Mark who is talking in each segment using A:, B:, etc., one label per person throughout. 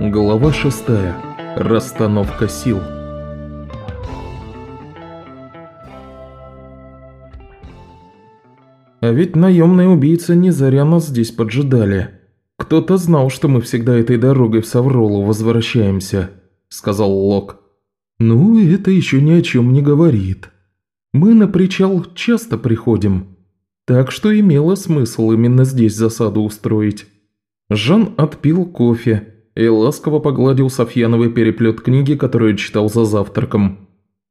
A: Глава 6. Расстановка сил. А ведь наемные убийцы не зря нас здесь поджидали. Кто-то знал, что мы всегда этой дорогой в Савролу возвращаемся, сказал Лок. Ну, это еще ни о чем не говорит. Мы на причал часто приходим, так что имело смысл именно здесь засаду устроить. Жан отпил кофе и ласково погладил Софьяновый переплет книги, которую читал за завтраком.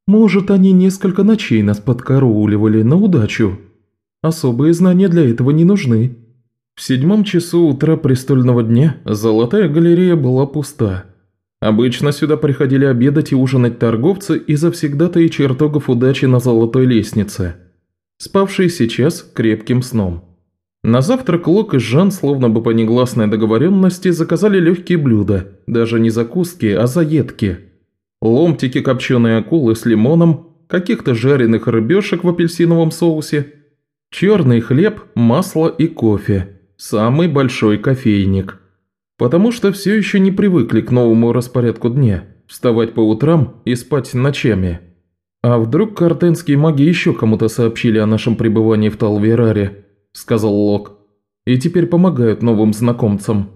A: Может, они несколько ночей нас подкарауливали на удачу. Особые знания для этого не нужны. В седьмом часу утра престольного дня золотая галерея была пуста. Обычно сюда приходили обедать и ужинать торговцы и завсегдатые чертогов удачи на золотой лестнице, спавшие сейчас крепким сном. На завтрак Лок и Жан, словно бы по негласной договоренности, заказали легкие блюда, даже не закуски, а заедки. Ломтики копченой акулы с лимоном, каких-то жареных рыбешек в апельсиновом соусе, черный хлеб, масло и кофе. Самый большой кофейник. Потому что все еще не привыкли к новому распорядку дня – вставать по утрам и спать ночами. А вдруг картенские маги еще кому-то сообщили о нашем пребывании в Талвераре, сказал Лок, и теперь помогают новым знакомцам.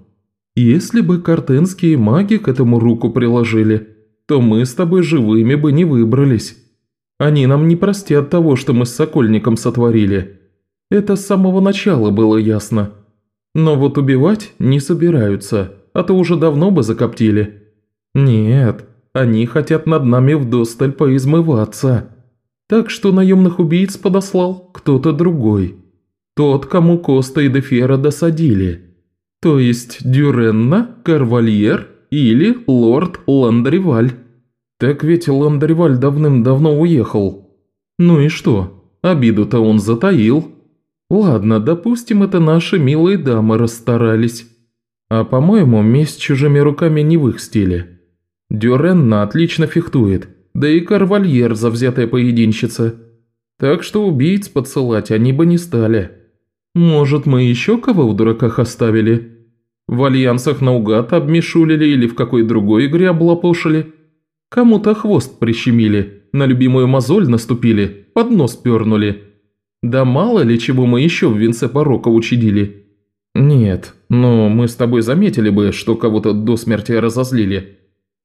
A: Если бы картенские маги к этому руку приложили, то мы с тобой живыми бы не выбрались. Они нам не простят того, что мы с Сокольником сотворили. Это с самого начала было ясно. Но вот убивать не собираются, а то уже давно бы закоптили. Нет, они хотят над нами вдосталь поизмываться. Так что наемных убийц подослал кто-то другой. Тот, кому Коста и Дефера досадили. То есть Дюренна, Карвальер или лорд Ландариваль. Так ведь Ландариваль давным-давно уехал. Ну и что? Обиду-то он затаил. Ладно, допустим, это наши милые дамы расстарались. А по-моему, месть чужими руками не в их стиле. Дюренна отлично фехтует, да и Карвальер завзятая поединщица. Так что убийц подсылать они бы не стали. Может, мы еще кого в дураках оставили? В альянсах наугад обмешулили или в какой другой игре облапошили? Кому-то хвост прищемили, на любимую мозоль наступили, под нос пернули. Да мало ли чего мы еще в венце порока учудили. Нет, но мы с тобой заметили бы, что кого-то до смерти разозлили.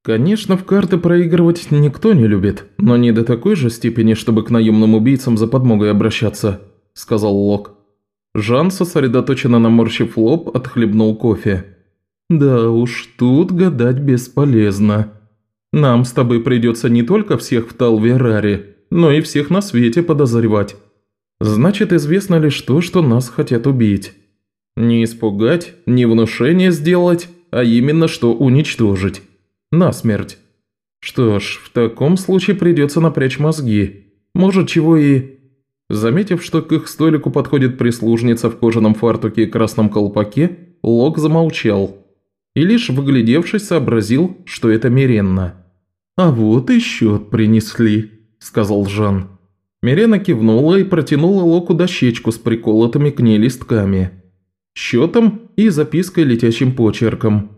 A: Конечно, в карты проигрывать никто не любит, но не до такой же степени, чтобы к наемным убийцам за подмогой обращаться, сказал Лок. Жан, сосредоточенно наморщив лоб, отхлебнул кофе. «Да уж, тут гадать бесполезно. Нам с тобой придется не только всех в Талвераре, но и всех на свете подозревать. Значит, известно лишь то, что нас хотят убить. Не испугать, не внушение сделать, а именно что уничтожить. Насмерть. Что ж, в таком случае придется напрячь мозги. Может, чего и Заметив, что к их столику подходит прислужница в кожаном фартуке и красном колпаке, Лок замолчал и лишь выглядевшись сообразил, что это Миренна. «А вот и счет принесли», – сказал Жан. Мирена кивнула и протянула Локу дощечку с приколотыми к ней листками. Счетом и запиской летящим почерком.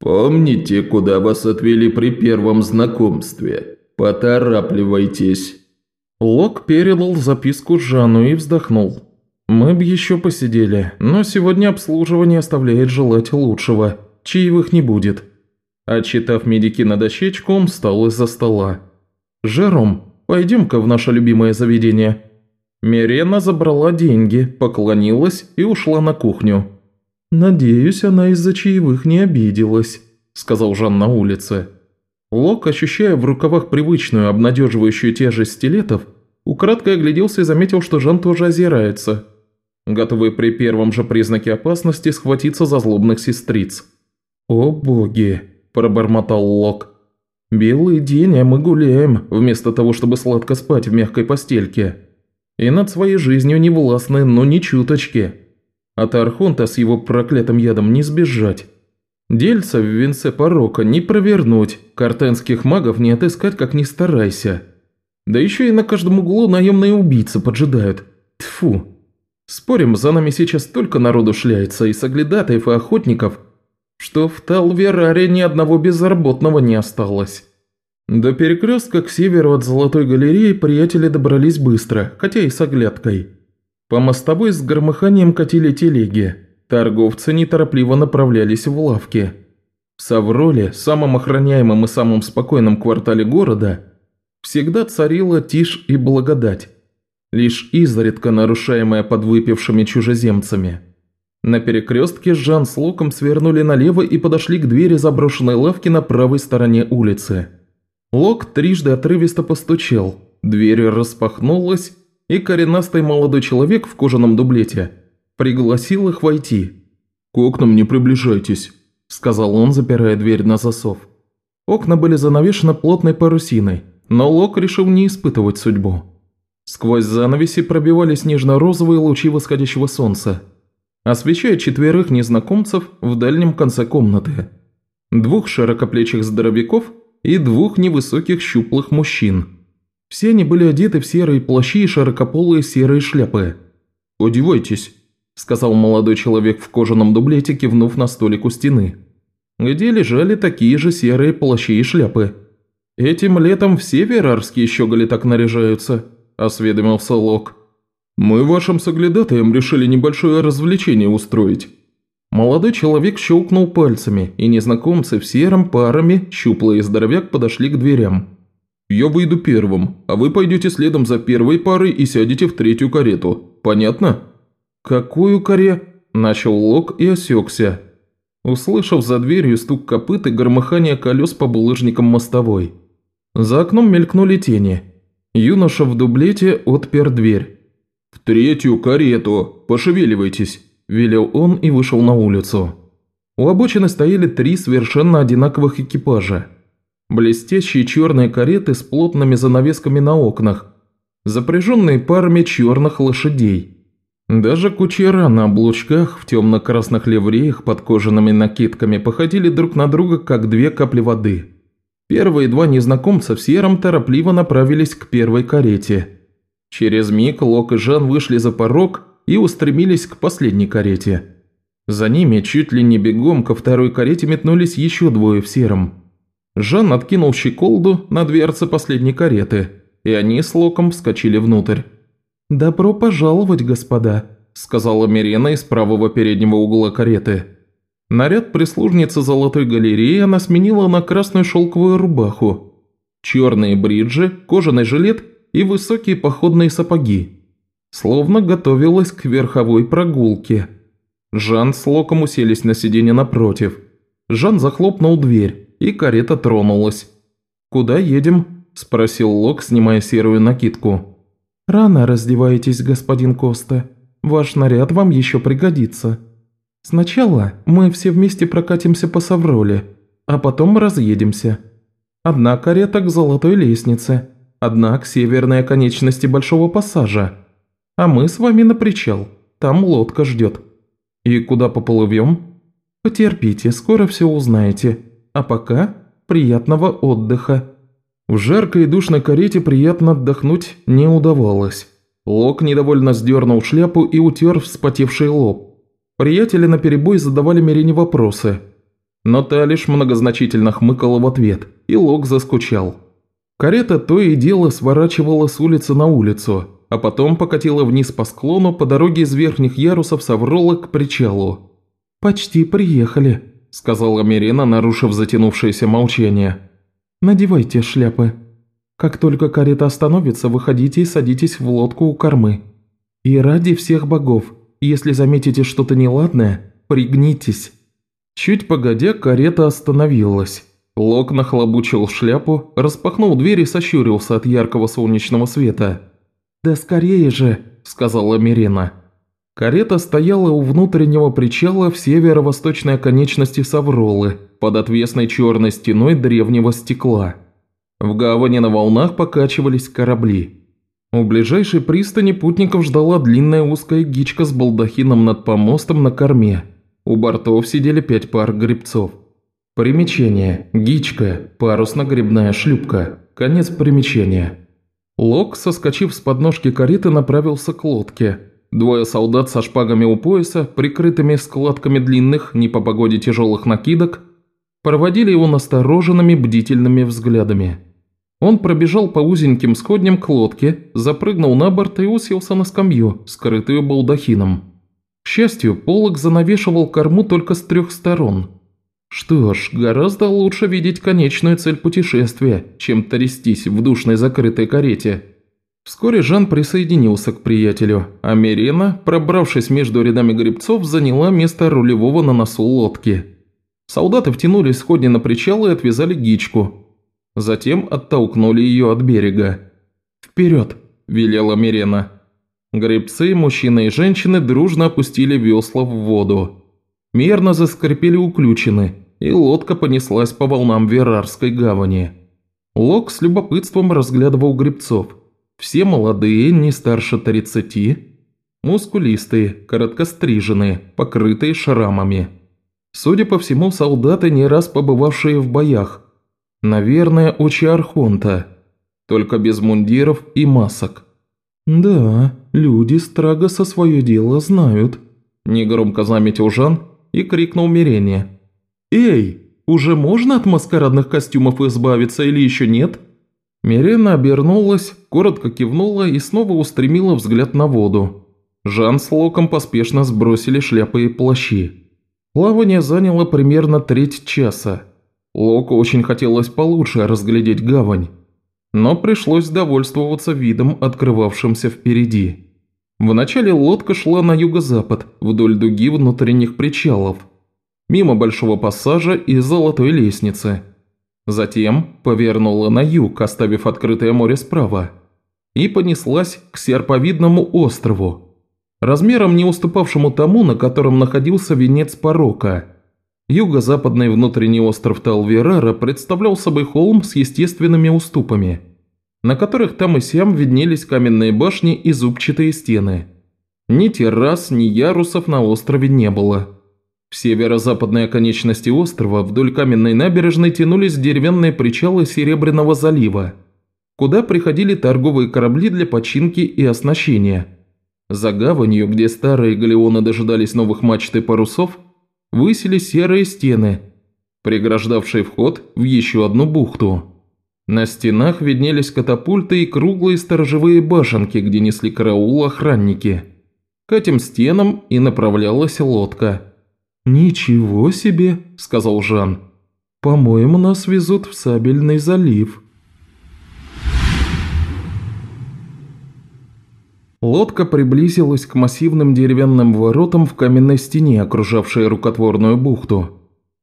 B: «Помните, куда вас отвели при первом знакомстве? Поторапливайтесь».
A: Лок передал записку Жанну и вздохнул. «Мы б еще посидели, но сегодня обслуживание оставляет желать лучшего. Чаевых не будет». Отчитав медики на дощечку, он встал из-за стола. «Жером, пойдем-ка в наше любимое заведение». Мирена забрала деньги, поклонилась и ушла на кухню. «Надеюсь, она из-за чаевых не обиделась», – сказал Жан на улице. Лок, ощущая в рукавах привычную обнадеживающую тяжесть стилетов, украдкой огляделся и заметил, что Жан тоже озирается, готовый при первом же признаке опасности схватиться за злобных сестриц. «О боги!» – пробормотал Лок. «Белый день, а мы гуляем, вместо того, чтобы сладко спать в мягкой постельке. И над своей жизнью не властны, но ни чуточки. От Архонта с его проклятым ядом не сбежать». Дельца в венце порока не провернуть, картенских магов не отыскать, как ни старайся. Да еще и на каждом углу наемные убийцы поджидают. Тфу. Спорим, за нами сейчас столько народу шляется, и соглядатаев, и охотников, что в Талвераре ни одного безработного не осталось. До перекрестка к северу от Золотой галереи приятели добрались быстро, хотя и с оглядкой. По мостовой с громыханием катили телеги. Торговцы неторопливо направлялись в лавки. В Савроле, самом охраняемом и самом спокойном квартале города, всегда царила тишь и благодать, лишь изредка нарушаемая подвыпившими чужеземцами. На перекрестке Жан с Локом свернули налево и подошли к двери заброшенной лавки на правой стороне улицы. Лок трижды отрывисто постучал, дверь распахнулась, и коренастый молодой человек в кожаном дублете пригласил их войти. «К окнам не приближайтесь», – сказал он, запирая дверь на засов. Окна были занавешены плотной парусиной, но Лок решил не испытывать судьбу. Сквозь занавеси пробивались нежно-розовые лучи восходящего солнца, освещая четверых незнакомцев в дальнем конце комнаты. Двух широкоплечих здоровяков и двух невысоких щуплых мужчин. Все они были одеты в серые плащи и широкополые серые шляпы. «Одевайтесь», – сказал молодой человек в кожаном дублете, кивнув на столик у стены, где лежали такие же серые плащи и шляпы. «Этим летом все верарские щеголи так наряжаются», – осведомился Лок. «Мы вашим соглядатаем решили небольшое развлечение устроить». Молодой человек щелкнул пальцами, и незнакомцы в сером парами, щуплый и здоровяк, подошли к дверям. «Я выйду первым, а вы пойдете следом за первой парой и сядете в третью карету. Понятно?» «Какую каре?» – начал Лок и осекся, услышав за дверью стук копыт и громыхание колес по булыжникам мостовой. За окном мелькнули тени. Юноша в дублете отпер дверь. «В третью карету! Пошевеливайтесь!» – велел он и вышел на улицу. У обочины стояли три совершенно одинаковых экипажа. Блестящие черные кареты с плотными занавесками на окнах, запряженные парами черных лошадей. Даже кучера на облучках в темно-красных ливреях под кожаными накидками походили друг на друга, как две капли воды. Первые два незнакомца в сером торопливо направились к первой карете – Через миг Лок и Жан вышли за порог и устремились к последней карете. За ними чуть ли не бегом ко второй карете метнулись еще двое в сером. Жан откинул щеколду на дверце последней кареты, и они с Локом вскочили внутрь. «Добро пожаловать, господа», – сказала Мирена из правого переднего угла кареты. Наряд прислужницы Золотой галереи она сменила на красную шелковую рубаху, черные бриджи, кожаный жилет и высокие походные сапоги. Словно готовилась к верховой прогулке. Жан с Локом уселись на сиденье напротив. Жан захлопнул дверь, и карета тронулась. «Куда едем?» – спросил Лок, снимая серую накидку. «Рано раздеваетесь, господин Коста. Ваш наряд вам еще пригодится. Сначала мы все вместе прокатимся по Савроле, а потом разъедемся. Одна карета к золотой лестнице, одна к северной оконечности Большого Пассажа. А мы с вами на причал, там лодка ждет. И куда поплывем? Потерпите, скоро все узнаете. А пока приятного отдыха». В жаркой и душной карете приятно отдохнуть не удавалось. Лок недовольно сдернул шляпу и утер вспотевший лоб. Приятели наперебой задавали Мирине вопросы. Но та лишь многозначительно хмыкала в ответ, и Лок заскучал. Карета то и дело сворачивала с улицы на улицу, а потом покатила вниз по склону по дороге из верхних ярусов Саврола к причалу. «Почти приехали», – сказала Мирена, нарушив затянувшееся молчание. «Надевайте шляпы. Как только карета остановится, выходите и садитесь в лодку у кормы. И ради всех богов, если заметите что-то неладное, пригнитесь». Чуть погодя, карета остановилась. Лок нахлобучил шляпу, распахнул дверь и сощурился от яркого солнечного света. «Да скорее же!» – сказала Мирена. Карета стояла у внутреннего причала в северо-восточной оконечности Савролы, под отвесной черной стеной древнего стекла. В гавани на волнах покачивались корабли. У ближайшей пристани путников ждала длинная узкая гичка с балдахином над помостом на корме. У бортов сидели пять пар гребцов. Примечание. Гичка. Парусно-гребная шлюпка. Конец примечания. Лок, соскочив с подножки кареты, направился к лодке. Двое солдат со шпагами у пояса, прикрытыми складками длинных, не по погоде тяжелых накидок, проводили его настороженными бдительными взглядами. Он пробежал по узеньким сходням к лодке, запрыгнул на борт и уселся на скамью, скрытую балдахином. К счастью, полог занавешивал корму только с трех сторон. Что ж, гораздо лучше видеть конечную цель путешествия, чем трястись в душной закрытой карете. Вскоре Жан присоединился к приятелю, а Мерена, пробравшись между рядами гребцов, заняла место рулевого на носу лодки. Солдаты втянули сходни на причал и отвязали гичку. Затем оттолкнули ее от берега. «Вперед!» – велела Мерена. Гребцы, мужчины и женщины дружно опустили весла в воду. Мерно заскрипели уключены, и лодка понеслась по волнам Верарской гавани. Лок с любопытством разглядывал гребцов. Все молодые, не старше 30, мускулистые, короткостриженные, покрытые шрамами. Судя по всему, солдаты, не раз побывавшие в боях. Наверное, очи Архонта, только без мундиров и масок. «Да, люди Страгоса свое дело знают», – негромко заметил Жан и крикнул Мирене. «Эй, уже можно от маскарадных костюмов избавиться или еще нет?» Мирена обернулась, коротко кивнула и снова устремила взгляд на воду. Жан с Локом поспешно сбросили шляпы и плащи. Плавание заняло примерно треть часа. Локу очень хотелось получше разглядеть гавань, но пришлось довольствоваться видом, открывавшимся впереди. Вначале лодка шла на юго-запад, вдоль дуги внутренних причалов, мимо большого пассажа и золотой лестницы – Затем повернула на юг, оставив открытое море справа, и понеслась к серповидному острову, размером не уступавшему тому, на котором находился венец порока. Юго-западный внутренний остров Талверара представлял собой холм с естественными уступами, на которых там и сям виднелись каменные башни и зубчатые стены. Ни террас, ни ярусов на острове не было. В северо-западной оконечности острова вдоль каменной набережной тянулись деревянные причалы Серебряного залива, куда приходили торговые корабли для починки и оснащения. За гаванью, где старые галеоны дожидались новых мачт и парусов, высели серые стены, преграждавшие вход в еще одну бухту. На стенах виднелись катапульты и круглые сторожевые башенки, где несли караул охранники. К этим стенам и направлялась лодка – «Ничего себе», – сказал Жан. «По-моему, нас везут в Сабельный залив». Лодка приблизилась к массивным деревянным воротам в каменной стене, окружавшей рукотворную бухту.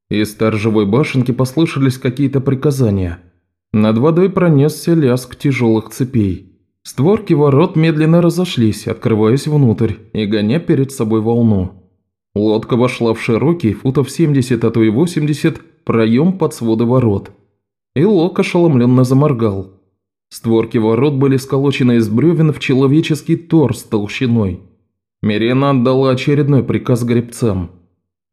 A: Из сторожевой башенки послышались какие-то приказания. Над водой пронесся лязг тяжелых цепей. Створки ворот медленно разошлись, открываясь внутрь и гоня перед собой волну. Лодка вошла в широкий, футов 70, а то и 80, проем под своды ворот. И Лок ошеломленно заморгал. Створки ворот были сколочены из бревен в человеческий торс толщиной. Мирена отдала очередной приказ гребцам.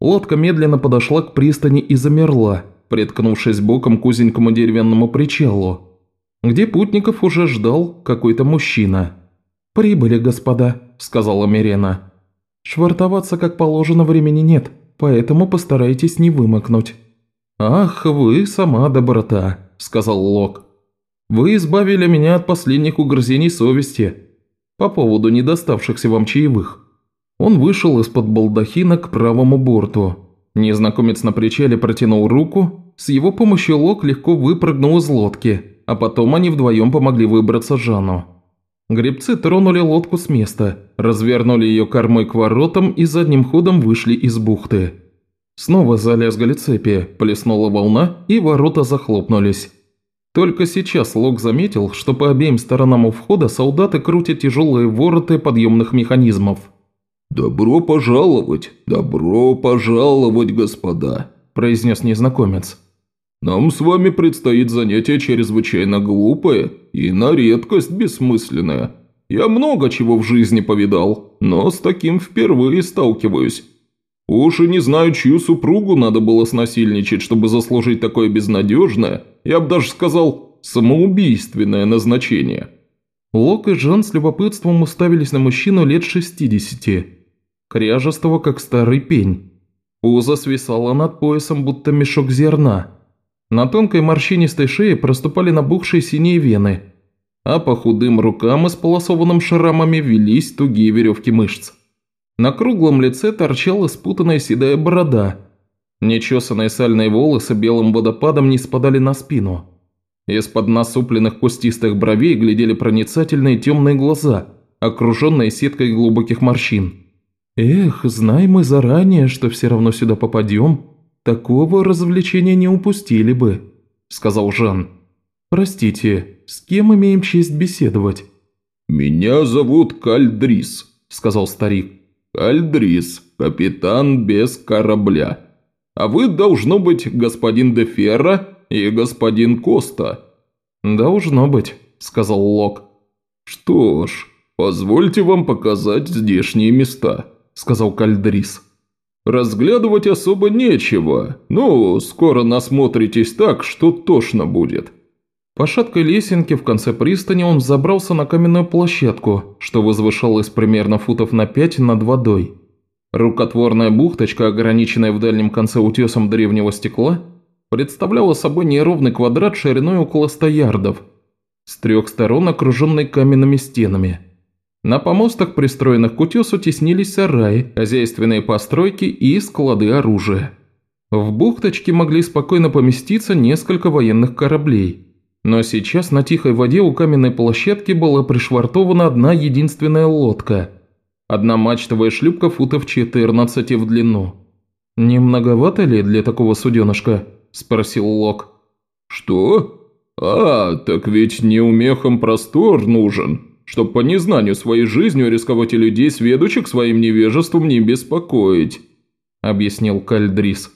A: Лодка медленно подошла к пристани и замерла, приткнувшись боком к узенькому деревянному причалу, где путников уже ждал какой-то мужчина. «Прибыли, господа», – сказала Мирена. Швартоваться как положено времени нет, поэтому постарайтесь не вымокнуть». «Ах, вы сама доброта», – сказал Лок. «Вы избавили меня от последних угрызений совести по поводу недоставшихся вам чаевых». Он вышел из-под балдахина к правому борту. Незнакомец на причале протянул руку, с его помощью Лок легко выпрыгнул из лодки, а потом они вдвоем помогли выбраться Жану. Гребцы тронули лодку с места, развернули ее кормой к воротам и задним ходом вышли из бухты. Снова залязгали цепи, плеснула волна, и ворота захлопнулись. Только сейчас Лок заметил, что по обеим сторонам у входа солдаты крутят тяжелые вороты подъемных механизмов.
B: «Добро пожаловать, добро пожаловать, господа», – произнес незнакомец. Нам с вами предстоит занятие чрезвычайно глупое и на редкость бессмысленное. Я много чего в жизни повидал, но с таким впервые сталкиваюсь. Уж и не знаю, чью супругу надо было снасильничать, чтобы заслужить такое безнадежное, я бы даже сказал, самоубийственное назначение.
A: Лок и Жан с любопытством уставились на мужчину лет 60, кряжестого, как старый пень. Пузо свисало над поясом, будто мешок зерна. На тонкой морщинистой шее проступали набухшие синие вены, а по худым рукам, исполосованным шрамами, велись тугие веревки мышц. На круглом лице торчала спутанная седая борода. Нечесанные сальные волосы белым водопадом не спадали на спину. Из-под насупленных кустистых бровей глядели проницательные темные глаза, окруженные сеткой глубоких морщин. «Эх, знай мы заранее, что все равно сюда попадем, такого развлечения не упустили бы», – сказал Жан. «Простите, с кем имеем честь беседовать?»
B: «Меня зовут Кальдрис», – сказал старик. «Кальдрис, капитан без корабля. А вы, должно быть, господин де Ферра и господин Коста».
A: «Должно быть», – сказал Лок.
B: «Что ж, позвольте вам показать здешние места», – сказал Кальдрис. «Разглядывать особо нечего, но скоро насмотритесь так, что тошно будет».
A: По шаткой лесенке в конце пристани он забрался на каменную площадку, что возвышалось примерно футов на пять над водой. Рукотворная бухточка, ограниченная в дальнем конце утесом древнего стекла, представляла собой неровный квадрат шириной около 100 ярдов, с трех сторон окруженный каменными стенами. На помостах, пристроенных к утесу, теснились сараи, хозяйственные постройки и склады оружия. В бухточке могли спокойно поместиться несколько военных кораблей. Но сейчас на тихой воде у каменной площадки была пришвартована одна единственная лодка. Одна мачтовая шлюпка футов 14 в длину. Не многовато ли для такого суденышка? – спросил Лок.
B: «Что? А, так ведь неумехам простор нужен, чтоб по незнанию своей жизнью рисковать и людей, сведущих своим невежеством, не беспокоить», – объяснил Кальдрис.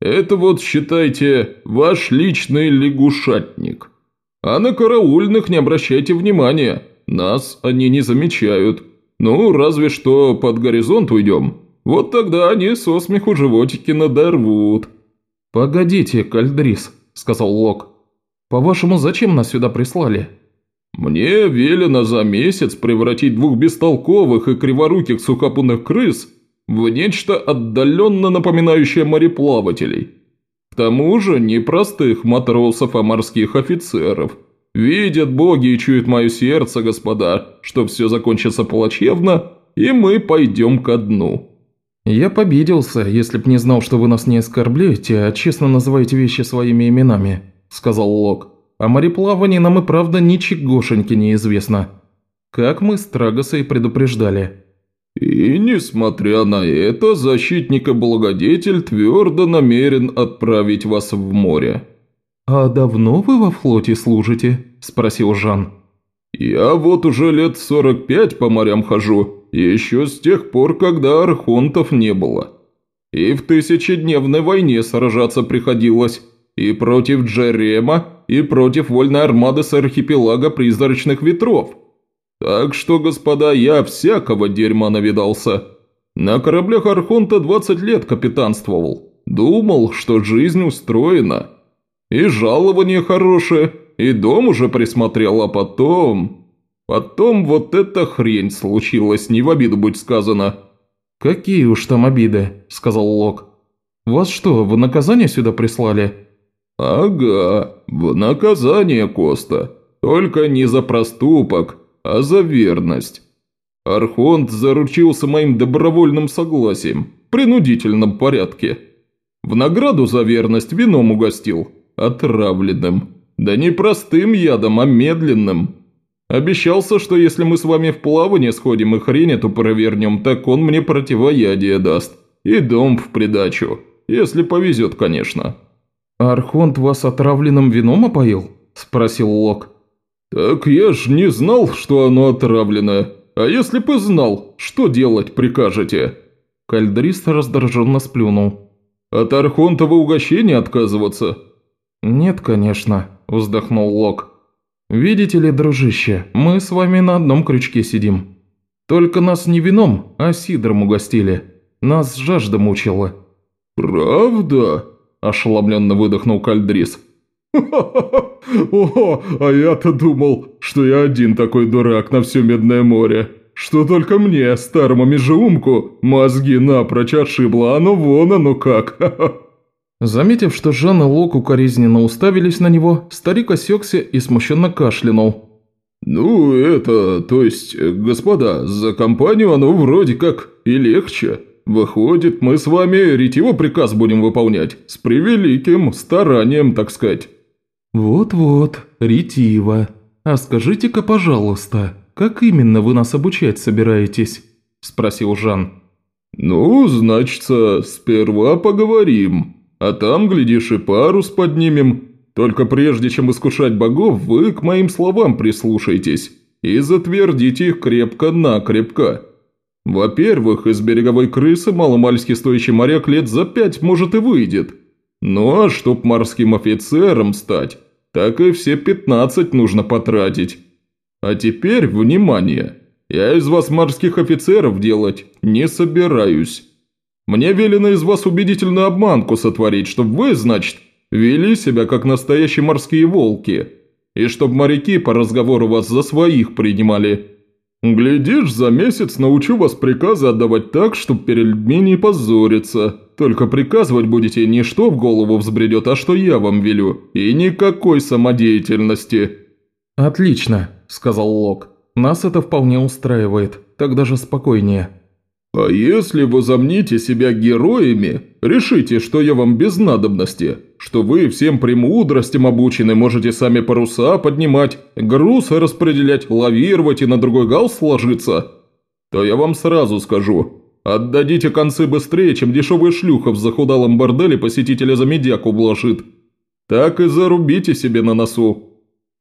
B: «Это вот, считайте, ваш личный лягушатник. А на караульных не обращайте внимания, нас они не замечают. Ну, разве что под горизонт уйдем, вот тогда они со смеху животики надорвут».
A: «Погодите, Кальдрис», – сказал Лок. «По-вашему, зачем нас сюда прислали?»
B: «Мне велено за месяц превратить двух бестолковых и криворуких сухопутных крыс в нечто отдаленно напоминающее мореплавателей. К тому же не простых матросов, а морских офицеров. Видят боги и чуют мое сердце, господа, что все закончится плачевно, и мы пойдем ко дну».
A: «Я победился, если б не знал, что вы нас не оскорбляете, а честно называете вещи своими именами», – сказал Лок. «О мореплавании нам и правда ничегошеньки неизвестно. Как мы с Трагосой предупреждали».
B: «И несмотря на это, защитник и благодетель твердо намерен отправить вас в море».
A: «А давно вы во флоте служите?» – спросил Жан.
B: «Я вот уже лет сорок пять по морям хожу, еще с тех пор, когда архонтов не было. И в тысячедневной войне сражаться приходилось и против Джерема, и против вольной армады с архипелага призрачных ветров. Так что, господа, я всякого дерьма навидался. На кораблях Архонта 20 лет капитанствовал. Думал, что жизнь устроена. И жалование хорошее, и дом уже присмотрел, а потом... Потом вот эта хрень случилась, не в обиду будь сказано».
A: «Какие уж там обиды», – сказал Лок. «Вас что, в наказание сюда прислали?»
B: «Ага, в наказание, Коста. Только не за проступок, а за верность. Архонт заручился моим добровольным согласием, в принудительном порядке. В награду за верность вином угостил, отравленным. Да не простым ядом, а медленным. Обещался, что если мы с вами в плавание сходим и хрень эту провернем, так он мне противоядие даст. И дом в придачу. Если повезет, конечно».
A: «Архонт вас отравленным вином опоил?» – спросил Лок.
B: «Так я ж не знал, что оно отравленное. А если бы знал, что делать прикажете?»
A: Кальдрис раздраженно сплюнул.
B: «От Архонтова угощения отказываться?»
A: «Нет, конечно», – вздохнул Лок. «Видите ли, дружище, мы с вами на одном крючке сидим. Только нас не вином, а сидром угостили. Нас жажда мучила».
B: «Правда?» – ошеломленно выдохнул Кальдрис. «Ха-ха-ха! О, а я-то думал, что я один такой дурак на все Медное море. Что только мне, старому межеумку, мозги напрочь отшибло, а ну вон оно как.
A: Заметив, что Жан и Лок укоризненно уставились на него, старик осекся и смущенно кашлянул.
B: «Ну, это, то есть, господа, за компанию оно вроде как и легче. Выходит, мы с вами ретиво приказ будем выполнять, с превеликим старанием, так сказать».
A: «Вот-вот, ретиво. А скажите-ка, пожалуйста, как именно вы нас обучать собираетесь?» – спросил Жан.
B: «Ну, значится, сперва поговорим, а там, глядишь, и парус поднимем. Только прежде чем искушать богов, вы к моим словам прислушайтесь и затвердите их крепко-накрепко. Во-первых, из береговой крысы маломальски стоящий моряк лет за пять, может, и выйдет. Ну а чтоб морским офицером стать, так и все пятнадцать нужно потратить. А теперь, внимание, я из вас морских офицеров делать не собираюсь. Мне велено из вас убедительную обманку сотворить, чтобы вы, значит, вели себя как настоящие морские волки, и чтобы моряки по разговору вас за своих принимали. Глядишь, за месяц научу вас приказы отдавать так, чтобы перед людьми не позориться. Только приказывать будете не что в голову взбредет, а что я вам велю, и никакой самодеятельности».
A: «Отлично», – сказал Лок. «Нас это вполне устраивает, так даже спокойнее».
B: «А если возомните себя героями, решите, что я вам без надобности, что вы всем премудростям обучены, можете сами паруса поднимать, грузы распределять, лавировать и на другой галс сложиться, то я вам сразу скажу, отдадите концы быстрее, чем дешевая шлюха в захудалом борделе посетителя за медяку вложит. Так и зарубите себе на носу».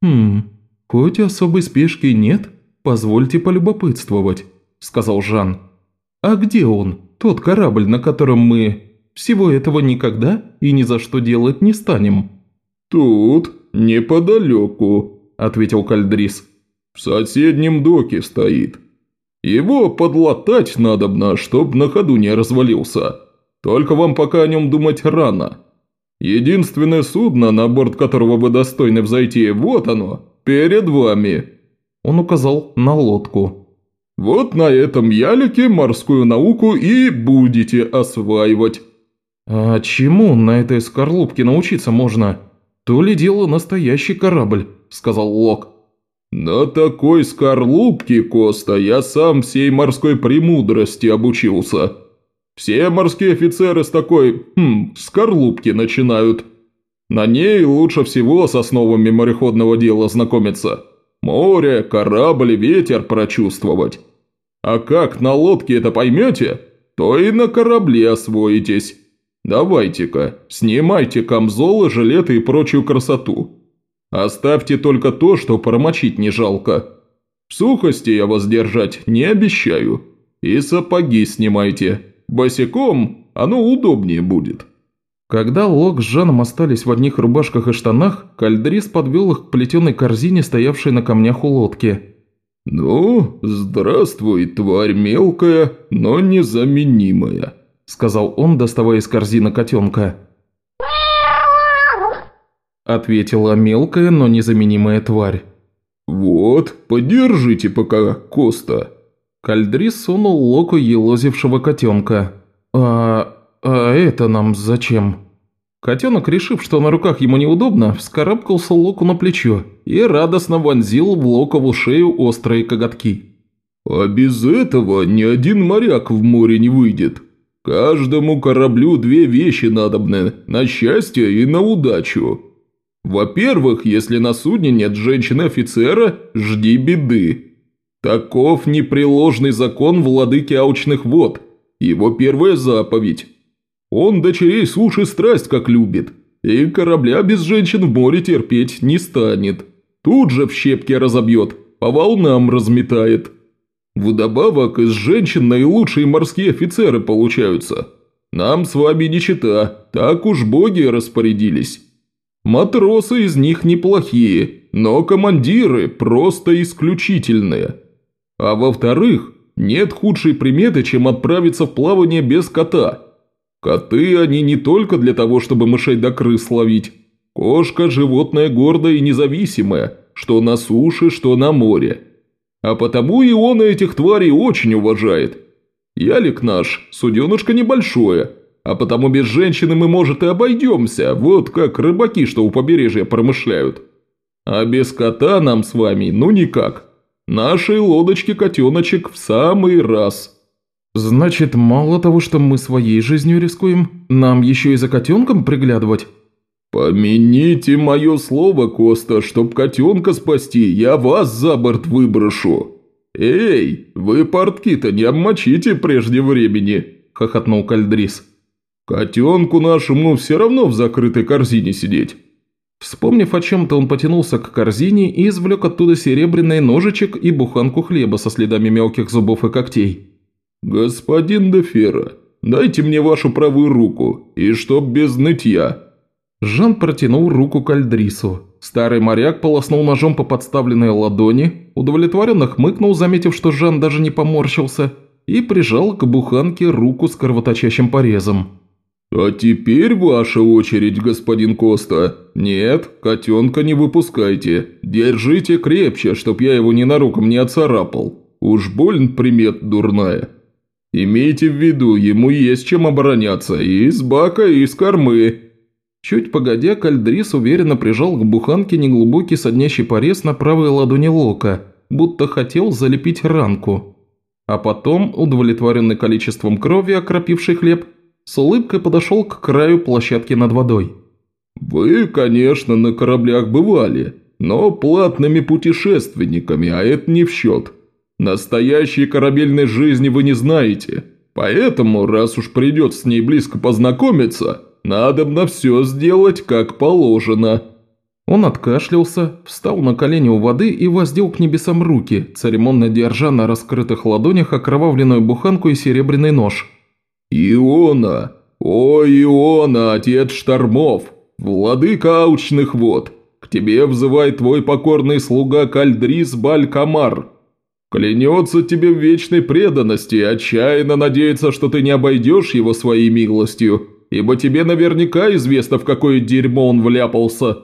A: «Хм, хоть особой спешки нет, позвольте полюбопытствовать», – сказал Жан. «А где он, тот корабль, на котором мы всего этого никогда и ни за что делать не станем?»
B: «Тут, неподалеку», – ответил Кальдрис. «В соседнем доке стоит. Его подлатать надобно, чтоб на ходу не развалился. Только вам пока о нем думать рано. Единственное судно, на борт которого вы достойны взойти, вот оно, перед вами».
A: Он указал на лодку.
B: Вот на этом ялике морскую науку и будете осваивать».
A: «А чему на этой скорлупке научиться можно? То ли дело настоящий корабль», – сказал Лок.
B: «На такой скорлупке, Коста, я сам всей морской премудрости обучился. Все морские офицеры с такой, хм, скорлупки начинают. На ней лучше всего с основами мореходного дела знакомиться. Море, корабль, ветер прочувствовать. А как на лодке это поймете, то и на корабле освоитесь. Давайте-ка, снимайте камзолы, жилеты и прочую красоту. Оставьте только то, что промочить не жалко. В сухости я вас держать не обещаю. И сапоги снимайте. Босиком оно удобнее будет».
A: Когда Лок с Жаном остались в одних рубашках и штанах, Кальдрис подвел их к плетеной корзине, стоявшей на камнях у лодки.
B: «Ну, здравствуй, тварь мелкая, но незаменимая», – сказал он, доставая из корзины котенка.
A: Ответила мелкая, но незаменимая тварь.
B: «Вот, подержите пока, Коста».
A: Кальдрис сунул Локу елозившего котенка. «А, а это нам зачем?» Котенок, решив, что на руках ему неудобно, вскарабкался Локу на плечо и радостно вонзил в Локову шею острые коготки.
B: «А без этого ни один моряк в море не выйдет. Каждому кораблю две вещи надобны – на счастье и на удачу. Во-первых, если на судне нет женщины-офицера, жди беды. Таков непреложный закон владыки аучных вод, его первая заповедь». Он дочерей суши страсть как любит, и корабля без женщин в море терпеть не станет. Тут же в щепки разобьет, по волнам разметает. Вдобавок из женщин наилучшие морские офицеры получаются. Нам с вами не чита, так уж боги распорядились. Матросы из них неплохие, но командиры просто исключительные. А во-вторых, нет худшей приметы, чем отправиться в плавание без кота – Коты они не только для того, чтобы мышей до крыс ловить. Кошка – животное гордое и независимое, что на суше, что на море. А потому и он этих тварей очень уважает. Ялик наш, суденышко небольшое, а потому без женщины мы, может, и обойдемся, вот как рыбаки, что у побережья промышляют. А без кота нам с вами, ну никак. Нашей лодочке котеночек в самый раз».
A: «Значит, мало того, что мы своей жизнью рискуем, нам еще и за котенком приглядывать?»
B: «Помяните мое слово, Коста, чтоб котенка спасти, я вас за борт выброшу. Эй, вы портки-то не обмочите прежде времени», – хохотнул Кальдрис. «Котенку нашему все равно в закрытой корзине сидеть».
A: Вспомнив о чем-то, он потянулся к корзине и извлек оттуда серебряный ножичек и буханку хлеба со следами мелких зубов и когтей.
B: «Господин Дефера, дайте мне вашу правую руку, и чтоб без нытья».
A: Жан протянул руку к Альдрису. Старый моряк полоснул ножом по подставленной ладони, удовлетворенно хмыкнул, заметив, что Жан даже не поморщился, и прижал к буханке руку с кровоточащим порезом.
B: «А теперь ваша очередь, господин Коста. Нет, котенка не выпускайте. Держите крепче, чтоб я его ненароком не оцарапал. Уж больно примет дурная. Имейте в виду, ему есть чем обороняться и из бака, и из кормы».
A: Чуть погодя, Кальдрис уверенно прижал к буханке неглубокий соднящий порез на правой ладони Лока, будто хотел залепить ранку. А потом, удовлетворенный количеством крови, окропивший хлеб, с улыбкой подошел к краю площадки над водой.
B: «Вы, конечно, на кораблях бывали, но платными путешественниками, а это не в счет. Настоящей корабельной жизни вы не знаете, поэтому, раз уж придется с ней близко познакомиться, надо на все сделать как положено».
A: Он откашлялся, встал на колени у воды и воздел к небесам руки, церемонно держа на раскрытых ладонях окровавленную буханку и серебряный нож –
B: «Иона! О, Иона, отец штормов! Владыка аучных вод! К тебе взывает твой покорный слуга Кальдрис Балькамар. Клянется тебе в вечной преданности отчаянно надеется, что ты не обойдешь его своей милостью, ибо тебе наверняка известно, в какое дерьмо он вляпался.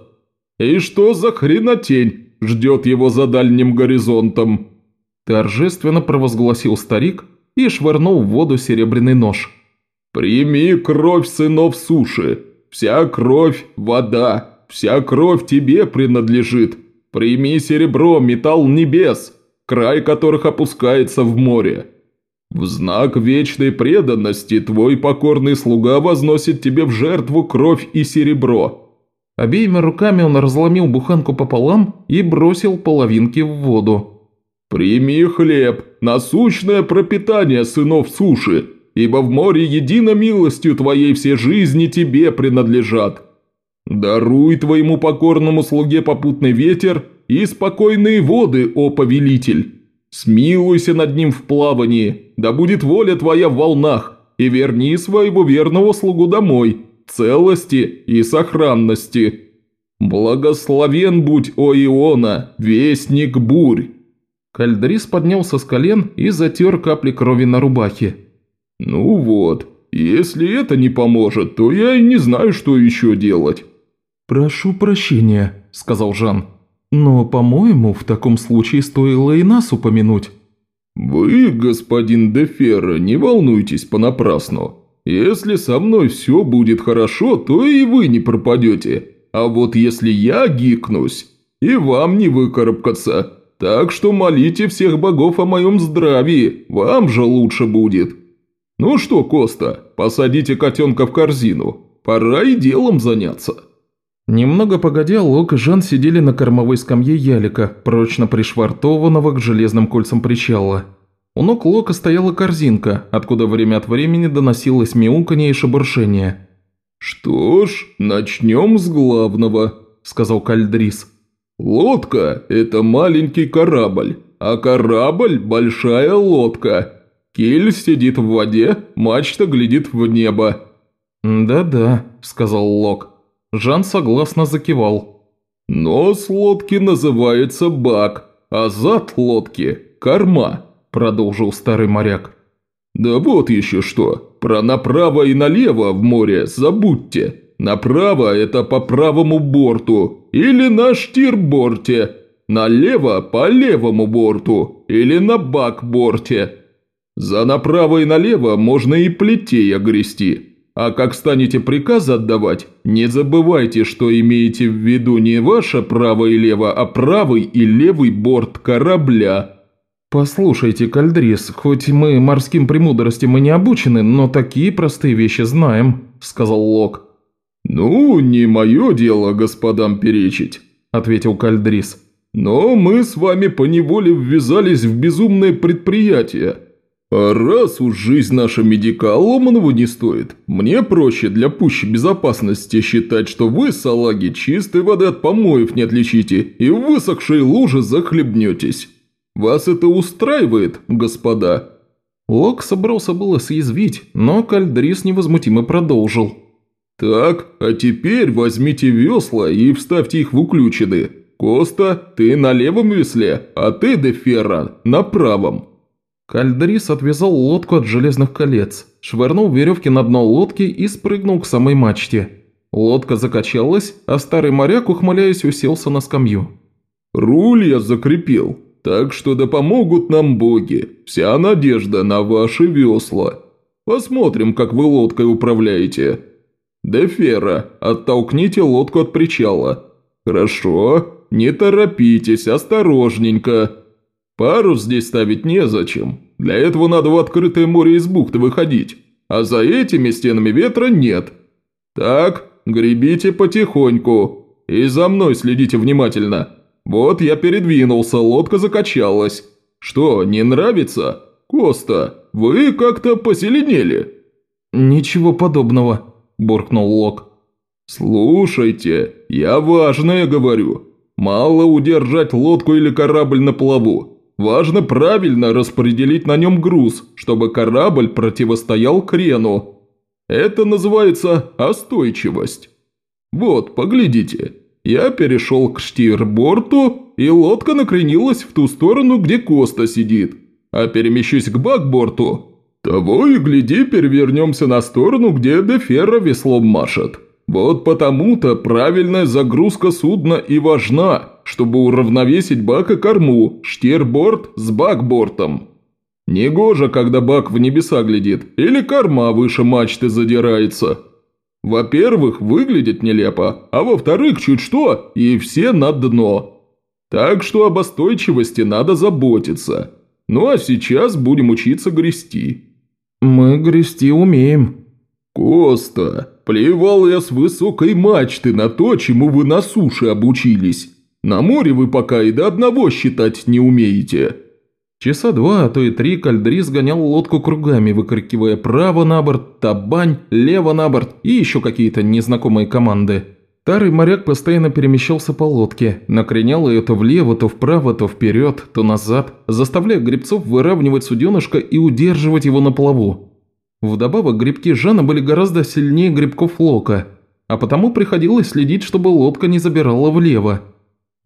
B: И что за хренотень ждет его за дальним горизонтом?»
A: Торжественно провозгласил старик, и швырнул в воду серебряный нож.
B: «Прими кровь сынов суши! Вся кровь – вода! Вся кровь тебе принадлежит! Прими серебро, металл небес, край которых опускается в море! В знак вечной преданности твой покорный слуга возносит тебе в жертву кровь и серебро!»
A: Обеими руками он разломил буханку пополам и бросил половинки в воду.
B: «Прими хлеб, насущное пропитание сынов суши, ибо в море едино милостью твоей все жизни тебе принадлежат. Даруй твоему покорному слуге попутный ветер и спокойные воды, о повелитель. Смилуйся над ним в плавании, да будет воля твоя в волнах, и верни своего верного слугу домой, целости и сохранности. Благословен будь, о Иона, вестник бурь!»
A: Кальдрис поднялся с колен и затер капли крови на рубахе.
B: «Ну вот, если это не поможет, то я и не знаю, что еще делать».
A: «Прошу прощения», – сказал Жан. «Но, по-моему, в таком случае стоило и нас упомянуть».
B: «Вы, господин Дефера, не волнуйтесь понапрасну. Если со мной все будет хорошо, то и вы не пропадете. А вот если я гикнусь, и вам не выкарабкаться, так что молите всех богов о моем здравии, вам же лучше будет. Ну что, Коста, посадите котенка в корзину, пора и делом заняться».
A: Немного погодя, Лок и Жан сидели на кормовой скамье ялика, прочно пришвартованного к железным кольцам причала. У ног Лока стояла корзинка, откуда время от времени доносилось мяуканье и шебуршение.
B: «Что ж, начнем с главного», – сказал Кальдрис. Лодка – это маленький корабль, а корабль – большая лодка. Киль сидит в воде, мачта глядит в небо».
A: «Да-да», – сказал Лок. Жан согласно закивал.
B: «Нос лодки называется бак, а зад лодки – корма», – продолжил старый моряк. «Да вот еще что, про направо и налево в море забудьте. Направо – это по правому борту или на штирборте, налево – по левому борту или на бак-борте. За направо и налево можно и плетей огрести. А как станете приказ отдавать, не забывайте, что имеете в виду не ваше право и лево, а правый и левый борт корабля.
A: «Послушайте, Кальдрис, хоть мы морским премудростям и не обучены, но такие простые вещи знаем», – сказал Лок.
B: «Ну, не мое дело господам перечить», – ответил Кальдрис. «Но мы с вами поневоле ввязались в безумное предприятие. А раз уж жизнь наша медика ломаного не стоит, мне проще для пущей безопасности считать, что вы, салаги, чистой воды от помоев не отличите и в высохшей луже захлебнетесь. Вас это устраивает, господа?»
A: Лок собрался было съязвить, но Кальдрис невозмутимо продолжил.
B: «Так, а теперь возьмите весла и вставьте их в уключены. Коста, ты на левом весле, а ты, Дефера, на правом».
A: Кальдрис отвязал лодку от железных колец, швырнул веревки на дно лодки и спрыгнул к самой мачте. Лодка закачалась, а старый моряк, ухмыляясь, уселся на скамью.
B: «Руль я закрепил, так что да помогут нам боги. Вся надежда на ваши весла. Посмотрим, как вы лодкой управляете. Дефера, оттолкните лодку от причала. Хорошо, не торопитесь, осторожненько». Парус здесь ставить незачем. Для этого надо в открытое море из бухты выходить. А за этими стенами ветра нет. Так, гребите потихоньку. И за мной следите внимательно. Вот я передвинулся, лодка закачалась. Что, не нравится? Коста, вы как-то поселенели.
A: «Ничего подобного», – буркнул Лок.
B: «Слушайте, я важное говорю. Мало удержать лодку или корабль на плаву. Важно правильно распределить на нем груз, чтобы корабль противостоял крену. Это называется остойчивость. Вот, поглядите. Я перешел к штирборту, и лодка накренилась в ту сторону, где Коста сидит. А перемещусь к бакборту, того и гляди, перевернемся на сторону, где Деферра веслом машет. Вот потому-то правильная загрузка судна и важна чтобы уравновесить бак и корму, штирборд с бакбортом. Негоже, когда бак в небеса глядит, или корма выше мачты задирается. Во-первых, выглядит нелепо, а во-вторых, чуть что, и все на дно. Так что об остойчивости надо заботиться. Ну а сейчас будем учиться грести».
A: «Мы грести умеем».
B: «Коста, плевал я с высокой мачты на то, чему вы на суше обучились. На море вы пока и до одного считать не умеете».
A: Часа два, а то и три Кальдрис гонял лодку кругами, выкрикивая право на борт, табань, лево на борт и еще какие-то незнакомые команды. Старый моряк постоянно перемещался по лодке, накренял ее то влево, то вправо, то вперед, то назад, заставляя гребцов выравнивать суденышко и удерживать его на плаву. Вдобавок грибки Жана были гораздо сильнее грибков Лока, а потому приходилось следить, чтобы лодка не забирала влево.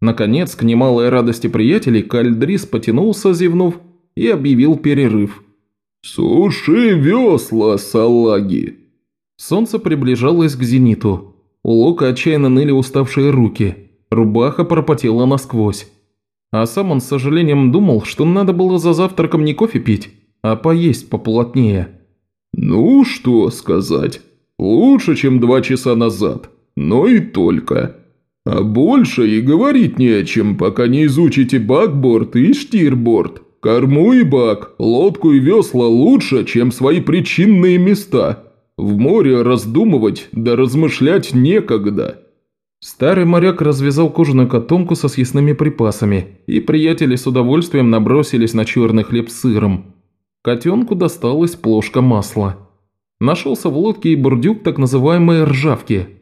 A: Наконец, к немалой радости приятелей, Кальдрис потянулся, зевнув, и объявил перерыв.
B: «Суши весла, салаги!»
A: Солнце приближалось к зениту. У Лока отчаянно ныли уставшие руки. Рубаха пропотела насквозь. А сам он с сожалением думал, что надо было за завтраком не кофе пить, а поесть поплотнее.
B: «Ну, что сказать. Лучше, чем два часа назад. Но и только. А больше и говорить не о чем, пока не изучите бакборд и штирборд. Корму и бак, лодку и весла лучше, чем свои причинные места. В море раздумывать да размышлять некогда».
A: Старый моряк развязал кожаную котомку со съестными припасами, и приятели с удовольствием набросились на черный хлеб с сыром. Котенку досталась плошка масла. Нашелся в лодке и бурдюк так называемой ржавки –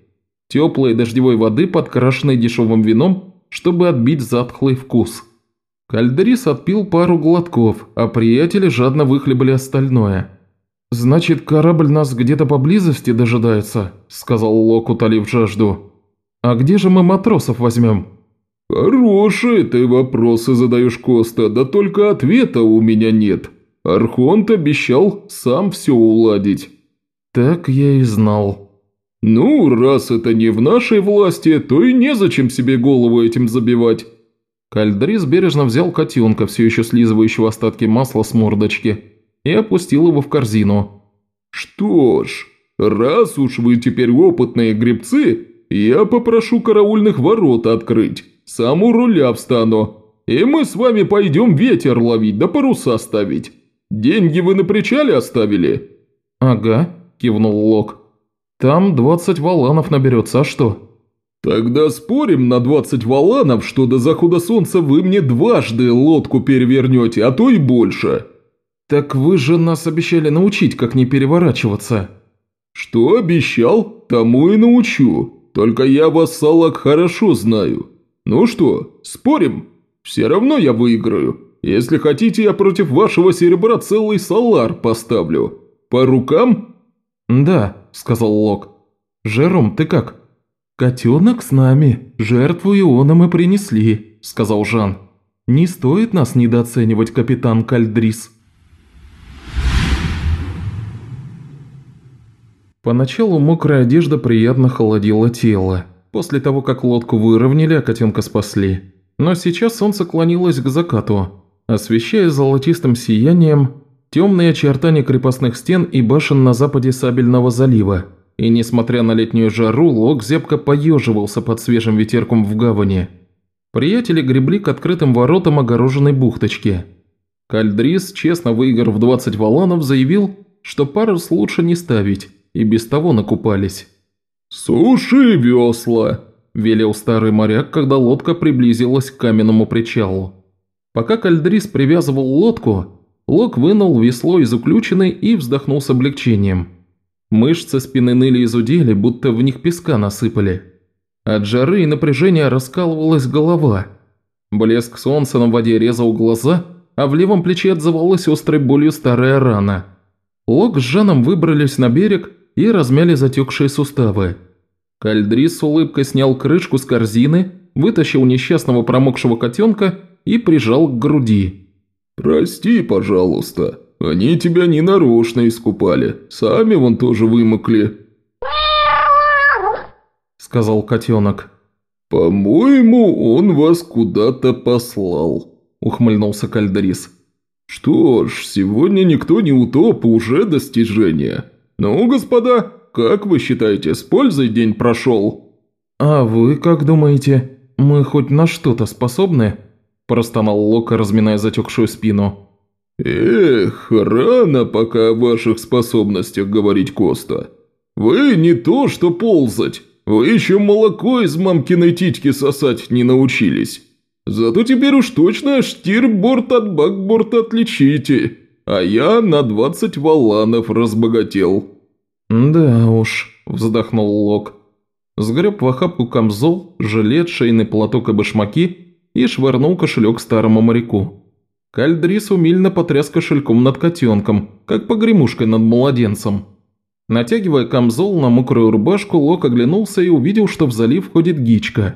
A: теплой дождевой воды, подкрашенной дешевым вином, чтобы отбить затхлый вкус. Кальдрис отпил пару глотков, а приятели жадно выхлебали остальное. «Значит, корабль нас где-то поблизости дожидается», – сказал Лок, утолив жажду. «А где же мы матросов возьмем?»
B: «Хорошие ты вопросы задаешь, Коста, да только ответа у меня нет. Архонт обещал сам все уладить».
A: «Так я и знал»,
B: «Ну, раз это не в нашей власти, то и незачем себе голову этим забивать».
A: Кальдрис бережно взял котенка, все еще слизывающего остатки масла с мордочки, и опустил его в корзину.
B: «Что ж, раз уж вы теперь опытные гребцы, я попрошу караульных ворот открыть, сам у руля встану, и мы с вами пойдем ветер ловить да паруса ставить. Деньги вы на причале оставили?»
A: «Ага», – кивнул Лок. «Там двадцать валанов наберется, а что?»
B: «Тогда спорим на 20 валанов, что до захода солнца вы мне дважды лодку перевернете, а то и больше».
A: «Так вы же нас обещали научить, как не переворачиваться».
B: «Что обещал, тому и научу. Только я вас, Салак, хорошо знаю. Ну что, спорим? Все равно я выиграю. Если хотите, я против вашего серебра целый салар поставлю. По рукам?»
A: «Да», – сказал Лок. «Жером, ты как?» «Котенок с нами, жертву Иона мы принесли», – сказал Жан. «Не стоит нас недооценивать, капитан Кальдрис». Поначалу мокрая одежда приятно холодила тело, после того, как лодку выровняли, а котенка спасли. Но сейчас солнце клонилось к закату, освещая золотистым сиянием темные очертания крепостных стен и башен на западе Сабельного залива – и несмотря на летнюю жару, Лок зябко поеживался под свежим ветерком в гавани. Приятели гребли к открытым воротам огороженной бухточки. Кальдрис, честно выиграв 20 валанов, заявил, что парус лучше не ставить, и без того накупались.
B: «Суши весла!» – велел старый моряк, когда лодка приблизилась к каменному причалу.
A: Пока Кальдрис привязывал лодку, Лок вынул весло из уключенной и вздохнул с облегчением – Мышцы спины ныли и зудели, будто в них песка насыпали. От жары и напряжения раскалывалась голова. Блеск солнца на воде резал глаза, а в левом плече отзывалась острой болью старая рана. Лок с Жаном выбрались на берег и размяли затекшие суставы. Кальдрис с улыбкой снял крышку с корзины, вытащил несчастного промокшего котенка и прижал к груди.
B: «Прости, пожалуйста», они тебя не нарочно искупали, сами вон тоже вымокли», – сказал котенок. «По-моему, он вас куда-то послал», – ухмыльнулся Кальдрис. «Что ж, сегодня никто не утоп, уже достижение. Ну, господа, как вы считаете, с пользой день прошел?»
A: «А вы как думаете, мы хоть на что-то способны?» – простонал Лока, разминая затекшую спину.
B: «Эх, рано пока о ваших способностях говорить, Коста. Вы не то что ползать, вы еще молоко из мамкиной титьки сосать не научились. Зато теперь уж точно штирборд от бакборта отличите, а я на 20 валанов разбогател».
A: «Да уж», – вздохнул Лок. Сгреб в охапку камзол, жилет, шейный платок и башмаки и швырнул кошелек старому моряку. Кальдрис умильно потряс кошельком над котенком, как погремушкой над младенцем. Натягивая камзол на мокрую рубашку, Лок оглянулся и увидел, что в залив входит Гичка.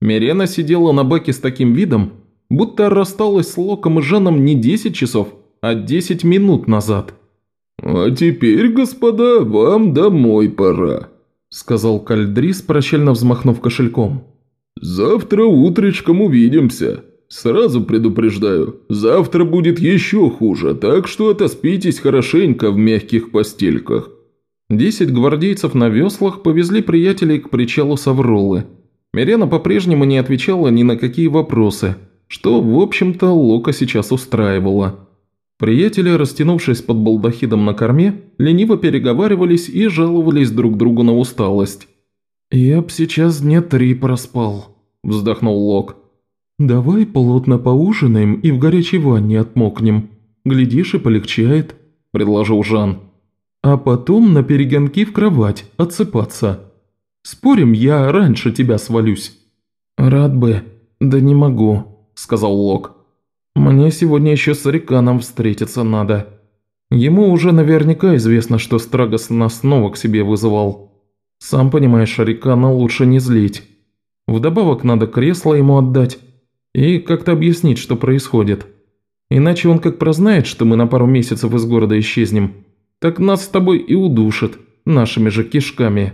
A: Мирена сидела на баке с таким видом, будто рассталась с Локом и Жаном не 10 часов, а 10 минут назад.
B: «А теперь, господа, вам домой пора», – сказал Кальдрис, прощально взмахнув кошельком. «Завтра утречком увидимся. Сразу предупреждаю, завтра будет еще хуже, так что отоспитесь хорошенько в мягких постельках».
A: Десять гвардейцев на веслах повезли приятелей к причалу Савролы. Мирена по-прежнему не отвечала ни на какие вопросы, что, в общем-то, Лока сейчас устраивало. Приятели, растянувшись под балдахидом на корме, лениво переговаривались и жаловались друг другу на усталость. «Я б сейчас дня три проспал», – вздохнул Лок. «Давай плотно поужинаем и в горячей ванне отмокнем. Глядишь и полегчает», – предложил Жан. «А потом на перегонки в кровать отсыпаться. Спорим, я раньше тебя свалюсь». «Рад бы, да не могу», – сказал Лок. «Мне сегодня еще с Риканом встретиться надо. Ему уже наверняка известно, что Страгос нас снова к себе вызывал. Сам понимаешь, Рикана лучше не злить. Вдобавок надо кресло ему отдать» и как-то объяснить, что происходит. Иначе он как прознает, что мы на пару месяцев из города исчезнем, так нас с тобой и удушит нашими же кишками».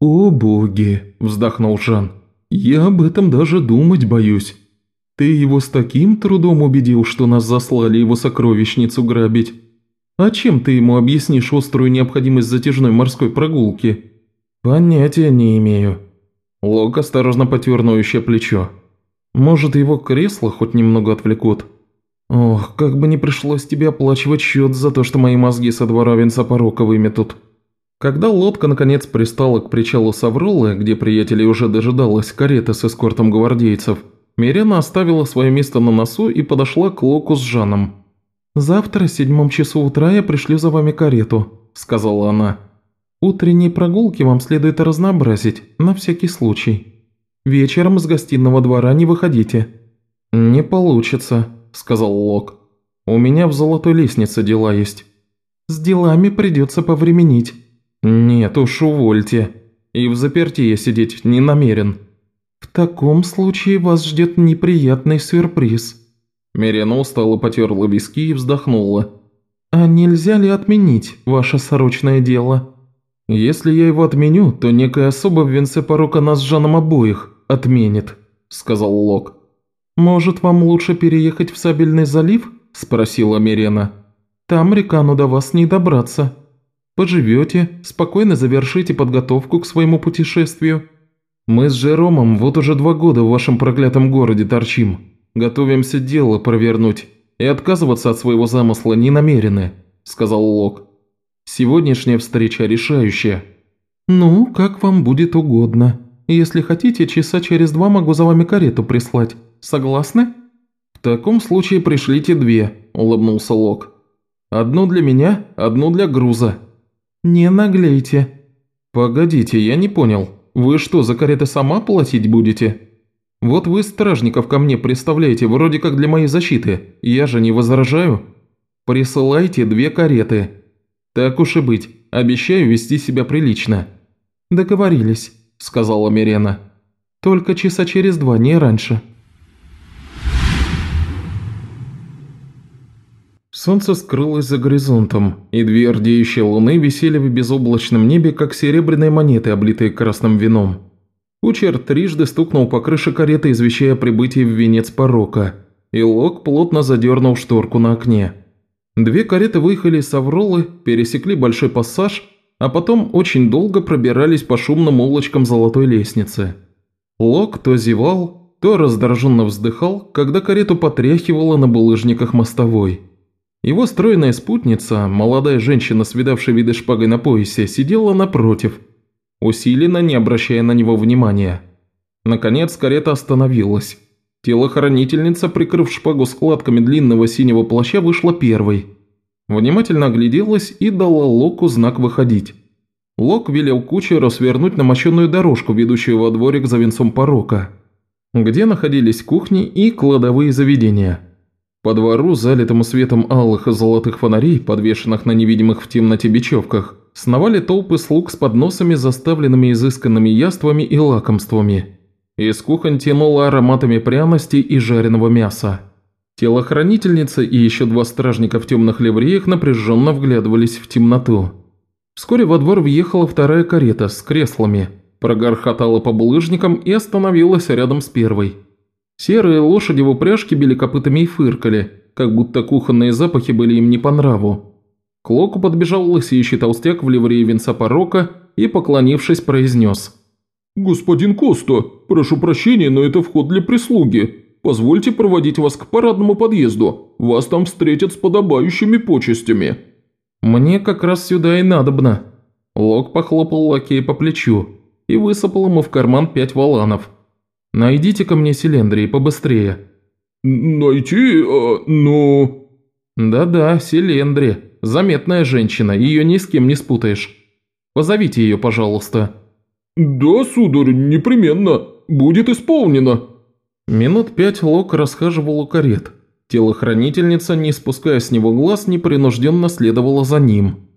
A: «О боги!» – вздохнул Жан. «Я об этом даже думать боюсь. Ты его с таким трудом убедил, что нас заслали его сокровищницу грабить. А чем ты ему объяснишь острую необходимость затяжной морской прогулки?» «Понятия не имею». Лок осторожно потер плечо. «Может, его кресло хоть немного отвлекут?» «Ох, как бы не пришлось тебе оплачивать счет за то, что мои мозги со двора Винсапорока выметут». Когда лодка наконец пристала к причалу Савролы, где приятелей уже дожидалась карета с эскортом гвардейцев, Мирена оставила свое место на носу и подошла к Локу с Жаном. «Завтра в седьмом часу утра я пришлю за вами карету», – сказала она. «Утренние прогулки вам следует разнообразить, на всякий случай. Вечером из гостиного двора не выходите». «Не получится», – сказал Лок. «У меня в золотой лестнице дела есть». «С делами придется повременить». «Нет уж, увольте. И в заперти я сидеть не намерен». «В таком случае вас ждет неприятный сюрприз». Мирена устало потерла виски и вздохнула. «А нельзя ли отменить ваше сорочное дело?» «Если я его отменю, то некая особа в венце порока нас с Жаном обоих отменит», – сказал Лок. «Может, вам лучше переехать в Сабельный залив?» – спросила Мирена. «Там рекану до вас не добраться». Поживете, спокойно завершите подготовку к своему путешествию. Мы с Жеромом вот уже два года в вашем проклятом городе торчим. Готовимся дело провернуть и отказываться от своего замысла не намерены», – сказал Лок. «Сегодняшняя встреча решающая». «Ну, как вам будет угодно. Если хотите, часа через два могу за вами карету прислать. Согласны?» «В таком случае пришлите две», – улыбнулся Лок. «Одну для меня, одну для груза», «Не наглейте». «Погодите, я не понял. Вы что, за кареты сама платить будете?» «Вот вы стражников ко мне представляете вроде как для моей защиты. Я же не возражаю. Присылайте две кареты. Так уж и быть, обещаю вести себя прилично». «Договорились», – сказала Мирена. «Только часа через два, не раньше». Солнце скрылось за горизонтом, и две рдеющие луны висели в безоблачном небе, как серебряные монеты, облитые красным вином. Кучер трижды стукнул по крыше кареты, извещая о прибытии в венец порока, и Лок плотно задернул шторку на окне. Две кареты выехали из Авролы, пересекли большой пассаж, а потом очень долго пробирались по шумным улочкам золотой лестницы. Лок то зевал, то раздраженно вздыхал, когда карету потряхивало на булыжниках мостовой. Его стройная спутница, молодая женщина с видавшей виды шпагой на поясе, сидела напротив, усиленно не обращая на него внимания. Наконец карета остановилась. Телохранительница, прикрыв шпагу складками длинного синего плаща, вышла первой. Внимательно огляделась и дала Локу знак выходить. Лок велел кучеру свернуть на мощенную дорожку, ведущую во дворик за венцом порока, где находились кухни и кладовые заведения. По двору, залитому светом алых и золотых фонарей, подвешенных на невидимых в темноте бечевках, сновали толпы слуг с подносами, заставленными изысканными яствами и лакомствами. Из кухонь тянуло ароматами пряностей и жареного мяса. Телохранительница и еще два стражника в темных ливреях напряженно вглядывались в темноту. Вскоре во двор въехала вторая карета с креслами, прогорхотала по булыжникам и остановилась рядом с первой – Серые лошади в упряжке били копытами и фыркали, как будто кухонные запахи были им не по нраву. К Локу подбежал лысеющий толстяк в ливрее венца порока и, поклонившись, произнес. «Господин Коста, прошу прощения, но это вход для прислуги. Позвольте проводить вас к парадному подъезду. Вас там встретят с подобающими почестями». «Мне как раз сюда и надобно». Лок похлопал лакея по плечу и высыпал ему в карман пять валанов – Найдите-ка мне Селендрии побыстрее».
B: «Найти? А, ну...»
A: «Да-да, Селендри. Заметная женщина, ее ни с кем не спутаешь. Позовите ее, пожалуйста».
B: «Да, сударь, непременно. Будет исполнено».
A: Минут пять Лок расхаживал у карет. Телохранительница, не спуская с него глаз, непринужденно следовала за ним.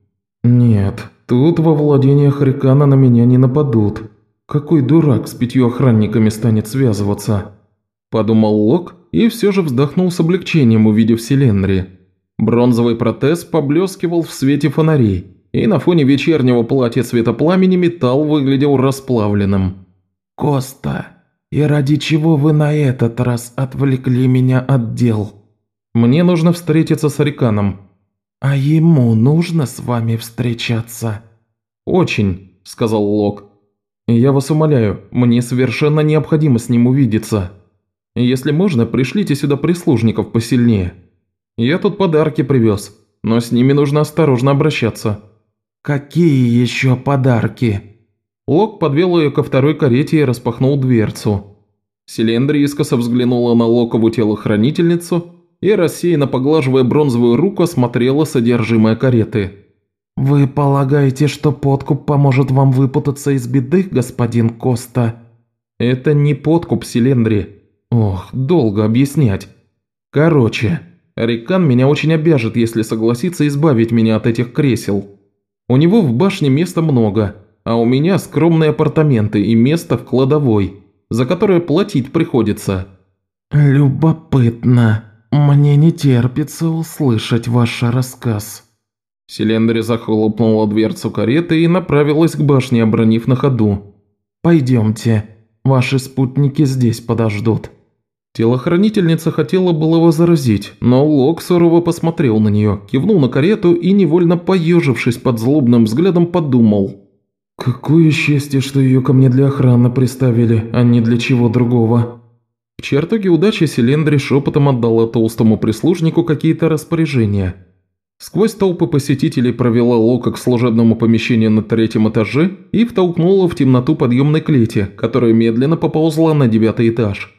A: «Нет, тут во владениях Рикана на меня не нападут. Какой дурак с пятью охранниками станет связываться?» Подумал Лок и все же вздохнул с облегчением, увидев Селенри. Бронзовый протез поблескивал в свете фонарей, и на фоне вечернего платья цвета пламени металл выглядел расплавленным.
C: «Коста, и ради чего вы на этот раз отвлекли меня от дел?»
A: «Мне нужно встретиться с Ариканом».
C: «А ему нужно с вами встречаться?»
A: «Очень», – сказал Лок. «Я вас умоляю, мне совершенно необходимо с ним увидеться. Если можно, пришлите сюда прислужников посильнее. Я тут подарки привез, но с ними нужно осторожно обращаться».
C: «Какие еще подарки?»
A: Лок подвел ее ко второй карете и распахнул дверцу. Селендра искоса взглянула на Локову телохранительницу и, рассеянно поглаживая бронзовую руку, осмотрела содержимое кареты.
C: «Вы полагаете, что подкуп поможет вам выпутаться из беды, господин Коста?»
A: «Это не подкуп, Селендри. Ох, долго объяснять. Короче, Рикан меня очень обяжет, если согласится избавить меня от этих кресел. У него в башне места много, а у меня скромные апартаменты и место в кладовой, за которое платить приходится».
C: «Любопытно. Мне не терпится услышать ваш рассказ».
A: Селендри захлопнула дверцу кареты и направилась к башне, обронив на ходу.
C: «Пойдемте, ваши спутники здесь подождут».
A: Телохранительница хотела было возразить, но Лок сурово посмотрел на нее, кивнул на карету и, невольно поежившись под злобным взглядом, подумал. «Какое счастье, что ее ко мне для охраны приставили, а не для чего другого». В чертоге удачи Селендри шепотом отдала толстому прислужнику какие-то распоряжения – Сквозь толпы посетителей провела Лока к служебному помещению на третьем этаже и втолкнула в темноту подъемной клети, которая медленно поползла на девятый этаж.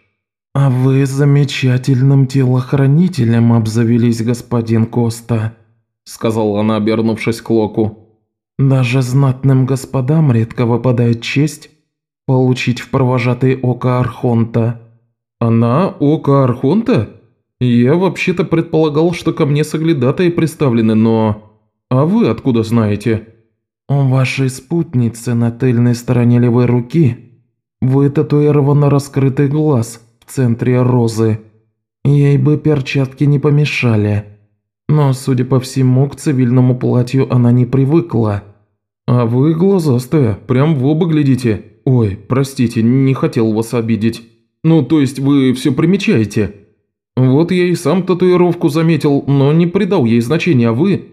C: «А вы замечательным телохранителем обзавелись, господин Коста», – сказала она, обернувшись к Локу. «Даже знатным господам редко выпадает честь получить в провожатый око Архонта».
A: «Она око Архонта?» «Я вообще-то предполагал, что ко мне соглядатые представлены, но... А вы откуда знаете?»
C: «У вашей спутницы на тыльной стороне левой руки вытатуирован раскрытый глаз в центре розы. Ей бы перчатки не помешали. Но, судя по всему, к цивильному платью она не привыкла».
A: «А вы глазастая, прям в оба глядите. Ой, простите, не хотел вас обидеть. Ну, то есть вы все примечаете?» «Вот я и сам татуировку заметил, но не придал ей значения, а вы...»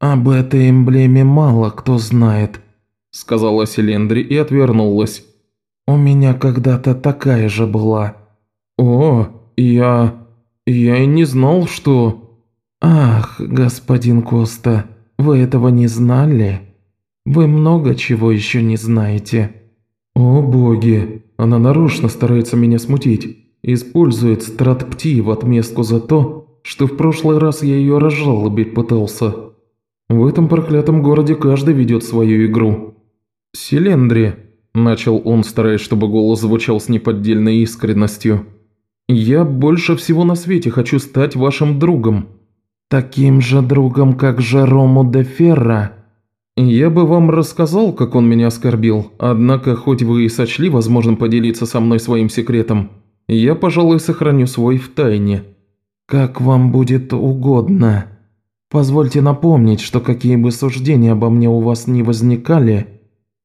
C: «Об этой эмблеме мало кто знает», – сказала Селендри и отвернулась. «У меня когда-то такая же была».
A: «О, я... я и не знал, что...»
C: «Ах, господин Коста, вы этого не знали? Вы много чего еще не знаете».
A: «О боги, она нарочно старается меня смутить». Использует стратпти в отместку за то, что в прошлый раз я ее разжалобить пытался. В этом проклятом городе каждый ведет свою игру. «Селендри», – начал он, стараясь, чтобы голос звучал с неподдельной искренностью, – «я больше всего на свете хочу стать вашим другом».
C: «Таким же другом, как Жерому де Ферра?»
A: «Я бы вам рассказал, как он меня оскорбил, однако хоть вы и сочли возможным поделиться со мной своим секретом, я, пожалуй, сохраню свой в тайне.
C: Как вам будет угодно. Позвольте напомнить, что какие бы суждения обо мне у вас не возникали,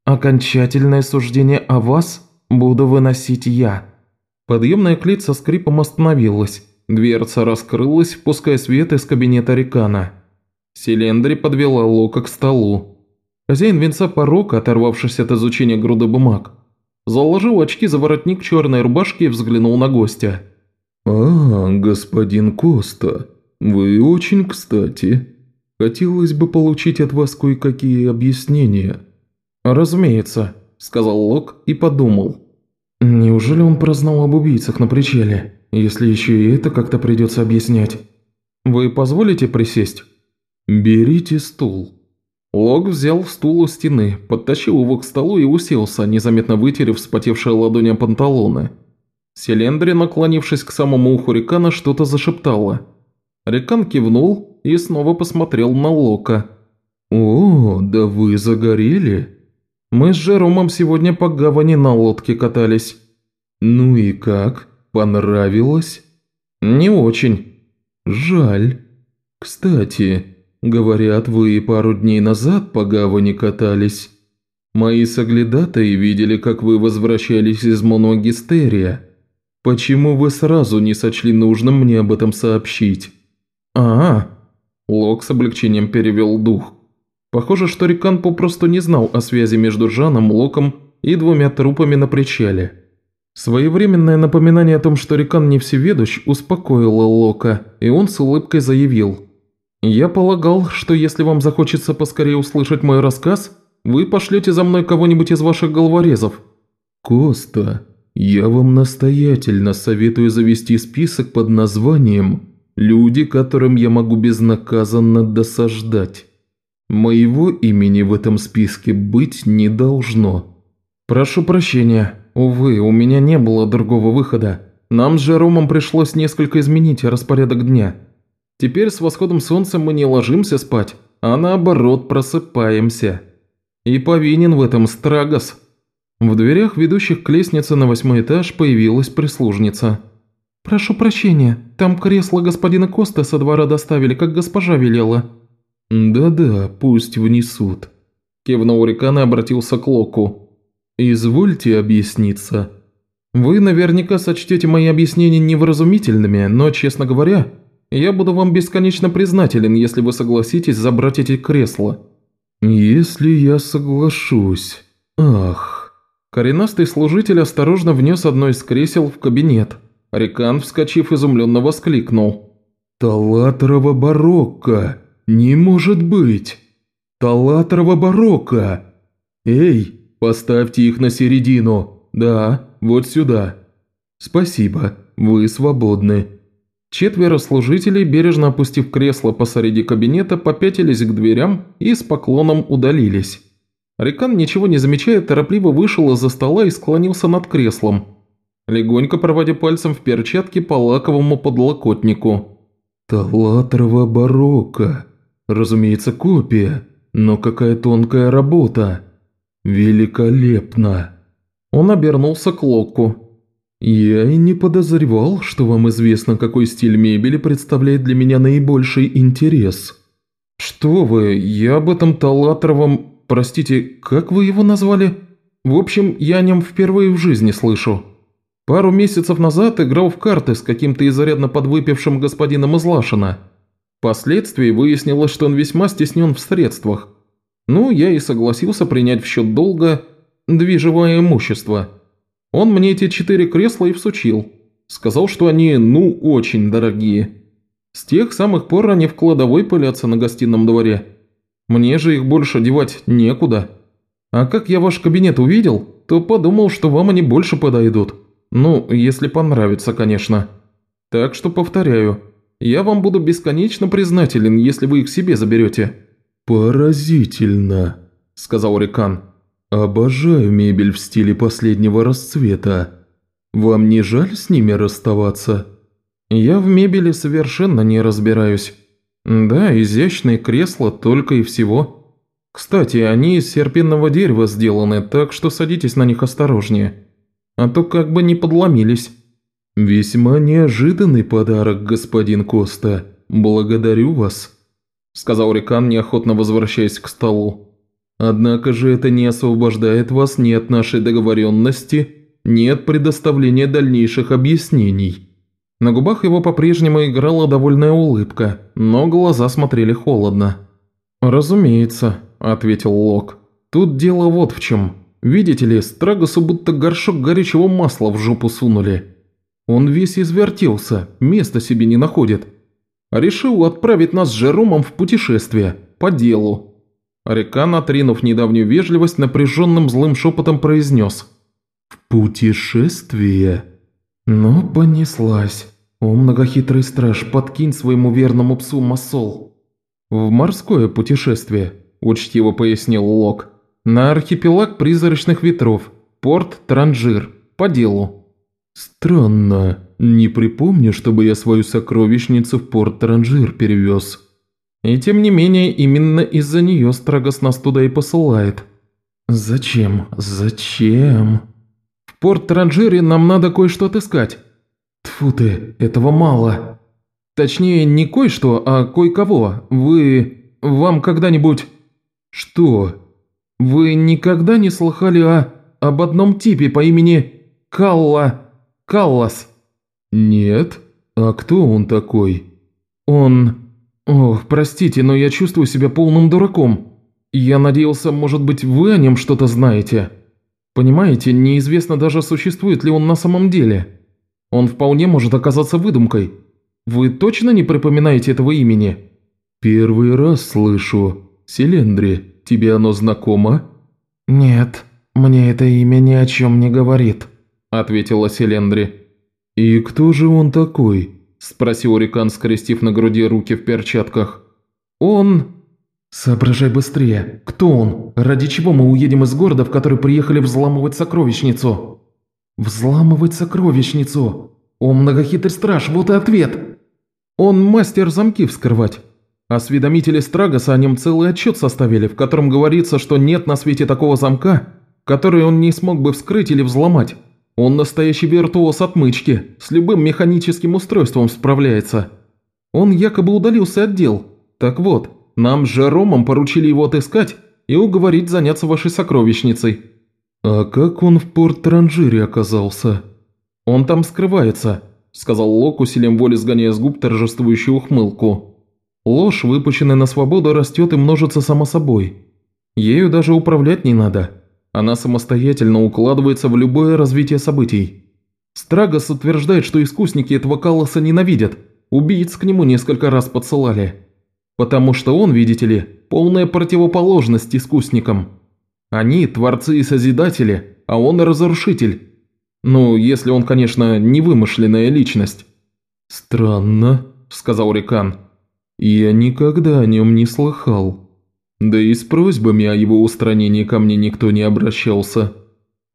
C: окончательное суждение о вас буду выносить я».
A: Подъемная клеть со скрипом остановилась. Дверца раскрылась, впуская свет из кабинета Рикана. Селендри подвела Лока к столу. Хозяин венца порог, оторвавшись от изучения груды бумаг, Заложил очки за воротник черной рубашки и взглянул на гостя.
B: «А, господин Коста, вы очень кстати. Хотелось бы получить от вас кое-какие объяснения».
A: «Разумеется», – сказал Лок и подумал. «Неужели он прознал об убийцах на причале, если еще и это как-то придется объяснять? Вы позволите присесть?»
B: «Берите стул».
A: Лог взял стул у стены, подтащил его к столу и уселся, незаметно вытерев вспотевшие ладони панталоны. Селендри, наклонившись к самому уху Рикана, что-то зашептала. Рикан кивнул и снова посмотрел на Лока.
B: «О, да вы загорели!»
A: «Мы с Жеромом сегодня по гавани на лодке катались».
B: «Ну и как? Понравилось?»
A: «Не очень».
B: «Жаль. Кстати,
A: Говорят, вы пару дней назад по гавани катались. Мои соглядатые видели, как вы возвращались из Моногистерия. Почему вы сразу не сочли нужным мне об этом сообщить?» «А-а!» Лок с облегчением перевел дух. Похоже, что Рикан попросту не знал о связи между Жаном, Локом и двумя трупами на причале. Своевременное напоминание о том, что Рикан не всеведущ, успокоило Лока, и он с улыбкой заявил. «Я полагал, что если вам захочется поскорее услышать мой рассказ, вы пошлете за мной кого-нибудь из ваших головорезов». «Коста, я вам настоятельно советую завести список под названием «Люди, которым я могу безнаказанно досаждать». Моего имени в этом списке быть не должно». «Прошу прощения», Увы, у меня не было другого выхода. Нам с Жеромом пришлось несколько изменить распорядок дня. Теперь с восходом солнца мы не ложимся спать, а наоборот просыпаемся. И повинен в этом Страгос. В дверях, ведущих к лестнице на восьмой этаж, появилась прислужница. «Прошу прощения, там кресло господина Коста со двора доставили, как госпожа велела». «Да-да, пусть внесут», – кивнул Рикан и обратился к Локу. «Извольте объясниться. Вы наверняка сочтете мои объяснения невразумительными, но, честно говоря, я буду вам бесконечно признателен, если вы согласитесь забрать эти кресла». «Если я соглашусь... Ах...» Коренастый служитель осторожно внес одно из кресел в кабинет. Рикан, вскочив, изумленно воскликнул. «Талаторова барокко! Не может быть! Талаторова барокко! Эй, «Поставьте их на середину. Да, вот сюда». «Спасибо, вы свободны». Четверо служителей, бережно опустив кресло посреди кабинета, попятились к дверям и с поклоном удалились. Рикан, ничего не замечая, торопливо вышел из-за стола и склонился над креслом, легонько проводя пальцем в перчатке по лаковому подлокотнику. «Талатрова барокко. Разумеется, копия, но какая тонкая работа!» «Великолепно!» Он обернулся к Локку. «Я и не подозревал, что вам известно, какой стиль мебели представляет для меня наибольший интерес». «Что вы, я об этом Талатровом... Простите, как вы его назвали? В общем, я о нем впервые в жизни слышу. Пару месяцев назад играл в карты с каким-то изрядно подвыпившим господином из Лашина. Впоследствии выяснилось, что он весьма стеснен в средствах. Ну, я и согласился принять в счет долга движимое имущество. Он мне эти четыре кресла и всучил. Сказал, что они, ну, очень дорогие. С тех самых пор они в кладовой пылятся на гостином дворе. Мне же их больше девать некуда. А как я ваш кабинет увидел, то подумал, что вам они больше подойдут. Ну, если понравится, конечно. Так что повторяю, я вам буду бесконечно признателен, если вы их себе заберете». «Поразительно», – сказал Рикан. «Обожаю мебель в стиле последнего расцвета. Вам не жаль с ними расставаться?» «Я в мебели совершенно не разбираюсь. Да, изящные кресла только и всего. Кстати, они из серпенного дерева сделаны, так что садитесь на них осторожнее. А то как бы не подломились». «Весьма неожиданный подарок, господин Коста. Благодарю вас». – сказал Рикан, неохотно возвращаясь к столу. «Однако же это не освобождает вас ни от нашей договоренности, ни от предоставления дальнейших объяснений». На губах его по-прежнему играла довольная улыбка, но глаза смотрели холодно. «Разумеется», – ответил Лок. «Тут дело вот в чем. Видите ли, Страгосу будто горшок горячего масла в жопу сунули. Он весь извертелся, места себе не находит решил отправить нас с Жеромом в путешествие, по делу. Рекан, отринув недавнюю вежливость, напряженным злым шепотом произнес. «В путешествие?» «Ну, понеслась. О, многохитрый страж, подкинь своему верному псу масол». «В морское путешествие», – учтиво пояснил Лок. «На архипелаг призрачных ветров, порт Транжир, по делу». «Странно. Не припомню, чтобы я свою сокровищницу в порт Транжир перевез. И тем не менее, именно из-за нее Страгос нас туда и посылает. Зачем? Зачем? В порт Транжире нам надо кое-что отыскать. Тфу ты, этого мало. Точнее, не кое-что, а кое-кого. Вы... вам когда-нибудь...» «Что? Вы никогда не слыхали о... об одном типе по имени Калла... Каллас?» «Нет. А кто он такой?» «Он... Ох, простите, но я чувствую себя полным дураком. Я надеялся, может быть, вы о нем что-то знаете. Понимаете, неизвестно даже, существует ли он на самом деле. Он вполне может оказаться выдумкой. Вы точно не припоминаете этого имени?» «Первый раз слышу. Селендри, тебе оно знакомо?»
C: «Нет, мне это имя ни о чем не говорит», –
A: ответила Селендри. «И кто же он такой?» – спросил Рикан, скрестив на груди руки в перчатках. «Он...» «Соображай быстрее. Кто он? Ради чего мы уедем из города, в который приехали взламывать сокровищницу?» «Взламывать сокровищницу? О, многохитрый страж, вот и ответ!» «Он мастер замки вскрывать. Осведомители Страгоса о нем целый отчет составили, в котором говорится, что нет на свете такого замка, который он не смог бы вскрыть или взломать. Он настоящий виртуоз отмычки, с любым механическим устройством справляется. Он якобы удалился от дел. Так вот, нам с Жеромом поручили его отыскать и уговорить заняться вашей сокровищницей». «А как он в порт-транжире оказался?» «Он там скрывается», – сказал Лок, усилием воли сгоняя с губ торжествующую ухмылку. Ложь, выпущенная на свободу, растет и множится само собой. Ею даже управлять не надо. Она самостоятельно укладывается в любое развитие событий. Страгос утверждает, что искусники этого Калласа ненавидят. Убийц к нему несколько раз подсылали. Потому что он, видите ли, полная противоположность искусникам. Они – творцы и созидатели, а он – разрушитель. Ну, если он, конечно, не вымышленная личность. «Странно», – сказал Рикан. Я никогда о нем не слыхал. Да и с просьбами о его устранении ко мне никто не обращался.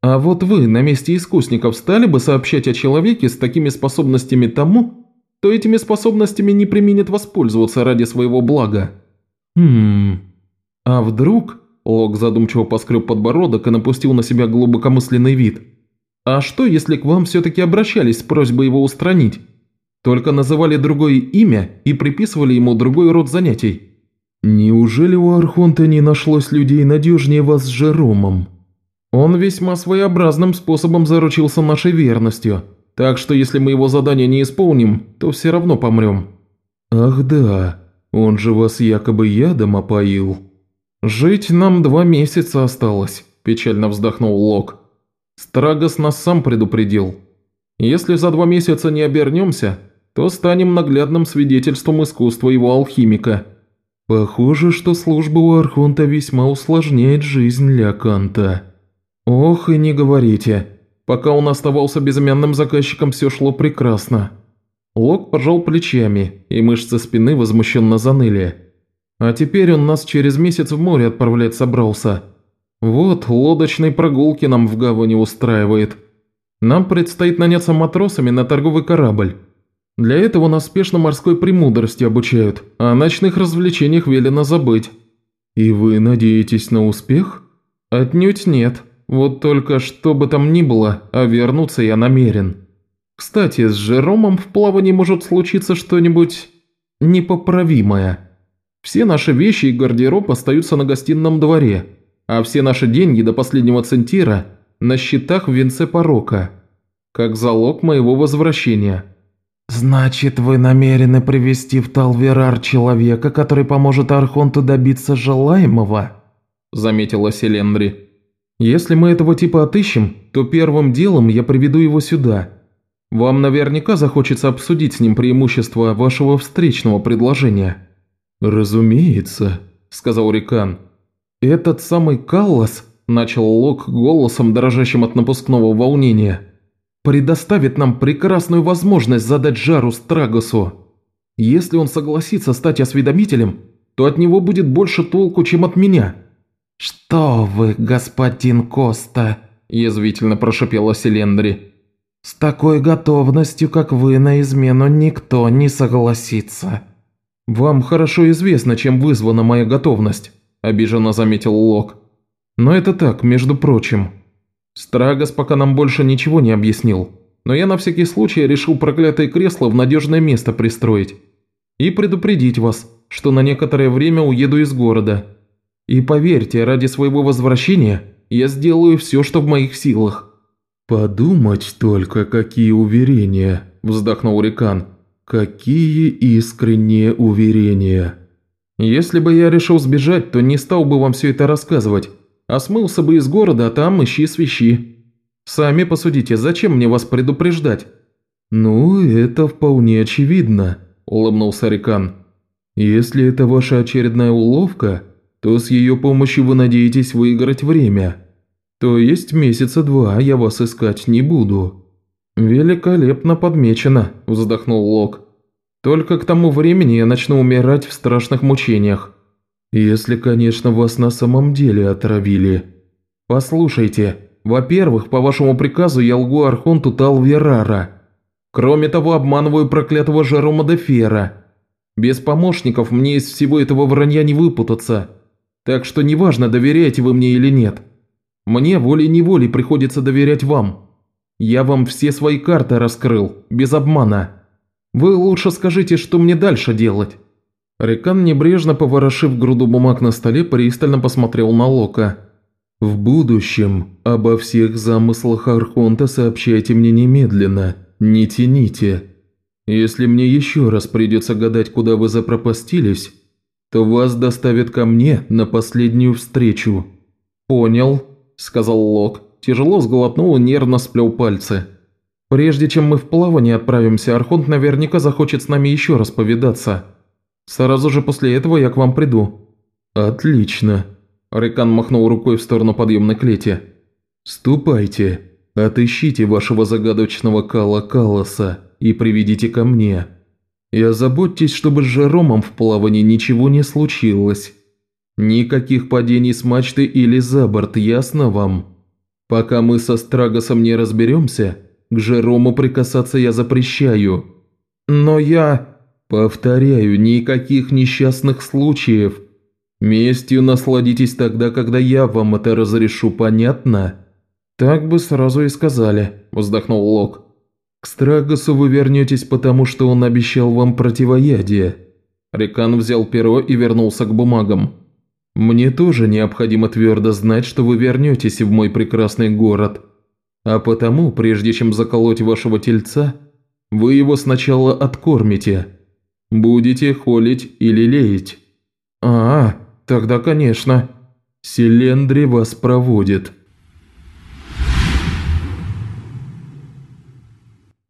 A: А вот вы на месте искусников стали бы сообщать о человеке с такими способностями тому, кто этими способностями не применит воспользоваться ради своего блага? Хм... А вдруг... Лок задумчиво поскреб подбородок и напустил на себя глубокомысленный вид. «А что, если к вам все-таки обращались с просьбой его устранить? Только называли другое имя и приписывали ему другой род занятий. Неужели у Архонта не нашлось людей надежнее вас с Жеромом? Он весьма своеобразным способом заручился нашей верностью, так что если мы его задание не исполним, то все равно помрем. Ах да, он же вас якобы ядом опоил. Жить нам два месяца осталось, печально вздохнул Лок. Страгос нас сам предупредил. Если за два месяца не обернемся, то станем наглядным свидетельством искусства его алхимика. Похоже, что служба у Архонта весьма усложняет жизнь Ляканта. Ох и не говорите. Пока он оставался безымянным заказчиком, все шло прекрасно. Лок пожал плечами, и мышцы спины возмущенно заныли. А теперь он нас через месяц в море отправлять собрался. Вот, лодочной прогулки нам в гавани устраивает. Нам предстоит наняться матросами на торговый корабль. Для этого нас спешно морской премудрости обучают, а о ночных развлечениях велено забыть». «И вы надеетесь на успех?» «Отнюдь нет. Вот только что бы там ни было, а вернуться я намерен. Кстати, с Жеромом в плавании может случиться что-нибудь непоправимое. Все наши вещи и гардероб остаются на гостином дворе, а все наши деньги до последнего центира на счетах в венце порока, как залог моего возвращения».
C: «Значит, вы намерены привести в Талверар человека, который поможет Архонту добиться желаемого?»
A: – заметила Селендри. «Если мы этого типа отыщем, то первым делом я приведу его сюда. Вам наверняка захочется обсудить с ним преимущества вашего встречного предложения». «Разумеется», – сказал Рикан. «Этот самый Каллас», – начал Лок голосом, дрожащим от напускного волнения – предоставит нам прекрасную возможность задать жару Страгосу. Если он согласится стать осведомителем, то от него будет больше толку, чем от меня».
C: «Что вы, господин Коста?» – язвительно прошепела Селендри. «С такой готовностью, как вы, на измену никто не согласится».
A: «Вам хорошо известно, чем вызвана моя готовность», – обиженно заметил Лок. «Но это так, между прочим». Страгос пока нам больше ничего не объяснил, но я на всякий случай решил проклятое кресло в надежное место пристроить. И предупредить вас, что на некоторое время уеду из города. И поверьте, ради своего возвращения я сделаю все, что в моих силах».
C: «Подумать только, какие уверения», – вздохнул Рикан. «Какие искренние уверения!»
A: «Если бы я решил сбежать, то не стал бы вам все это рассказывать, а смылся бы из города, а там ищи свищи. Сами посудите, зачем мне вас предупреждать?»
C: «Ну, это вполне очевидно», – улыбнулся Рикан. «Если это ваша очередная уловка, то с ее помощью вы надеетесь выиграть время. То есть месяца два я вас искать не буду».
A: «Великолепно подмечено», – вздохнул Лок. «Только к тому времени я начну умирать в страшных мучениях».
C: «Если, конечно, вас на самом деле отравили».
A: «Послушайте, во-первых, по вашему приказу я лгу Архонту Талверара. Кроме того, обманываю проклятого Жерома де Фера. Без помощников мне из всего этого вранья не выпутаться. Так что неважно, доверяете вы мне или нет. Мне волей-неволей приходится доверять вам». Я вам все свои карты раскрыл, без обмана. Вы лучше скажите, что мне дальше делать?» Рекан, небрежно поворошив груду бумаг на столе, пристально посмотрел на Лока.
C: «В будущем обо всех замыслах Архонта сообщайте мне немедленно, не тяните. Если мне еще раз придется гадать, куда вы запропастились, то вас доставят ко мне на последнюю встречу».
A: «Понял», – сказал Лок тяжело сглотнул и нервно сплел пальцы. «Прежде чем мы в плавание отправимся, Архонт наверняка захочет с нами еще раз повидаться. Сразу же после этого я к вам приду».
C: «Отлично», – Рекан махнул рукой в сторону подъемной клети. «Ступайте, отыщите вашего загадочного Кала Калоса и приведите ко мне. И озаботьтесь, чтобы с Жеромом в плавании ничего не случилось. Никаких падений с мачты или за борт, ясно вам?» Пока мы со Страгосом не разберемся, к Жерому прикасаться я запрещаю. Но я... Повторяю, никаких несчастных случаев. Местью насладитесь тогда, когда я вам это разрешу, понятно?
A: Так бы сразу и сказали, вздохнул Лок.
C: К Страгосу вы вернетесь, потому что он обещал вам противоядие.
A: Рекан взял перо и вернулся к бумагам.
C: Мне тоже необходимо твердо знать, что вы вернетесь в мой прекрасный город. А потому, прежде чем заколоть вашего тельца, вы его сначала откормите. Будете холить или леять.
A: А, тогда конечно.
C: Селендри вас проводит.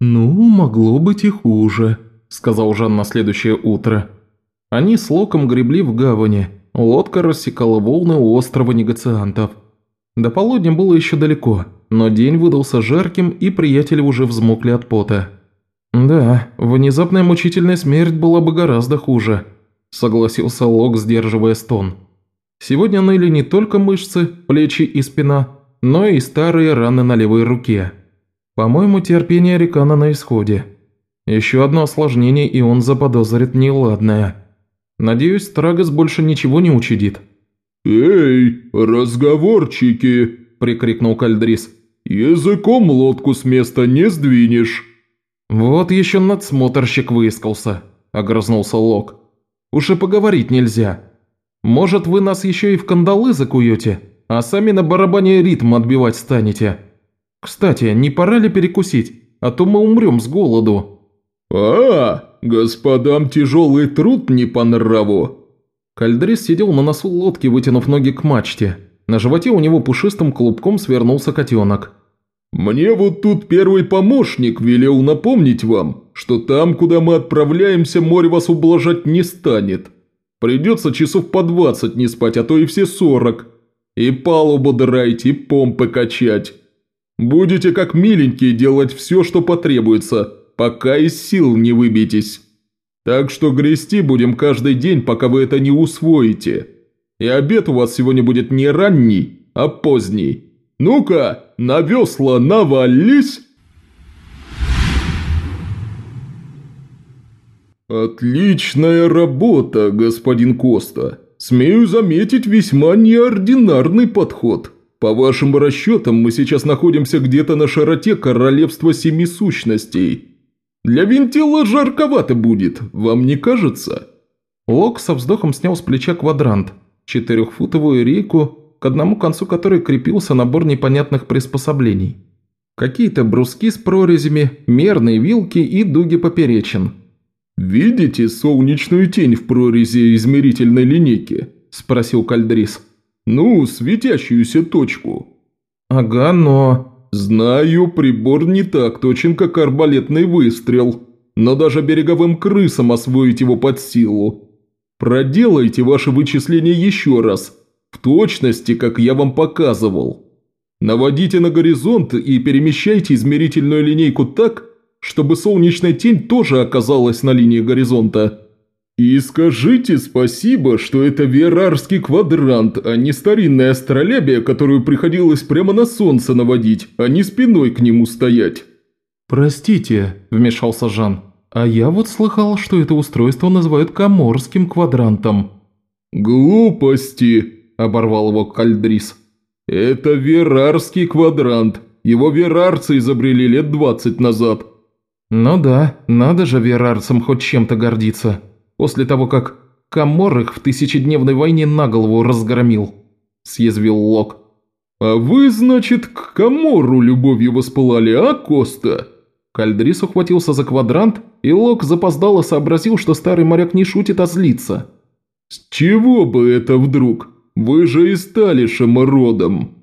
A: «Ну, могло быть и хуже», – сказал Жан на следующее утро. Они с Локом гребли в гавани, Лодка рассекала волны у острова негациантов. До полудня было еще далеко, но день выдался жарким, и приятели уже взмокли от пота. «Да, внезапная мучительная смерть была бы гораздо хуже», – согласился Лок, сдерживая стон. «Сегодня ныли не только мышцы, плечи и спина, но и старые раны на левой руке. По-моему, терпение Рикана на исходе. Еще одно осложнение, и он заподозрит неладное». Надеюсь, Трагос больше ничего не учудит».
B: «Эй, разговорчики!» – прикрикнул Кальдрис. «Языком лодку с места не сдвинешь».
A: «Вот еще надсмотрщик выискался», – огрызнулся Лок. «Уж и поговорить нельзя. Может, вы нас еще и в кандалы закуете, а сами на барабане ритм отбивать станете. Кстати, не пора ли перекусить, а то мы умрем с голоду».
B: «А, господам тяжелый труд не по нраву».
A: Кальдрис сидел на носу лодки, вытянув ноги к мачте. На животе у него пушистым клубком свернулся котенок.
B: «Мне вот тут первый помощник велел напомнить вам, что там, куда мы отправляемся, море вас ублажать не станет. Придется часов по двадцать не спать, а то и все сорок. И палубу драть, и помпы качать. Будете как миленькие делать все, что потребуется, пока из сил не выбьетесь. Так что грести будем каждый день, пока вы это не усвоите. И обед у вас сегодня будет не ранний, а поздний. Ну-ка, на весла навались!» «Отличная работа, господин Коста. Смею заметить весьма неординарный подход. По вашим расчетам, мы сейчас находимся где-то на широте королевства семи сущностей. Для винтила жарковато будет, вам не кажется?»
A: Лок со вздохом снял с плеча квадрант, четырехфутовую рейку, к одному концу которой крепился набор непонятных приспособлений. Какие-то бруски с прорезями, мерные вилки и дуги поперечин.
B: «Видите солнечную тень в прорези измерительной линейки?» – спросил Кальдрис. «Ну, светящуюся точку».
A: «Ага, но...»
B: «Знаю, прибор не так точен, как арбалетный выстрел, но даже береговым крысам освоить его под силу. Проделайте ваши вычисления еще раз, в точности, как я вам показывал. Наводите на горизонт и перемещайте измерительную линейку так, чтобы солнечная тень тоже оказалась на линии горизонта. И скажите спасибо, что это верарский квадрант, а не старинная астролябия, которую приходилось прямо на солнце наводить, а не спиной к нему стоять.
A: «Простите», – вмешался Жан. А я вот слыхал, что это устройство называют коморским квадрантом».
B: «Глупости!» – оборвал его Кальдрис. «Это верарский квадрант. Его верарцы изобрели лет двадцать назад».
A: «Ну да, надо же верарцам хоть чем-то гордиться. После того, как Камор их в тысячедневной войне на голову разгромил», – съязвил Лок.
B: «А вы, значит, к Камору любовью воспылали, а, Коста?»
A: Кальдрис ухватился за квадрант, и Лок запоздало сообразил, что старый моряк не шутит, а злится.
B: «С чего бы это вдруг? Вы же из Талишема родом!»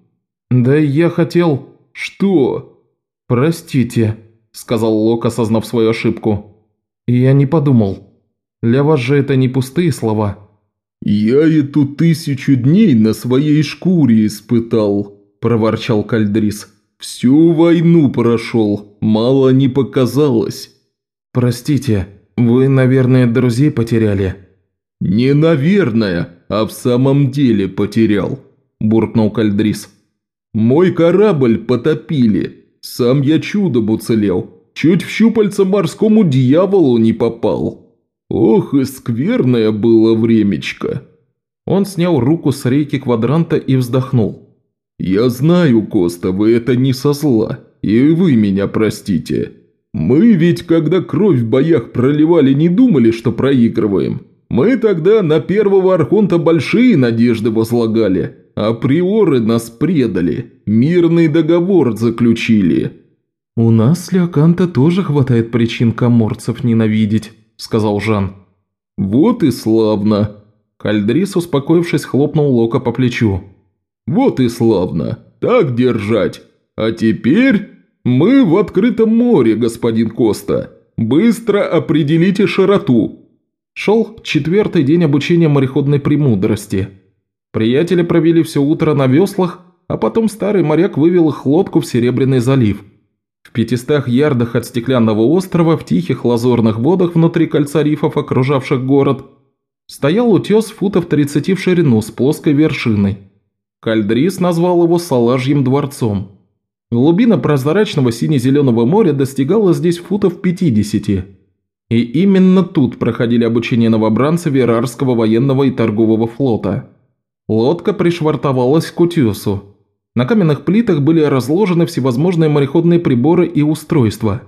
A: «Да я хотел...»
B: «Что?»
A: «Простите», – сказал Лок, осознав свою ошибку. «Я не подумал. Для вас же это не пустые слова».
B: «Я эту тысячу дней на своей шкуре испытал», – проворчал Кальдрис. Всю войну прошел, мало не показалось».
A: «Простите, вы, наверное, друзей потеряли?»
B: «Не наверное, а в самом деле потерял», – буркнул Кальдрис. «Мой корабль потопили. Сам я чудом уцелел. Чуть в щупальца морскому дьяволу не попал. Ох и скверное было времечко».
A: Он снял руку с рейки квадранта и вздохнул.
B: «Я знаю, Коста, вы это не со зла, и вы меня простите. Мы ведь, когда кровь в боях проливали, не думали, что проигрываем. Мы тогда на первого Архонта большие надежды возлагали, а приоры нас предали, мирный договор заключили».
A: «У нас с Леоканта тоже хватает причин коморцев ненавидеть», – сказал Жан.
B: «Вот и славно».
A: Кальдрис, успокоившись, хлопнул Лока по плечу.
B: «Вот и славно. Так держать. А теперь мы в открытом море, господин Коста. Быстро определите широту».
A: Шел четвертый день обучения мореходной премудрости. Приятели провели все утро на веслах, а потом старый моряк вывел их лодку в Серебряный залив. В пятистах ярдах от стеклянного острова, в тихих лазурных водах внутри кольца рифов, окружавших город, стоял утес футов 30 в ширину с плоской вершиной. Кальдрис назвал его Салажьим дворцом. Глубина прозрачного сине-зеленого моря достигала здесь футов 50. И именно тут проходили обучение новобранцы Верарского военного и торгового флота. Лодка пришвартовалась к утесу. На каменных плитах были разложены всевозможные мореходные приборы и устройства.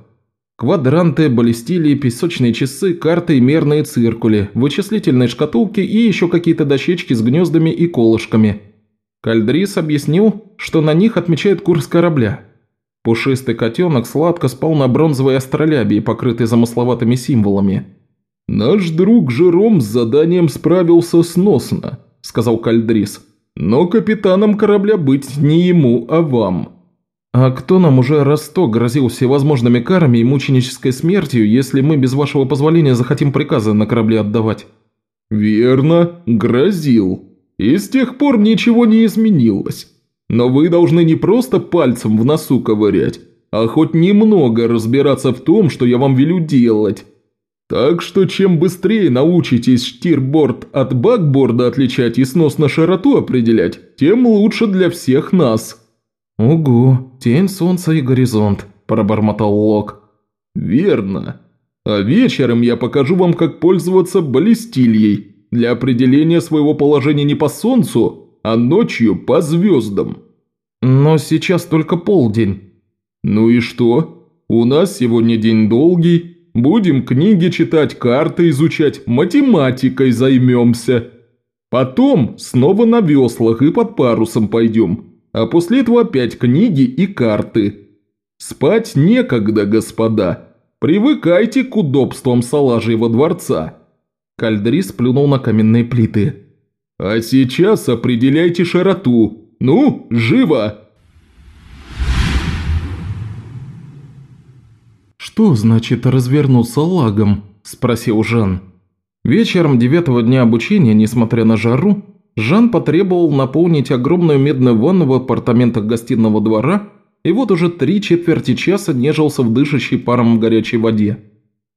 A: Квадранты, баллистилии, песочные часы, карты и мерные циркули, вычислительные шкатулки и еще какие-то дощечки с гнездами и колышками – Кальдрис объяснил, что на них отмечают курс корабля. Пушистый котенок сладко спал на бронзовой астролябии, покрытой замысловатыми символами.
B: «Наш друг Жером с заданием справился сносно», – сказал Кальдрис. «Но капитаном корабля быть не ему, а вам».
A: «А кто нам уже раз сто грозил всевозможными карами и мученической смертью, если мы без вашего позволения захотим приказы на корабле отдавать?»
B: «Верно, грозил», и с тех пор ничего не изменилось. Но вы должны не просто пальцем в носу ковырять, а хоть немного разбираться в том, что я вам велю делать. Так что чем быстрее научитесь штирборд от бакборда отличать и снос на широту определять, тем лучше для всех нас».
A: «Угу, тень солнца и горизонт», – пробормотал Лок.
B: «Верно. А вечером я покажу вам, как пользоваться баллистильей для определения своего положения не по солнцу, а ночью по звездам».
A: «Но сейчас только полдень».
B: «Ну и что? У нас сегодня день долгий, Будем книги читать, карты изучать, математикой займемся. Потом снова на веслах и под парусом пойдем, а после этого опять книги и карты. Спать некогда, господа. Привыкайте к удобствам Салажьего дворца».
A: Кальдрис плюнул на каменные плиты.
B: «А сейчас определяйте широту. Ну, живо!»
A: «Что значит развернуться лагом?» – спросил Жан. Вечером девятого дня обучения, несмотря на жару, Жан потребовал наполнить огромную медную ванну в апартаментах гостиного двора и вот уже три четверти часа нежился в дышащей паром горячей воде.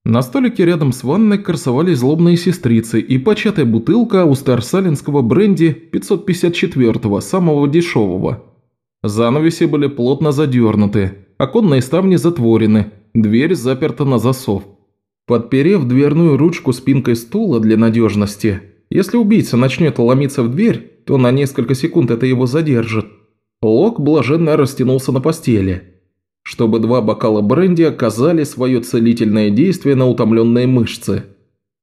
A: На столике рядом с ванной красовались злобные сестрицы и початая бутылка устарсалинского бренди 554-го, самого дешевого. Занавеси были плотно задернуты, оконные ставни затворены, дверь заперта на засов. Подперев дверную ручку спинкой стула для надежности, если убийца начнет ломиться в дверь, то на несколько секунд это его задержит. Лок блаженно растянулся на постели – чтобы два бокала бренди оказали свое целительное действие на утомленные мышцы.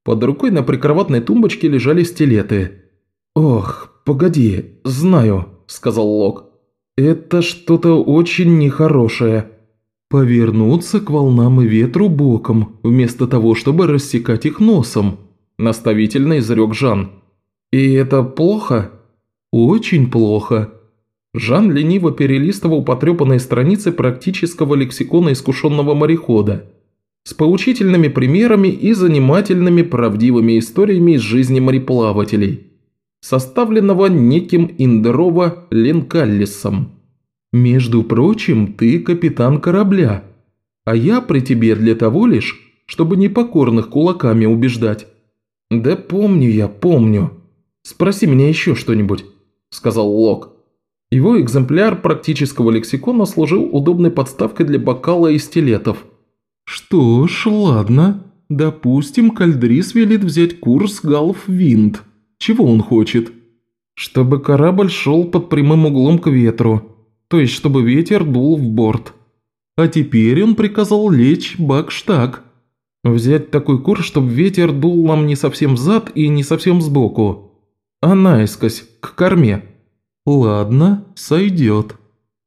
A: Под рукой на прикроватной тумбочке лежали стилеты. «Ох, погоди, знаю», – сказал Лок. «Это что-то очень нехорошее. Повернуться к волнам и ветру боком, вместо того, чтобы рассекать их носом», – наставительно изрек Жан. «И это плохо?» «Очень плохо», Жан лениво перелистывал потрепанные страницы практического лексикона искушенного морехода с поучительными примерами и занимательными правдивыми историями из жизни мореплавателей, составленного неким Индерова Ленкаллисом. «Между прочим, ты капитан корабля, а я при тебе для того лишь, чтобы непокорных кулаками убеждать». «Да помню я, помню. Спроси меня еще что-нибудь», – сказал Лок. Его экземпляр практического лексикона служил удобной подставкой для бокала и стилетов. «Что ж, ладно. Допустим, Кальдрис велит взять курс Галф-Винд. Чего он хочет?» «Чтобы корабль шел под прямым углом к ветру, то есть чтобы ветер дул в борт. А теперь он приказал лечь бакштаг. Взять такой курс, чтобы ветер дул нам не совсем зад и не совсем сбоку, а наискось, к корме». «Ладно, сойдет».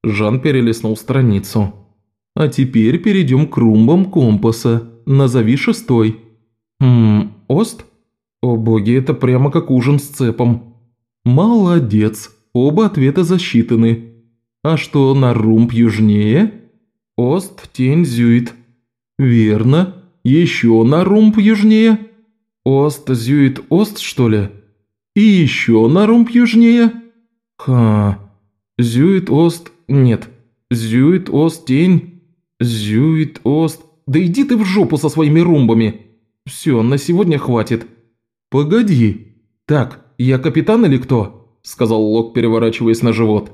A: Жан перелистнул страницу. «А теперь перейдем к румбам компаса. Назови шестой». «Ммм, Ост? О боги, это прямо как ужин с цепом». «Молодец, оба ответа засчитаны. А что на румб южнее?» «Ост, тень, зюит». «Верно. Еще на румб южнее?» «Ост, зюит, ост, что ли?» «И еще на румб южнее?» Ха. Зюит Ост... Нет. Зюит Ост Тень. Зюит Ост... Да иди ты в жопу со своими румбами. Все, на сегодня хватит. Погоди. Так, я капитан или кто? Сказал Лок, переворачиваясь на живот.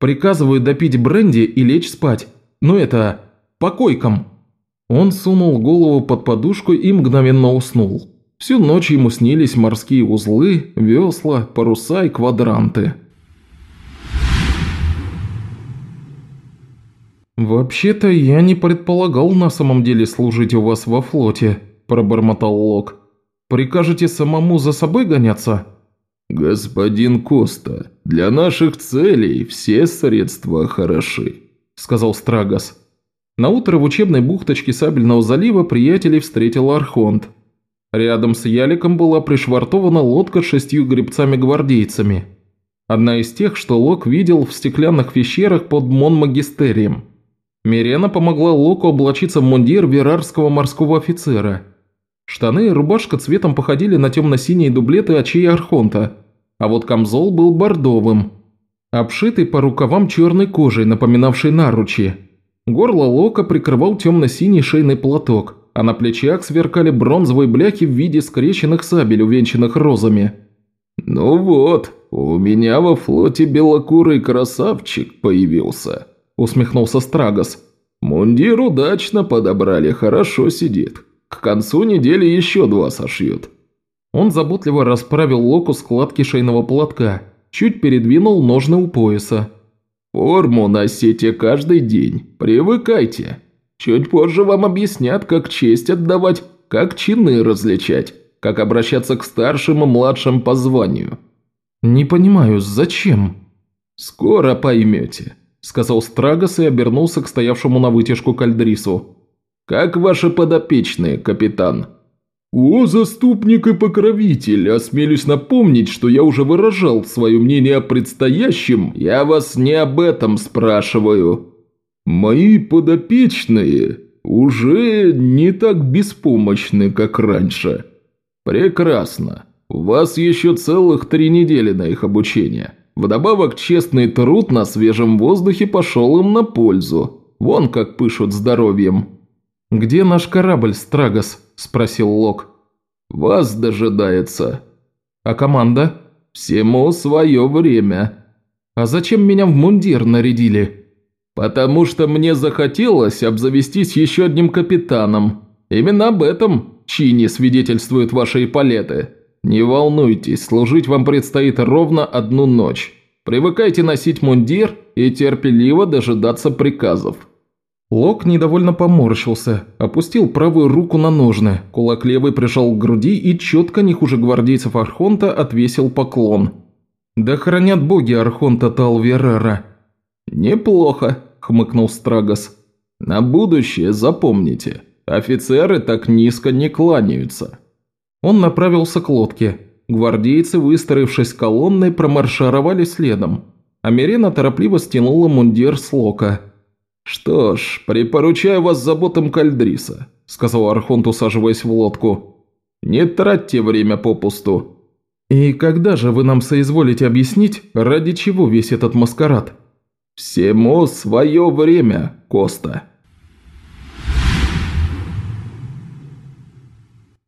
A: Приказываю допить бренди и лечь спать. Ну это... по койкам. Он сунул голову под подушку и мгновенно уснул. Всю ночь ему снились морские узлы, весла, паруса и квадранты. «Вообще-то я не предполагал на самом деле служить у вас во флоте», – пробормотал Лок. «Прикажете самому за собой гоняться?»
B: «Господин Коста, для наших целей все средства хороши», – сказал Страгос.
A: Наутро в учебной бухточке Сабельного залива приятелей встретил Архонт. Рядом с яликом была пришвартована лодка с шестью гребцами-гвардейцами. Одна из тех, что Лок видел в стеклянных пещерах под Монмагистерием. Мирена помогла Локу облачиться в мундир верарского морского офицера. Штаны и рубашка цветом походили на темно-синие дублеты очей Архонта, а вот камзол был бордовым, обшитый по рукавам черной кожей, напоминавшей наручи. Горло Лока прикрывал темно-синий шейный платок, а на плечах сверкали бронзовые бляхи в виде скрещенных сабель, увенчанных розами.
B: «Ну вот, у меня во флоте белокурый красавчик появился», – усмехнулся Страгос. «Мундир удачно подобрали, хорошо сидит. К концу недели еще два сошьют».
A: Он заботливо расправил локу складки шейного платка, чуть передвинул ножны у пояса.
B: «Форму носите каждый день, привыкайте». Чуть позже вам объяснят, как честь отдавать, как чины различать, как обращаться к старшим и младшим по званию».
A: «Не понимаю, зачем?»
B: «Скоро поймете», – сказал Страгос и обернулся к стоявшему на вытяжку кальдрису. «Как ваши подопечные, капитан?» «О, заступник и покровитель, осмелюсь напомнить, что я уже выражал свое мнение о предстоящем. Я вас не об этом спрашиваю. Мои подопечные уже не так беспомощны, как раньше. Прекрасно. У вас еще целых три недели на их обучение. Вдобавок, честный труд на свежем воздухе пошел им на пользу. Вон как пышут здоровьем».
A: «Где наш корабль, Страгос?» – спросил Лок.
B: «Вас дожидается».
A: «А команда?»
B: «Всему свое время».
A: «А зачем меня в мундир нарядили?»
B: «Потому что мне захотелось обзавестись еще одним капитаном. Именно об этом чине свидетельствуют ваши эполеты. Не волнуйтесь, служить вам предстоит ровно одну ночь. Привыкайте носить мундир и терпеливо дожидаться приказов».
A: Лок недовольно поморщился, опустил правую руку на ножны, кулак левый прижал к груди и четко, не хуже гвардейцев Архонта, отвесил поклон. «Да хранят боги Архонта Талверара!»
B: «Неплохо», – хмыкнул Страгос. «На будущее запомните, офицеры так низко не кланяются».
A: Он направился к лодке. Гвардейцы, выстроившись колонной, промаршировали следом. Америна торопливо стянула мундир с Лока –
B: «Что ж, припоручаю вас заботам Кальдриса», – сказал Архонт, усаживаясь в лодку. «Не тратьте время попусту».
A: «И когда же вы нам соизволите объяснить, ради чего весь этот маскарад?»
B: «Всему свое время, Коста».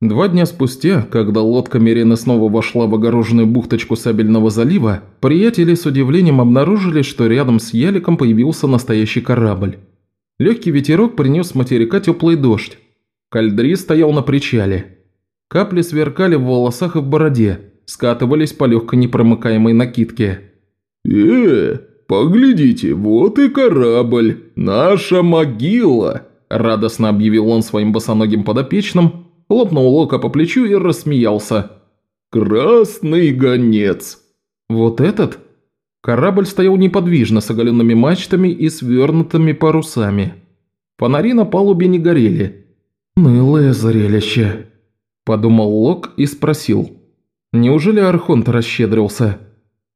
A: Два дня спустя, когда лодка Мерена снова вошла в огороженную бухточку Сабельного залива, приятели с удивлением обнаружили, что рядом с яликом появился настоящий корабль. Легкий ветерок принес с материка теплый дождь. Кальдри стоял на причале. Капли сверкали в волосах и в бороде, скатывались по легкой непромыкаемой накидке.
B: «Э, поглядите, вот и корабль, наша могила!» – радостно объявил он своим босоногим подопечным – хлопнул Лока по плечу и рассмеялся. «Красный гонец!»
A: «Вот этот?» Корабль стоял неподвижно с оголенными мачтами и свернутыми парусами. Фонари на палубе не горели. «Мылое зрелище», – подумал Лок и спросил. «Неужели Архонт расщедрился?»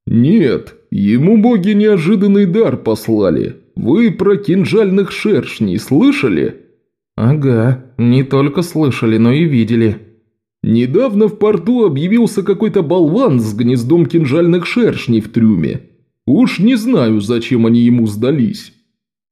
B: «Нет, ему боги неожиданный дар послали. Вы про кинжальных шершней слышали?»
A: «Ага, не только слышали, но и видели».
B: «Недавно в порту объявился какой-то болван с гнездом кинжальных шершней в трюме. Уж не знаю, зачем они ему сдались.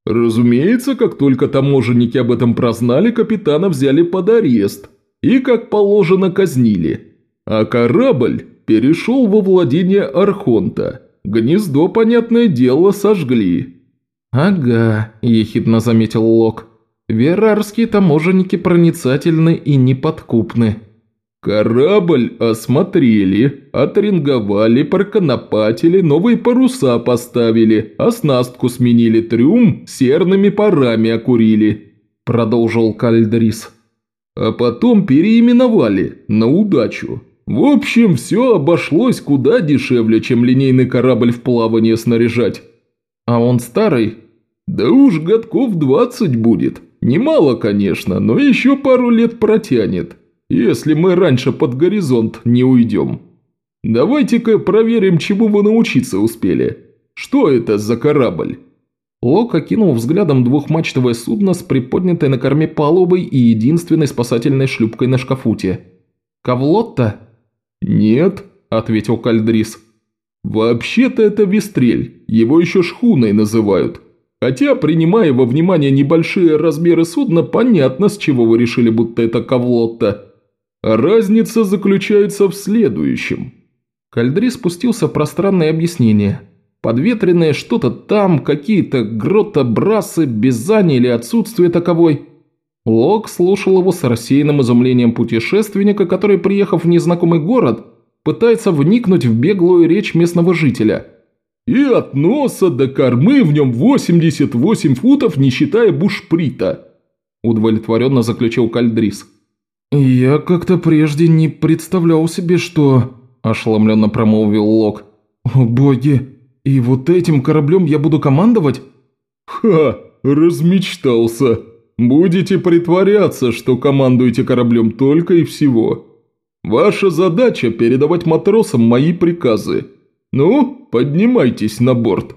B: Разумеется, как только таможенники об этом прознали, капитана взяли под арест и, как положено, казнили. А корабль перешел во владение Архонта. Гнездо, понятное дело, сожгли».
A: «Ага», – ехидно заметил Лок. Верарские таможенники проницательны и неподкупны.
B: Корабль осмотрели, отринговали, проконопатили, новые паруса поставили, оснастку сменили, трюм серными парами окурили», – продолжил Кальдрис. «А потом переименовали на удачу. В общем, все обошлось куда дешевле, чем линейный корабль в плавание снаряжать».
A: «А он старый?»
B: «Да уж годков двадцать будет», Немало, конечно, но еще пару лет протянет, если мы раньше под горизонт не уйдем. Давайте-ка проверим, чему вы научиться успели. Что это за корабль?»
A: Лок окинул взглядом двухмачтовое судно с приподнятой на корме палубой и единственной спасательной шлюпкой на шкафуте. «Кавлотта?»
B: «Нет», – ответил Кальдрис. «Вообще-то это Вестрель, его еще шхуной называют. Хотя, принимая во внимание небольшие размеры судна, понятно, с чего вы решили, будто это Кавлотта. Разница заключается в следующем.
A: Кальдри спустился в пространное объяснение. Подветренное что-то там, какие-то грота-брасы, беззание или отсутствие таковой. Лок слушал его с рассеянным изумлением путешественника, который, приехав в незнакомый город, пытается вникнуть в беглую речь местного жителя –
B: и от носа до кормы в нем 88 футов, не считая бушприта. – удовлетворенно заключил Кальдрис.
A: «Я как-то прежде не представлял себе, что...» – ошеломленно промолвил Лок. «О боги, и вот этим кораблем я буду командовать?»
B: «Ха, размечтался. Будете притворяться, что командуете кораблем только и всего. Ваша задача – передавать матросам мои приказы. Ну, поднимайтесь на борт».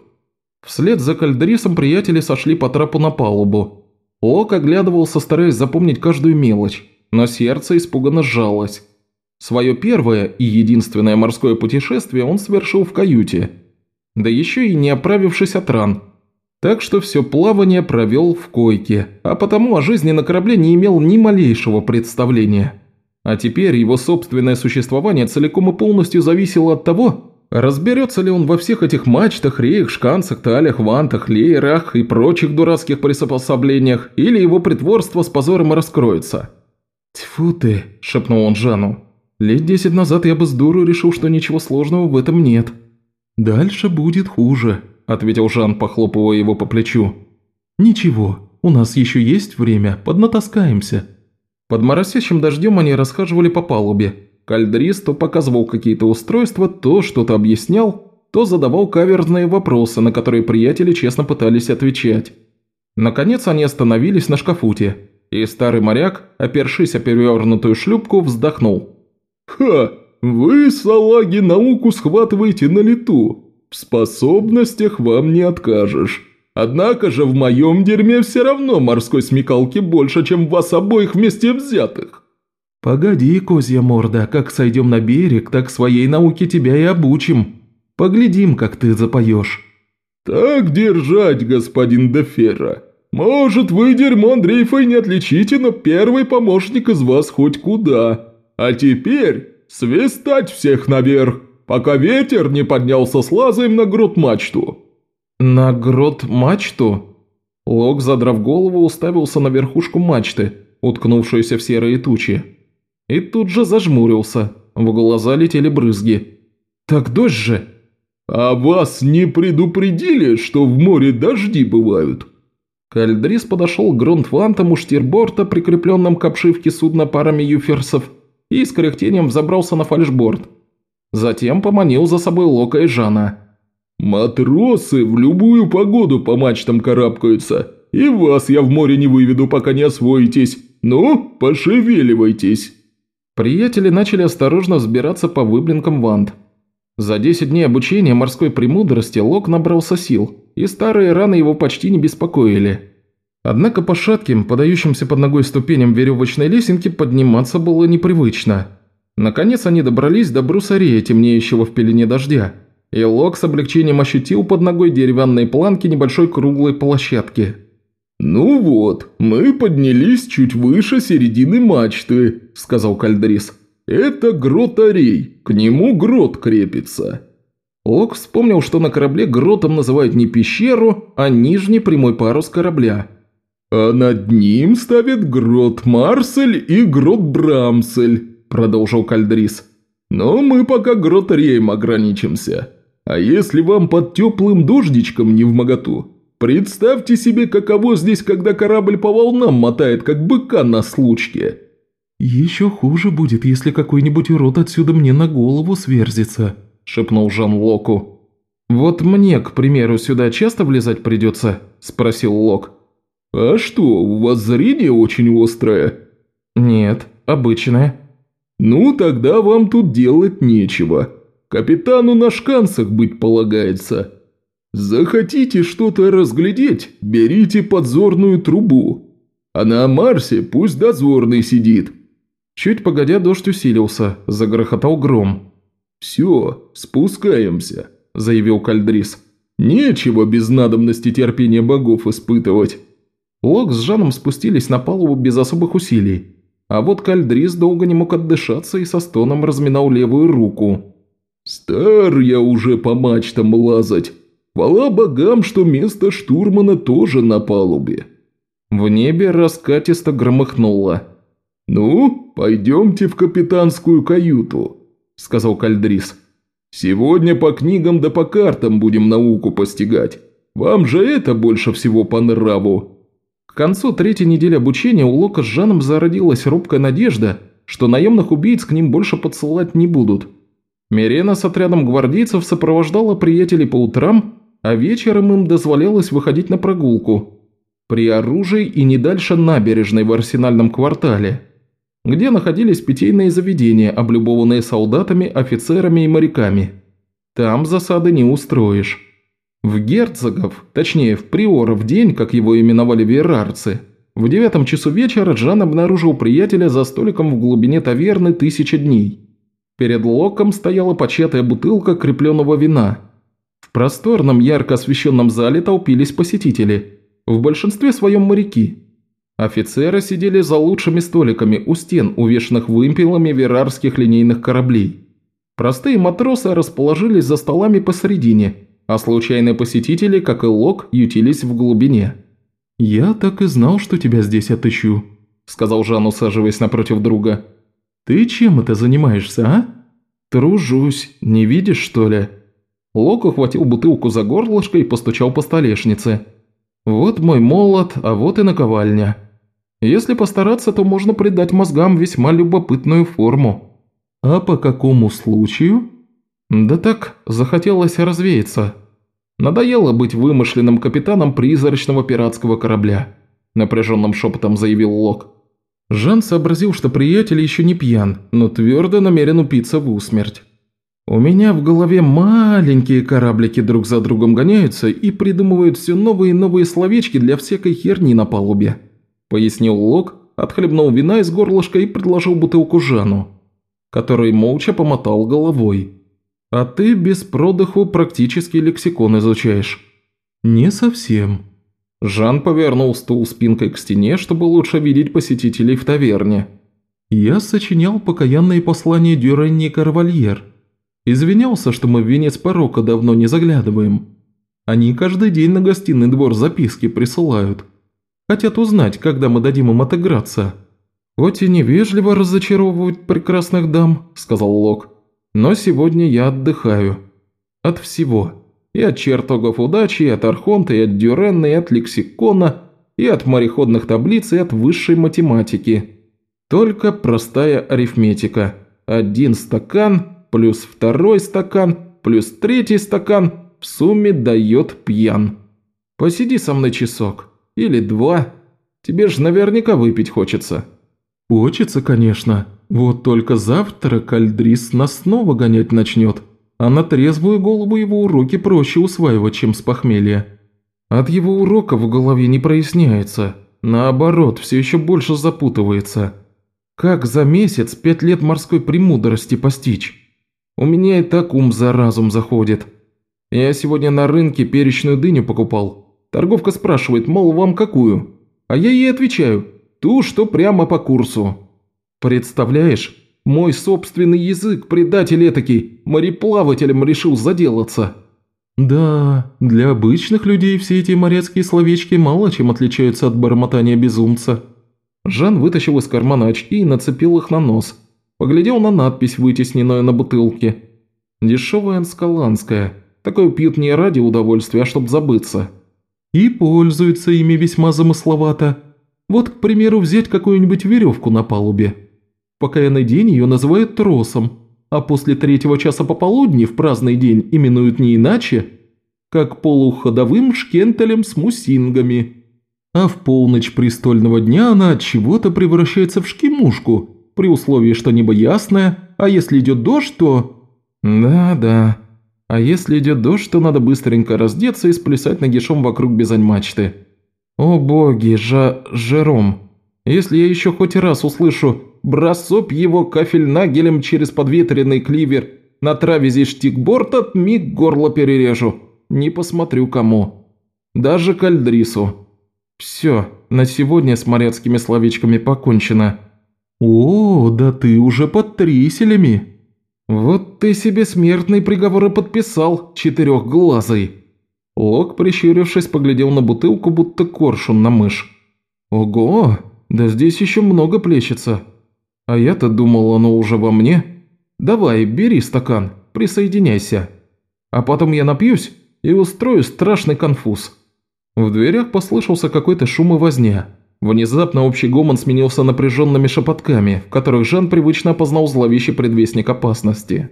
A: Вслед за Кальдрисом приятели сошли по трапу на палубу. Лок оглядывался, стараясь запомнить каждую мелочь но сердце испуганно сжалось. Свое первое и единственное морское путешествие он совершил в каюте, да еще и не оправившись от ран. Так что все плавание провел в койке, а потому о жизни на корабле не имел ни малейшего представления. А теперь его собственное существование целиком и полностью зависело от того, разберется ли он во всех этих мачтах, реях, шканцах, талях, вантах, леерах и прочих дурацких приспособлениях, или его притворство с позором раскроется. «Тьфу ты!» – шепнул он Жану. «Лет десять назад я бы с дуру решил, что ничего сложного в этом нет». «Дальше будет хуже», – ответил Жан, похлопывая его по плечу. «Ничего, у нас еще есть время, поднатаскаемся». Под моросящим дождем они расхаживали по палубе. Кальдрис то показывал какие-то устройства, то что-то объяснял, то задавал каверзные вопросы, на которые приятели честно пытались отвечать. Наконец они остановились на шкафуте. И старый моряк, опершись о перевернутую шлюпку, вздохнул.
B: «Ха! Вы, салаги, науку схватываете на лету. В способностях вам не откажешь. Однако же в моем дерьме все равно морской смекалки больше, чем вас обоих вместе взятых».
A: «Погоди, козья морда, как сойдем на берег, так своей науке тебя и обучим. Поглядим, как ты запоешь».
B: «Так держать, господин Дефера. Может, вы дерьмо Андрейфа и не отличите, но первый помощник из вас хоть куда. А теперь свистать всех наверх, пока ветер не поднялся с лазаем на грот-мачту».
A: «На грот-мачту?» Лок, задрав голову, уставился на верхушку мачты, уткнувшуюся в серые тучи. И тут же зажмурился, в глаза летели брызги. «Так дождь же!»
B: «А вас не предупредили, что в море дожди бывают?»
A: Кальдрис подошел к грунтвантам штирборта, прикрепленным к обшивке судна парами юферсов, и с кряхтением взобрался на фальшборд. Затем поманил за собой Лока и Жана.
B: «Матросы в любую погоду по мачтам карабкаются, и вас я в море не выведу, пока не освоитесь. Ну, пошевеливайтесь!»
A: Приятели начали осторожно взбираться по выблинкам вант. За 10 дней обучения морской премудрости Лок набрался сил – и старые раны его почти не беспокоили. Однако по шатким, подающимся под ногой ступеням веревочной лесенки подниматься было непривычно. Наконец они добрались до брусарея, темнеющего в пелене дождя, и Лок с облегчением ощутил под ногой деревянные планки небольшой круглой площадки.
B: «Ну вот, мы поднялись чуть выше середины мачты», – сказал Кальдрис. «Это грот-арей, к нему грот крепится».
A: Лок вспомнил, что на корабле гротом называют не пещеру, а нижний прямой парус корабля.
B: «А над ним ставят грот Марсель и грот Брамсель», – продолжил Кальдрис. «Но мы пока грот Рейм ограничимся. А если вам под теплым дождичком не в моготу, представьте себе, каково здесь, когда корабль по волнам мотает, как быка на случке».
A: «Еще хуже будет, если какой-нибудь урод отсюда мне на голову сверзится», – шепнул Жан Локу. «Вот мне, к примеру, сюда часто влезать придется?» – спросил Лок.
B: «А что, у вас зрение очень острое?»
A: «Нет, обычное».
B: «Ну, тогда вам тут делать нечего. Капитану на шканцах быть полагается. Захотите что-то разглядеть, берите подзорную трубу. А на Марсе пусть дозорный сидит».
A: Чуть погодя дождь усилился, загрохотал гром.
B: «Все, спускаемся», – заявил Кальдрис. «Нечего без надобности терпения богов испытывать».
A: Лок с Жаном спустились на палубу без особых усилий. А вот Кальдрис долго не мог отдышаться и со стоном разминал левую руку.
B: «Стар я уже по мачтам лазать. Хвала богам, что место штурмана тоже на палубе».
A: В небе раскатисто громыхнуло.
B: «Ну, пойдемте в капитанскую каюту». – сказал Кальдрис. «Сегодня по книгам да по картам будем науку постигать. Вам же это больше всего по нраву».
A: К концу третьей недели обучения у Лока с Жаном зародилась робкая надежда, что наемных убийц к ним больше подсылать не будут. Мирена с отрядом гвардейцев сопровождала приятелей по утрам, а вечером им дозволялось выходить на прогулку. При оружии и не дальше набережной в арсенальном квартале, где находились питейные заведения, облюбованные солдатами, офицерами и моряками. Там засады не устроишь. В герцогов, точнее в приоров день, как его именовали верарцы, в девятом часу вечера Джан обнаружил приятеля за столиком в глубине таверны «Тысяча дней». Перед Локом стояла початая бутылка крепленного вина. В просторном, ярко освещенном зале толпились посетители, в большинстве своем моряки. Офицеры сидели за лучшими столиками у стен, увешанных вымпелами верарских линейных кораблей. Простые матросы расположились за столами посередине, а случайные посетители, как и Лок, ютились в глубине. «Я так и знал, что тебя здесь отыщу», – сказал Жан, усаживаясь напротив друга. «Ты чем это занимаешься, а?» «Тружусь, не видишь, что ли?» Лок ухватил бутылку за горлышко и постучал по столешнице. «Вот мой молот, а вот и наковальня. Если постараться, то можно придать мозгам весьма любопытную форму». «А по какому случаю?» «Да так, захотелось развеяться. Надоело быть вымышленным капитаном призрачного пиратского корабля», – напряженным шепотом заявил Лок. Жан сообразил, что приятель еще не пьян, но твердо намерен упиться в усмерть. «У меня в голове маленькие кораблики друг за другом гоняются и придумывают все новые и новые словечки для всякой херни на палубе», – пояснил Лок, отхлебнул вина из горлышка и предложил бутылку Жану, который молча помотал головой. А ты без продыху практически лексикон изучаешь». «Не совсем». Жан повернул стул спинкой к стене, чтобы лучше видеть посетителей в таверне. «Я сочинял покаянные послания Дюренни Карвальер. Извинялся, что мы в венец порока давно не заглядываем. Они каждый день на гостиный двор записки присылают. Хотят узнать, когда мы дадим им отыграться». «Хоть и невежливо разочаровывать прекрасных дам», – сказал Лок. Но сегодня я отдыхаю. От всего. И от чертогов удачи, и от Архонта, и от Дюренна, и от лексикона, и от мореходных таблиц, и от высшей математики. Только простая арифметика. Один стакан плюс второй стакан плюс третий стакан в сумме дает пьян. Посиди со мной часок. Или два. Тебе же наверняка выпить хочется. Хочется, конечно. Вот только завтра Кальдрис нас снова гонять начнет, а на трезвую голову его уроки проще усваивать, чем с похмелья. От его урока в голове не проясняется, наоборот, все еще больше запутывается. Как за месяц пять лет морской премудрости постичь? У меня и так ум за разум заходит. Я сегодня на рынке перечную дыню покупал. Торговка спрашивает, мол, вам какую? А я ей отвечаю, ту, что прямо по курсу. Представляешь, мой собственный язык, предатель этакий, мореплавателем решил заделаться. Да, для обычных людей все эти морецкие словечки мало чем отличаются от бормотания безумца. Жан вытащил из кармана очки и нацепил их на нос. Поглядел на надпись, вытесненную на бутылке. Дешевая анскаланская. Такое пьют не ради удовольствия, а чтобы забыться. И пользуются ими весьма замысловато. Вот, к примеру, взять какую-нибудь веревку на палубе. В покаянный день ее называют тросом, а после третьего часа пополудни в праздный день именуют не иначе, как полуходовым шкентелем с мусингами. А в полночь престольного дня она от чего-то превращается в шкимушку, при условии, что небо ясное, а если идет дождь, то... Да-да. А если идет дождь, то надо быстренько раздеться и сплясать нагишом вокруг бизань-мачты. О боги, Жа... Жером, если я еще хоть раз услышу бросоп его кафельнагелем через подветренный кливер на травизе штикборта, миг горло перережу. Не посмотрю кому. Даже кальдрису. Все, на сегодня с моряцкими словечками покончено. О, да ты уже под триселями. Вот ты себе смертный приговор и подписал, четырехглазый. Лок, прищурившись, поглядел на бутылку, будто коршун на мышь. Ого, да здесь еще много плещется. А я-то думал, оно уже во мне. Давай, бери стакан, присоединяйся. А потом я напьюсь и устрою страшный конфуз. В дверях послышался какой-то шум и возня. Внезапно общий гомон сменился напряженными шепотками, в которых Жан привычно опознал зловещий предвестник опасности.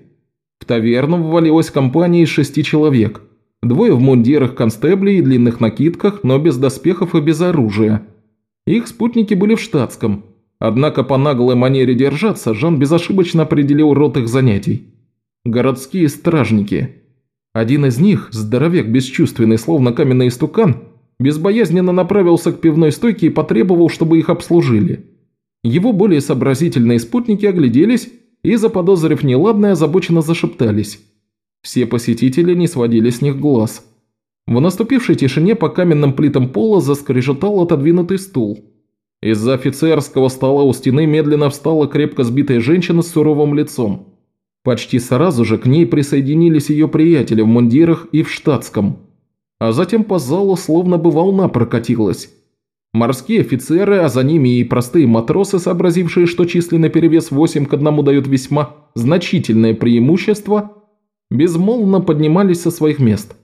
A: В таверну ввалилась компания из шести человек. Двое в мундирах констеблей и длинных накидках, но без доспехов и без оружия. Их спутники были в штатском. Однако по наглой манере держаться Жан безошибочно определил род их занятий. Городские стражники. Один из них, здоровяк бесчувственный, словно каменный истукан, безбоязненно направился к пивной стойке и потребовал, чтобы их обслужили. Его более сообразительные спутники огляделись и, заподозрив неладное, озабоченно зашептались. Все посетители не сводили с них глаз. В наступившей тишине по каменным плитам пола заскрежетал отодвинутый стул. Из-за офицерского стола у стены медленно встала крепко сбитая женщина с суровым лицом. Почти сразу же к ней присоединились ее приятели в мундирах и в штатском – а затем по залу словно бы волна прокатилась. Морские офицеры, а за ними и простые матросы, сообразившие, что численный перевес 8 к 1 дает весьма значительное преимущество, безмолвно поднимались со своих мест.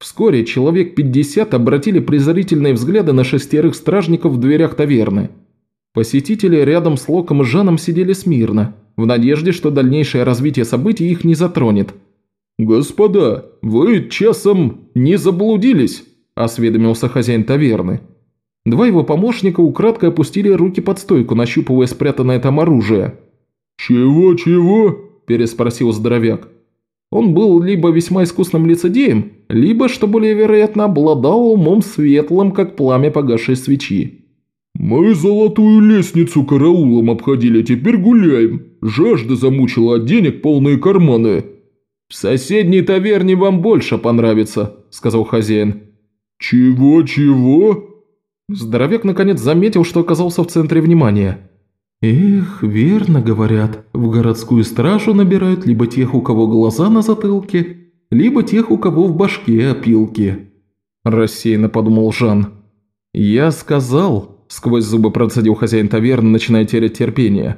A: Вскоре человек 50 обратили презрительные взгляды на шестерых стражников в дверях таверны. Посетители рядом с Локом и Жаном сидели смирно, в надежде, что дальнейшее развитие событий их не затронет –
B: «Господа, вы часом не заблудились?» – осведомился хозяин таверны.
A: Два его помощника украдкой опустили руки под стойку, нащупывая спрятанное там оружие.
B: «Чего-чего?» – переспросил здоровяк.
A: Он был либо весьма искусным лицедеем, либо, что более вероятно, обладал умом светлым, как пламя погасшей свечи.
B: «Мы золотую лестницу караулом обходили, теперь гуляем. Жажда замучила, от денег полные карманы.
A: «В соседней таверне вам больше понравится», – сказал хозяин.
B: «Чего-чего?»
A: Здоровяк наконец заметил, что оказался в центре внимания. «Эх, верно говорят, в городскую стражу набирают либо тех, у кого глаза на затылке, либо тех, у кого в башке опилки», – рассеянно подумал Жан. «Я сказал», – сквозь зубы процедил хозяин таверны, начиная терять терпение.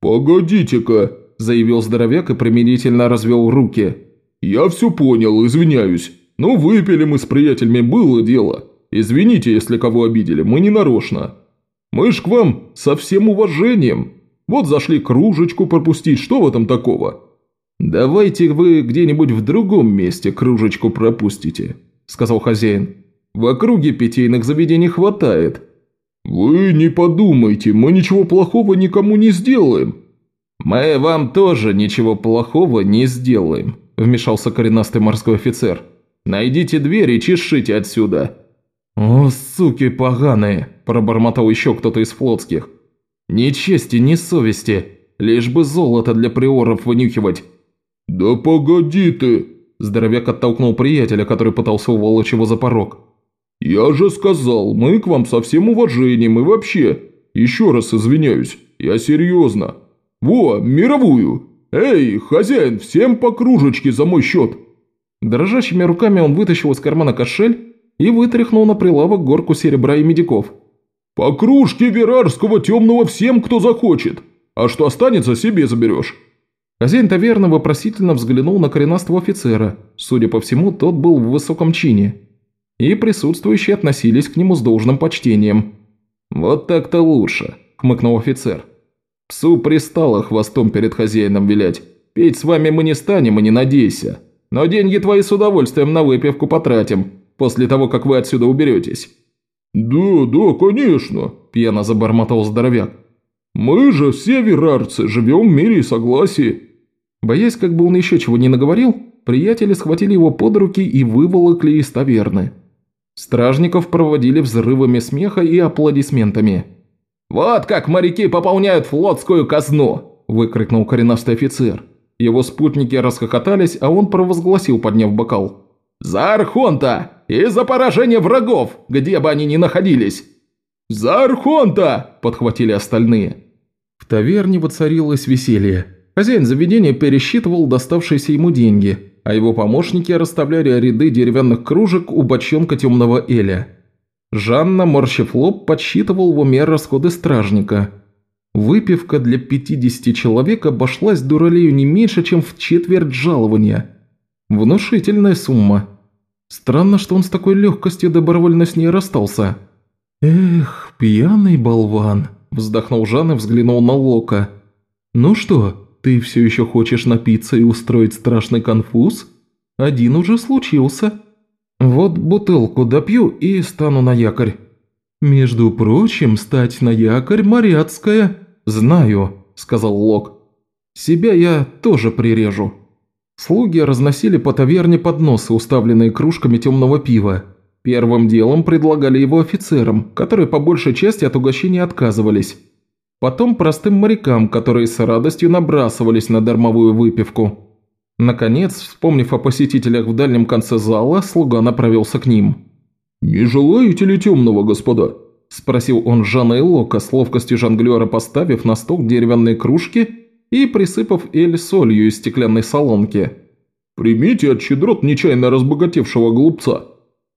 B: «Погодите-ка», заявил здоровяк и примирительно развел руки. «Я все понял, извиняюсь. Но выпили мы с приятелями, было дело. Извините, если кого обидели, мы не нарочно. Мы ж к вам со всем уважением. Вот зашли кружечку пропустить, что в этом такого?»
A: «Давайте вы где-нибудь в другом месте кружечку пропустите», – сказал хозяин. «В округе питейных заведений хватает».
B: «Вы не подумайте, мы ничего плохого никому не сделаем»,
A: «Мы вам тоже ничего плохого не сделаем», – вмешался коренастый морской офицер. «Найдите дверь и чешите отсюда». «О, суки поганые!» – пробормотал еще кто-то из флотских. «Ни чести, ни совести, лишь бы золото для приоров вынюхивать».
B: «Да погоди ты!»
A: – здоровяк оттолкнул приятеля, который пытался уволочь его за порог.
B: «Я же сказал, мы к вам со всем уважением и вообще. Еще раз извиняюсь, я серьезно. «Во, мировую! Эй, хозяин, всем по кружечке за мой счет!»
A: Дрожащими руками он вытащил из кармана кошель и вытряхнул на прилавок горку серебра и медиков.
B: «По кружке верарского темного всем, кто захочет, а что останется, себе заберешь».
A: Хозяин таверны вопросительно взглянул на коренастого офицера. Судя по всему, тот был в высоком чине. И присутствующие относились к нему с должным почтением. «Вот так-то лучше», – хмыкнул офицер. Псу пристало хвостом перед хозяином вилять. Петь с вами мы не станем и не надейся. Но деньги твои с удовольствием на выпивку потратим, после того, как вы отсюда уберетесь».
B: «Да, да, конечно», – пьяно забормотал здоровяк. «Мы же все верарцы, живем в мире и согласии».
A: Боясь, как бы он еще чего не наговорил, приятели схватили его под руки и выволокли из таверны. Стражников проводили взрывами смеха и аплодисментами. «Вот как моряки пополняют флотскую казну!» – выкрикнул коренастый офицер. Его спутники расхохотались, а он провозгласил, подняв бокал. «За Архонта! И за поражение врагов, где бы они ни находились!» «За Архонта!» – подхватили остальные. В таверне воцарилось веселье. Хозяин заведения пересчитывал доставшиеся ему деньги, а его помощники расставляли ряды деревянных кружек у бочонка темного Эля. Жанна, морщив лоб, подсчитывал в уме расходы стражника. Выпивка для 50 человек обошлась дуралею не меньше, чем в четверть жалования. Внушительная сумма. Странно, что он с такой легкостью добровольно с ней расстался. «Эх, пьяный болван», – вздохнул Жан и взглянул на Лока. «Ну что, ты все еще хочешь напиться и устроить страшный конфуз? Один уже случился. Вот бутылку допью и стану на якорь». «Между прочим, стать на якорь моряцкая». «Знаю», – сказал Лок. «Себя я тоже прирежу». Слуги разносили по таверне подносы, уставленные кружками темного пива. Первым делом предлагали его офицерам, которые по большей части от угощения отказывались. Потом простым морякам, которые с радостью набрасывались на дармовую выпивку. Наконец, вспомнив о посетителях в дальнем конце зала, слуга направился к ним.
B: «Не желаете ли темного, господа?»
A: – спросил он Жана и Лока, с ловкостью жонглера поставив на стол деревянные кружки и присыпав эль солью из стеклянной солонки.
B: «Примите от щедрот нечаянно разбогатевшего глупца».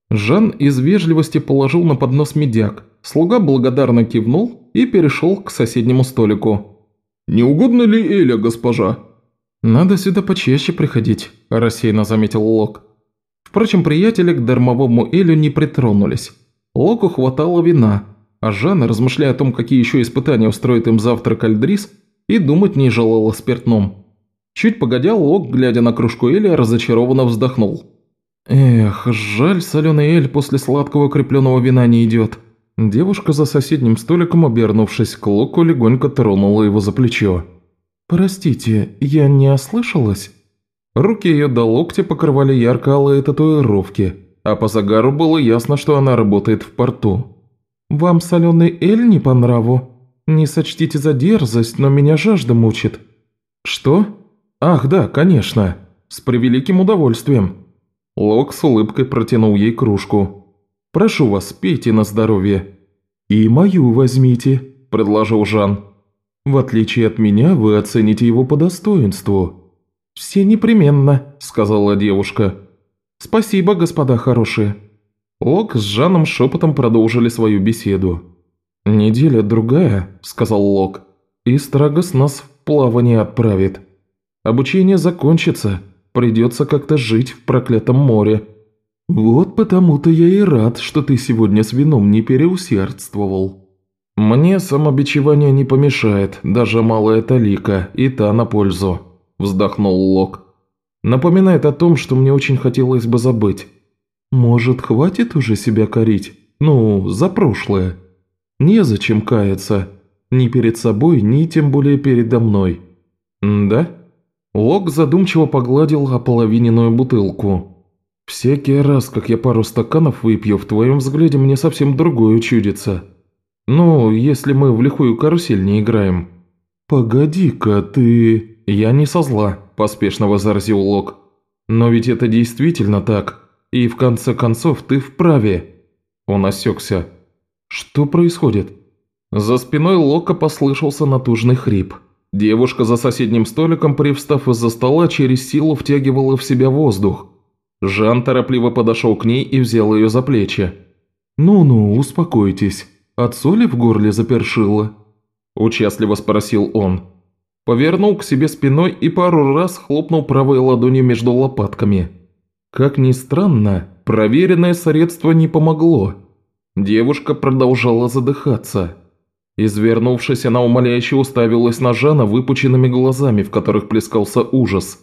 A: Жан из вежливости положил на поднос медяк. Слуга благодарно кивнул и перешел к соседнему столику.
B: «Не угодно ли Эля, госпожа?»
A: «Надо сюда почаще приходить», – рассеянно заметил Лок. Впрочем, приятели к дармовому Элю не притронулись. Локу хватало вина, а Жанна, размышляя о том, какие еще испытания устроит им завтра Кальдрис, и думать не желал о спиртном. Чуть погодя, Лок, глядя на кружку Эля, разочарованно вздохнул. «Эх, жаль, соленый Эль после сладкого крепленного вина не идет». Девушка за соседним столиком, обернувшись к Локу, легонько тронула его за плечо. «Простите, я не ослышалась?» Руки ее до локтя покрывали ярко-алые татуировки, а по загару было ясно, что она работает в порту. «Вам соленый эль не по нраву? Не сочтите за дерзость, но меня жажда мучит». «Что? Ах, да, конечно. С превеликим удовольствием». Лок с улыбкой протянул ей кружку. «Прошу вас, пейте на здоровье». «И мою возьмите», – предложил Жан. «В отличие от меня, вы оцените его по достоинству». «Все непременно», – сказала девушка. «Спасибо, господа хорошие». Лок с Жаном шепотом продолжили свою беседу. «Неделя другая», – сказал Лок, – «и Страгос нас в плавание отправит. Обучение закончится, придется как-то жить в проклятом море». «Вот потому-то я и рад, что ты сегодня с вином не переусердствовал». «Мне самобичевание не помешает, даже малая талика, и та на пользу», – вздохнул Лок. «Напоминает о том, что мне очень хотелось бы забыть. Может, хватит уже себя корить? Ну, за прошлое. Незачем каяться. Ни перед собой, ни тем более передо мной. М да?» Лок задумчиво погладил ополовиненную бутылку. «Всякий раз, как я пару стаканов выпью, в твоем взгляде мне совсем другое чудится. Ну, если мы в лихую карусель не играем». «Погоди-ка, ты...» «Я не со зла», – поспешно возразил Лок. «Но ведь это действительно так, и в конце концов ты вправе». Он осекся. «Что происходит?» За спиной Лока послышался натужный хрип. Девушка за соседним столиком, привстав из-за стола, через силу втягивала в себя воздух. Жан торопливо подошел к ней и взял ее за плечи. «Ну-ну, успокойтесь. От соли в горле запершило?» Участливо спросил он повернул к себе спиной и пару раз хлопнул правой ладонью между лопатками. Как ни странно, проверенное средство не помогло. Девушка продолжала задыхаться. Извернувшись, она умоляюще уставилась на Жана выпученными глазами, в которых плескался ужас.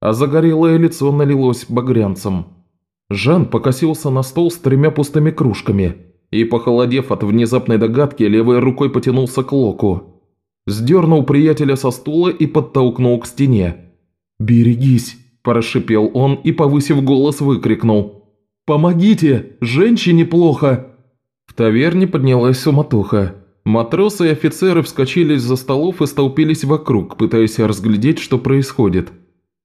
A: А загорелое лицо налилось багрянцем. Жан покосился на стол с тремя пустыми кружками и, похолодев от внезапной догадки, левой рукой потянулся к Локу. Сдернул приятеля со стула и подтолкнул к стене. «Берегись!» – прошипел он и, повысив голос, выкрикнул. «Помогите! Женщине плохо!» В таверне поднялась суматоха. Матросы и офицеры вскочили из-за столов и столпились вокруг, пытаясь разглядеть, что происходит.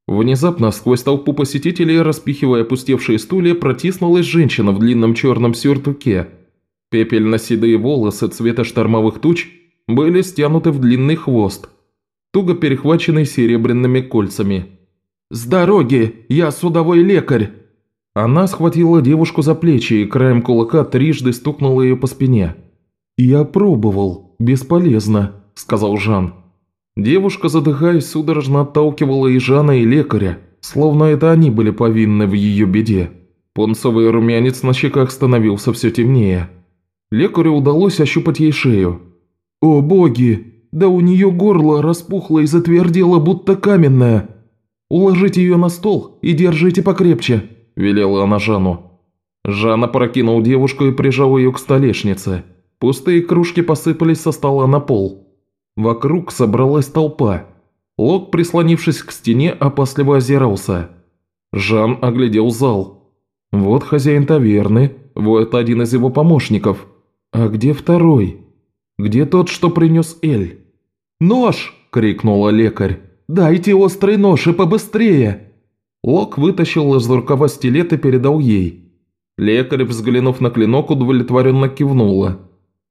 A: Внезапно сквозь толпу посетителей, распихивая опустевшие стулья, протиснулась женщина в длинном черном сюртуке. Пепельно-седые волосы цвета штормовых туч были стянуты в длинный хвост, туго перехваченный серебряными кольцами. «С дороги! Я судовой лекарь!» Она схватила девушку за плечи и краем кулака трижды стукнула ее по спине. «Я пробовал. Бесполезно», – сказал Жан. Девушка, задыхаясь, судорожно отталкивала и Жана, и лекаря, словно это они были повинны в ее беде. Пунцовый румянец на щеках становился все темнее. Лекарю удалось ощупать ей шею. «О боги! Да у нее горло распухло и затвердело, будто каменное. Уложите ее на стол и держите покрепче», – велела она Жанну. Жанна прокинул девушку и прижал ее к столешнице. Пустые кружки посыпались со стола на пол. Вокруг собралась толпа. Лок, прислонившись к стене, опасливо озирался. Жан оглядел зал. Вот хозяин таверны, вот один из его помощников. А где второй? Где тот, что принес Эль? «Нож!» – крикнула лекарь. «Дайте острый нож и побыстрее!» Лок вытащил из рукава стилет и передал ей. Лекарь, взглянув на клинок, удовлетворенно кивнула.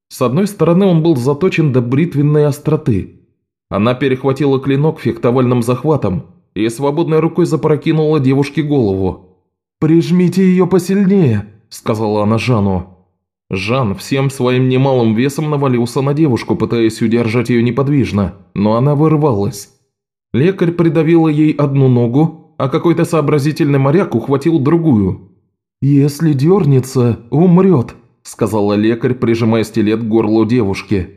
A: С одной стороны он был заточен до бритвенной остроты. Она перехватила клинок фехтовальным захватом и свободной рукой запрокинула девушке голову. «Прижмите ее посильнее», – сказала она Жану. Жан всем своим немалым весом навалился на девушку, пытаясь удержать ее неподвижно, но она вырвалась. Лекарь придавила ей одну ногу, а какой-то сообразительный моряк ухватил другую. «Если дернется, умрет», – сказала лекарь, прижимая стилет к горлу девушки.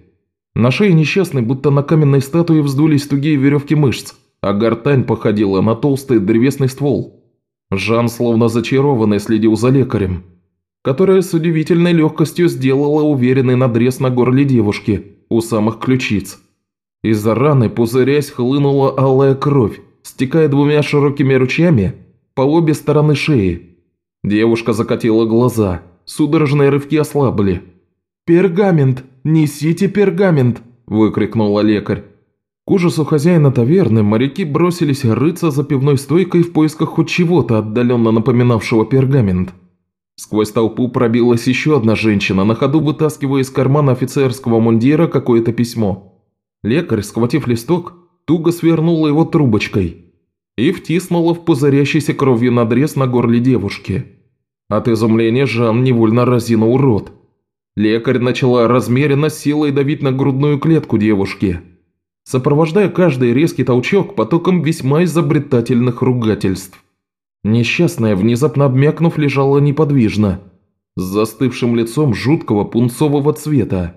A: На шее несчастной, будто на каменной статуе, вздулись тугие веревки мышц, а гортань походила на толстый древесный ствол. Жан, словно зачарованный, следил за лекарем которая с удивительной легкостью сделала уверенный надрез на горле девушки у самых ключиц. Из-за раны, пузырясь, хлынула алая кровь, стекая двумя широкими ручьями по обе стороны шеи. Девушка закатила глаза, судорожные рывки ослабли. «Пергамент! Несите пергамент!» – выкрикнула лекарь. К ужасу хозяина таверны моряки бросились рыться за пивной стойкой в поисках хоть чего-то отдаленно напоминавшего пергамент. Сквозь толпу пробилась еще одна женщина, на ходу вытаскивая из кармана офицерского мундира какое-то письмо. Лекарь, схватив листок, туго свернула его трубочкой и втиснула в пузырящийся кровью надрез на горле девушки. От изумления Жан невольно разинул рот. Лекарь начала размеренно силой давить на грудную клетку девушки, сопровождая каждый резкий толчок потоком весьма изобретательных ругательств. Несчастная, внезапно обмякнув, лежала неподвижно, с застывшим лицом жуткого пунцового цвета.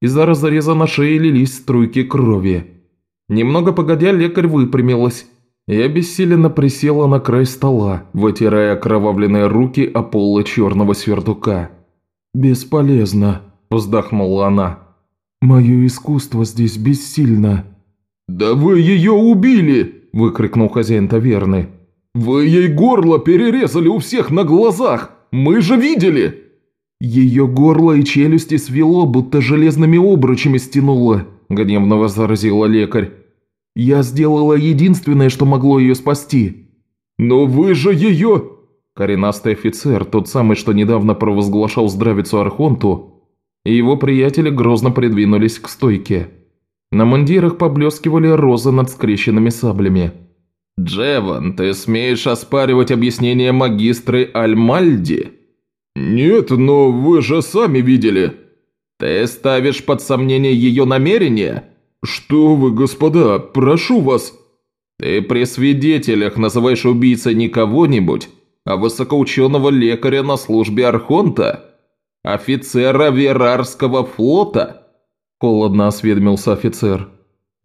A: Из-за разреза на шее лились струйки крови. Немного погодя, лекарь выпрямилась и обессиленно присела на край стола, вытирая окровавленные руки о полы черного свердука. «Бесполезно», – вздохнула она. «Мое искусство здесь бессильно».
B: «Да вы ее убили!» – выкрикнул хозяин таверны. «Вы ей горло перерезали у всех на глазах! Мы же видели!»
A: «Ее горло и челюсти свело, будто железными обручами стянуло», – гневно возразила лекарь. «Я сделала единственное, что могло ее спасти».
B: «Но вы же ее...»
A: Коренастый офицер, тот самый, что недавно провозглашал здравицу Архонту, и его приятели грозно придвинулись к стойке. На мундирах поблескивали розы над скрещенными саблями.
B: «Джеван, ты смеешь оспаривать объяснение магистры Альмальди?» «Нет, но вы же сами видели». «Ты ставишь под сомнение ее намерения?» «Что вы, господа, прошу вас». «Ты при свидетелях называешь убийцей не кого-нибудь, а высокоученого лекаря на службе Архонта? Офицера Верарского флота?»
A: Холодно осведомился офицер.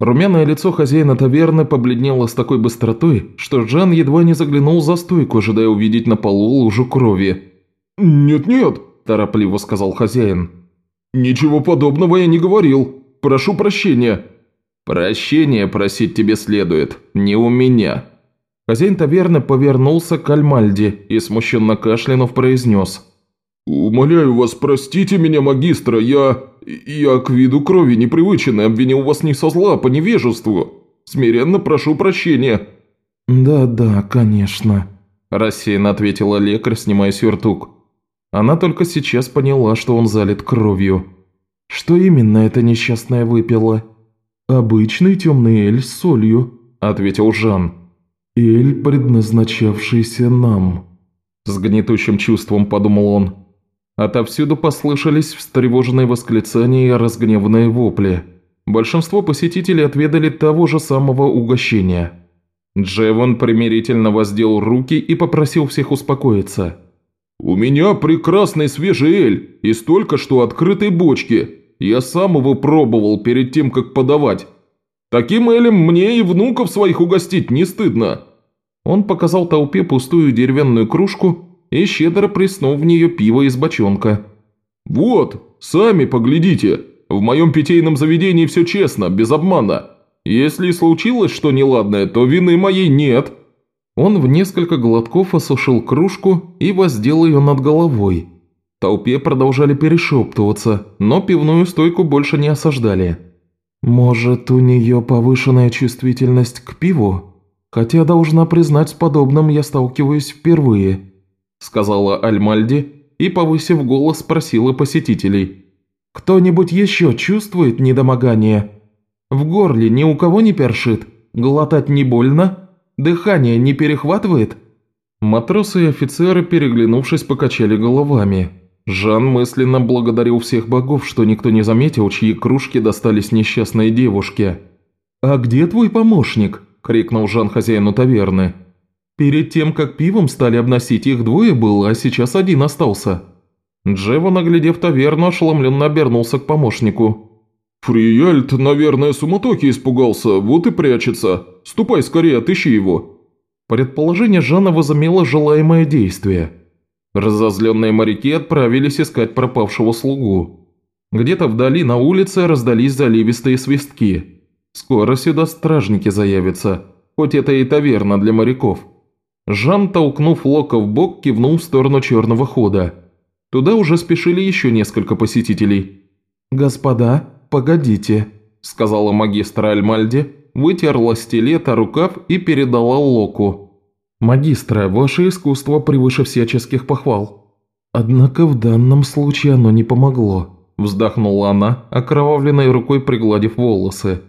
A: Румяное лицо хозяина таверны побледнело с такой быстротой, что Жан едва не заглянул за стойку, ожидая увидеть на полу лужу крови.
B: «Нет-нет», –
A: торопливо сказал хозяин.
B: «Ничего подобного я не говорил. Прошу прощения».
A: «Прощения просить тебе следует, не у меня». Хозяин таверны повернулся к Альмальде и, смущенно кашлянув, произнес.
B: «Умоляю вас, простите меня, магистра, я...» «Я к виду крови непривычен и обвинил вас не со зла, а по невежеству. Смиренно прошу прощения».
A: «Да-да, конечно», – рассеянно ответила лекарь, снимая сюртук. Она только сейчас поняла, что он залит кровью. «Что именно эта несчастная выпила?» «Обычный темный эль с солью», – ответил Жан. «Эль, предназначавшийся нам». С гнетущим чувством подумал он. Отовсюду послышались встревоженные восклицания и разгневанные вопли. Большинство посетителей отведали того же самого угощения. Джевон примирительно воздел руки и попросил всех успокоиться.
B: У меня прекрасный свежий эль из только что открытой бочки. Я сам его пробовал перед тем, как подавать. Таким элем мне и внуков своих угостить не стыдно».
A: Он показал толпе пустую деревянную кружку и щедро приснул в нее пиво из бочонка.
B: «Вот, сами поглядите. В моем питейном заведении все честно, без обмана. Если случилось что неладное, то вины моей нет».
A: Он в несколько глотков осушил кружку и воздел ее над головой. Толпе продолжали перешептываться, но пивную стойку больше не осаждали. «Может, у нее повышенная чувствительность к пиву? Хотя, должна признать, с подобным я сталкиваюсь впервые», сказала Альмальди и, повысив голос, спросила посетителей. «Кто-нибудь еще чувствует недомогание? В горле ни у кого не першит? Глотать не больно?» Дыхание не перехватывает?» Матросы и офицеры, переглянувшись, покачали головами. Жан мысленно благодарил всех богов, что никто не заметил, чьи кружки достались несчастной девушке. «А где твой помощник?» – крикнул Жан хозяину таверны. «Перед тем, как пивом стали обносить, их двое было, а сейчас один остался». Джева, наглядев таверну, ошеломленно обернулся к помощнику.
B: «Фрияльт, наверное, суматохи испугался, вот и прячется. Ступай скорее, отыщи его».
A: Предположение Жана возымело желаемое действие. Разозленные моряки отправились искать пропавшего слугу. Где-то вдали на улице раздались заливистые свистки. Скоро сюда стражники заявятся, хоть это и таверна для моряков. Жан, толкнув Лока в бок, кивнул в сторону черного хода. Туда уже спешили еще несколько посетителей. «Господа, погодите», – сказала магистра Альмальди, вытерла стилет о рукав и передала Локу. «Магистра, ваше искусство превыше всяческих похвал». «Однако в данном случае оно не помогло», – вздохнула она, окровавленной рукой пригладив волосы.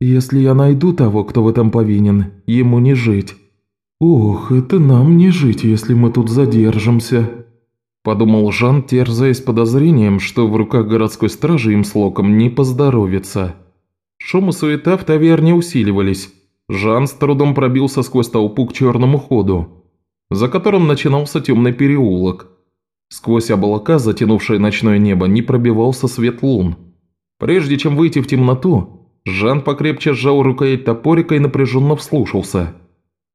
A: «Если я найду того, кто в этом повинен, ему не жить». «Ох, это нам не жить, если мы тут задержимся», Подумал Жан, терзаясь подозрением, что в руках городской стражи им с Локом не поздоровится. Шум и суета в таверне усиливались. Жан с трудом пробился сквозь толпу к черному ходу, за которым начинался темный переулок. Сквозь облака, затянувшее ночное небо, не пробивался свет лун. Прежде чем выйти в темноту, Жан покрепче сжал рукоять топорика и напряженно вслушался.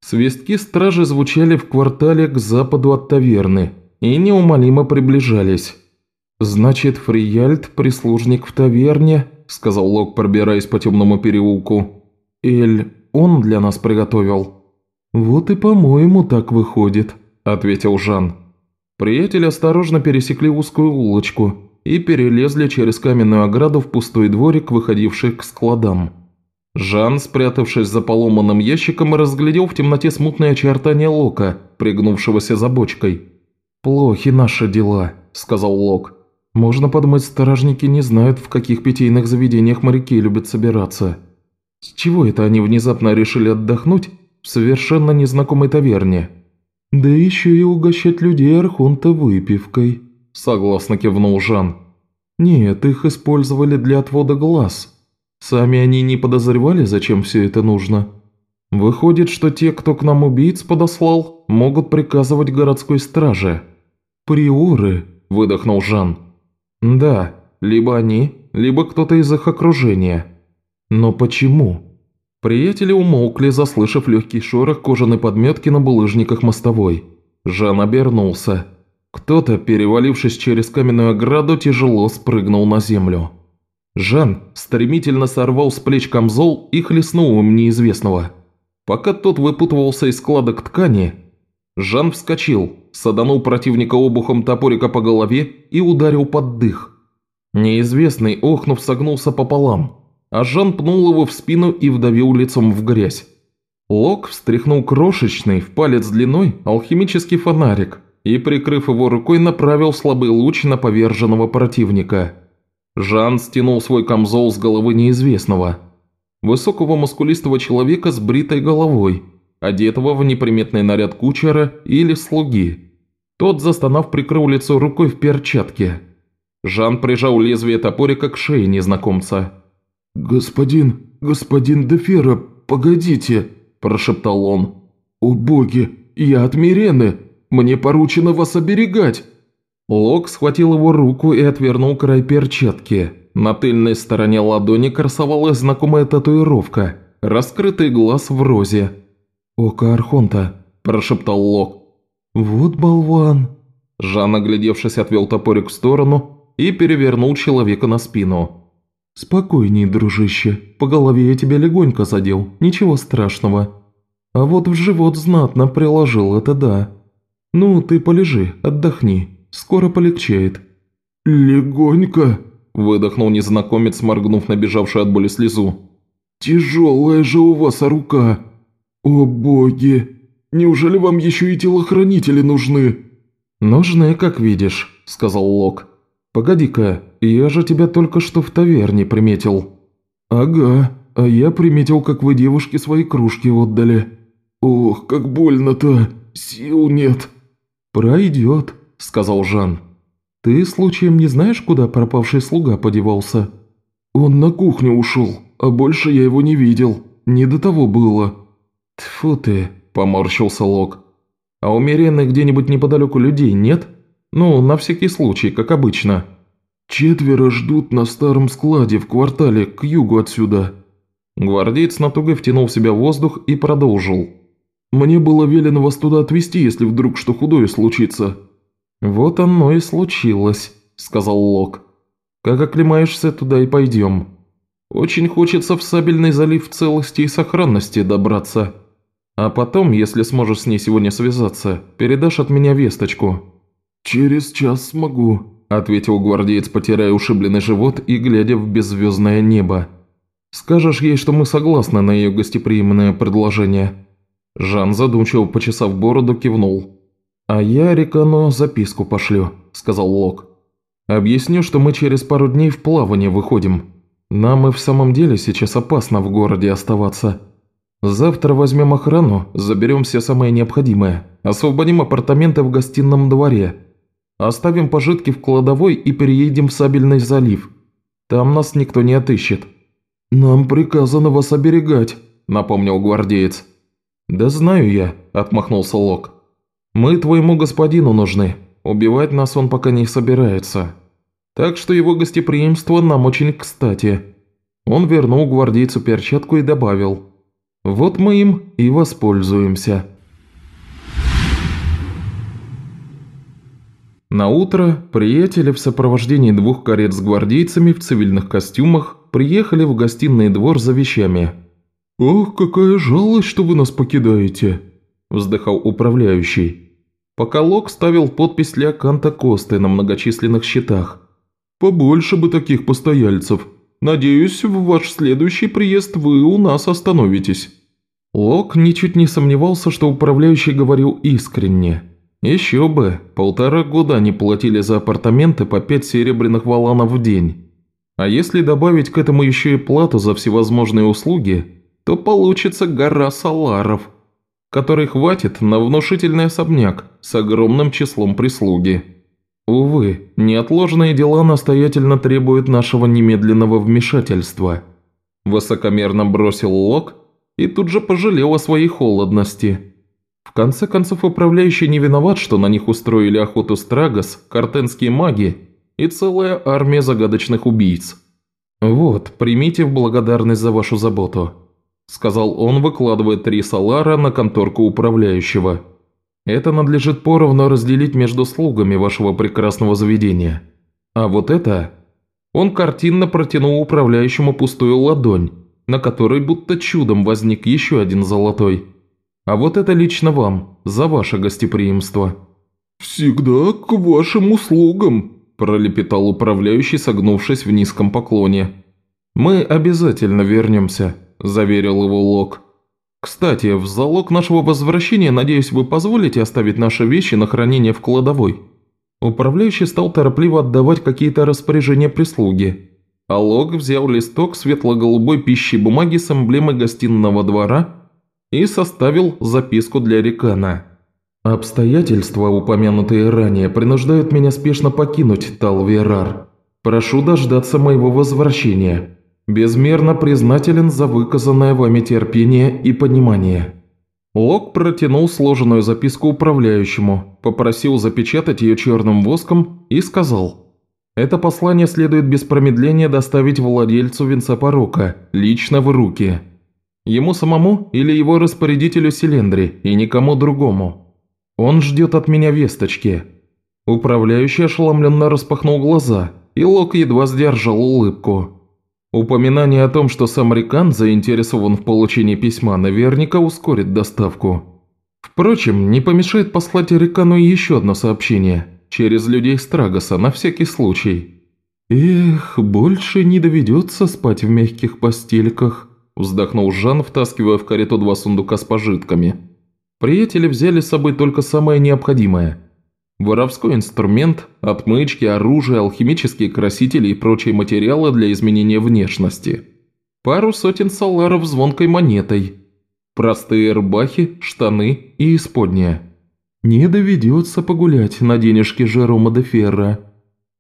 A: Свистки стражи звучали в квартале к западу от таверны – и неумолимо приближались. «Значит, Фрияльд – прислужник в таверне», – сказал Лок, пробираясь по темному переулку. «Эль, он для нас приготовил». «Вот и по-моему так выходит», – ответил Жан. Приятели осторожно пересекли узкую улочку и перелезли через каменную ограду в пустой дворик, выходивший к складам. Жан, спрятавшись за поломанным ящиком, разглядел в темноте смутные очертания Лока, пригнувшегося за бочкой. «Плохи наши дела», – сказал Лок. «Можно подумать, сторожники не знают, в каких питейных заведениях моряки любят собираться. С чего это они внезапно решили отдохнуть в совершенно незнакомой таверне?» «Да еще и угощать людей Архонта выпивкой», – согласно кивнул Жан. «Нет, их использовали для отвода глаз. Сами они не подозревали, зачем все это нужно. Выходит, что те, кто к нам убийц подослал, могут приказывать городской страже». «Приоры», – выдохнул Жан. «Да, либо они, либо кто-то из их окружения. Но почему?» Приятели умолкли, заслышав легкий шорох кожаной подметки на булыжниках мостовой. Жан обернулся. Кто-то, перевалившись через каменную ограду, тяжело спрыгнул на землю. Жан стремительно сорвал с плеч камзол и хлестнул им неизвестного. Пока тот выпутывался из складок ткани, Жан вскочил, саданул противника обухом топорика по голове и ударил под дых. Неизвестный, охнув, согнулся пополам, а Жан пнул его в спину и вдавил лицом в грязь. Лок встряхнул крошечный, в палец длиной, алхимический фонарик и, прикрыв его рукой, направил слабый луч на поверженного противника. Жан стянул свой камзол с головы неизвестного. Высокого мускулистого человека с бритой головой – одетого в неприметный наряд кучера или слуги. Тот, застонав, прикрыл лицо рукой в перчатке. Жан прижал лезвие топорика к шее незнакомца.
B: «Господин, господин Дефера, погодите!» – прошептал он. «О боги, я от Мирены! Мне поручено вас оберегать!»
A: Лок схватил его руку и отвернул край перчатки. На тыльной стороне ладони красовалась знакомая татуировка – раскрытый глаз в розе. «Око Архонта», – прошептал Лок. «Вот болван!» Жан, оглядевшись, отвел топорик в сторону и перевернул человека на спину. «Спокойней, дружище, по голове я тебя легонько задел, ничего страшного. А вот в живот знатно приложил, это да. Ну, ты полежи, отдохни, скоро полегчает».
B: «Легонько?»
A: – выдохнул незнакомец, моргнув набежавшую от боли слезу.
B: «Тяжелая же у вас рука! О боги! Неужели вам еще и телохранители нужны?»
A: «Нужны, как видишь», – сказал Лок. «Погоди-ка, я же тебя только что в таверне приметил».
B: «Ага, а я приметил, как вы девушке свои кружки отдали. Ох, как больно-то, сил нет».
A: «Пройдет», – сказал Жан. «Ты случаем не знаешь, куда пропавший слуга подевался?»
B: «Он на кухню ушел, а больше я его не видел. Не до того было».
A: «Тьфу ты», – поморщился Лок. «А у Мирены где-нибудь неподалеку людей нет? Ну, на всякий случай, как обычно».
B: «Четверо ждут на старом складе в квартале к югу отсюда».
A: Гвардеец натуго втянул в себя воздух и продолжил.
B: «Мне было велено вас туда отвезти, если вдруг что худое случится».
A: «Вот оно и случилось», – сказал Лок. «Как оклемаешься, туда и пойдем. Очень хочется в Сабельный залив в целости и сохранности добраться». А потом, если сможешь с ней сегодня связаться, передашь от меня весточку».
B: «Через час смогу», –
A: ответил гвардеец, потирая ушибленный живот и глядя в беззвездное небо. «Скажешь ей, что мы согласны на ее гостеприимное предложение». Жан, задумчиво почесав бороду, кивнул. «А я Рикану записку пошлю», – сказал Лок. «Объясню, что мы через пару дней в плавание выходим. Нам и в самом деле сейчас опасно в городе оставаться». Завтра возьмем охрану, заберем все самое необходимое, освободим апартаменты в гостином дворе, оставим пожитки в кладовой и переедем в Сабельный залив. Там нас никто не отыщет».
B: «Нам приказано вас оберегать», –
A: напомнил гвардеец. «Да знаю я», – отмахнулся Лок. «Мы твоему господину нужны. Убивать нас он пока не собирается. Так что его гостеприимство нам очень кстати». Он вернул гвардейцу перчатку и добавил – вот мы им и воспользуемся. На утро приятели в сопровождении двух карет с гвардейцами в цивильных костюмах приехали в гостиный двор за вещами.
B: «Ох, какая жалость, что вы нас покидаете!» – вздыхал управляющий.
A: Пока Лок ставил подпись Леоканта Косты на многочисленных счетах.
B: «Побольше бы таких постояльцев!» Надеюсь, в ваш следующий приезд вы у нас остановитесь».
A: Лок ничуть не сомневался, что управляющий говорил искренне. Еще бы, полтора года они платили за апартаменты по пять серебряных валанов в день. А если добавить к этому еще и плату за всевозможные услуги, то получится гора саларов, которой хватит на внушительный особняк с огромным числом прислуги. Увы, неотложные дела настоятельно требуют нашего немедленного вмешательства. Высокомерно бросил Лок и тут же пожалел о своей холодности. В конце концов, управляющий не виноват, что на них устроили охоту Страгос, картенские маги и целая армия загадочных убийц. «Вот, примите в благодарность за вашу заботу», – сказал он, выкладывая три салара на конторку управляющего. Это надлежит поровну разделить между слугами вашего прекрасного заведения. А вот это...» Он картинно протянул управляющему пустую ладонь, на которой будто чудом возник еще один золотой. «А вот это лично вам, за ваше гостеприимство».
B: «Всегда к вашим услугам», – пролепетал управляющий, согнувшись в низком поклоне.
A: «Мы обязательно вернемся», – заверил его Лок. «Кстати, в залог нашего возвращения, надеюсь, вы позволите оставить наши вещи на хранение в кладовой?» Управляющий стал торопливо отдавать какие-то распоряжения прислуги. А Лог взял листок светло-голубой пищи бумаги с эмблемой гостиного двора и составил записку для Рикана. «Обстоятельства, упомянутые ранее, принуждают меня спешно покинуть Талверар. Прошу дождаться моего возвращения. Безмерно признателен за выказанное вами терпение и понимание. Лок протянул сложенную записку управляющему, попросил запечатать ее черным воском и сказал. «Это послание следует без промедления доставить владельцу венца порока, лично в руки. Ему самому или его распорядителю Селендри, и никому другому. Он ждет от меня весточки». Управляющий ошеломленно распахнул глаза, и Лок едва сдержал улыбку. Упоминание о том, что сам Рикан заинтересован в получении письма, наверняка ускорит доставку. Впрочем, не помешает послать Рикану еще одно сообщение, через людей Страгоса, на всякий случай. «Эх, больше не доведется спать в мягких постельках», – вздохнул Жан, втаскивая в карету два сундука с пожитками. Приятели взяли с собой только самое необходимое – Воровской инструмент, отмычки, оружие, алхимические красители и прочие материалы для изменения внешности. Пару сотен саларов звонкой монетой. Простые рубахи, штаны и исподняя. Не доведется погулять на денежки Жерома де Ферра.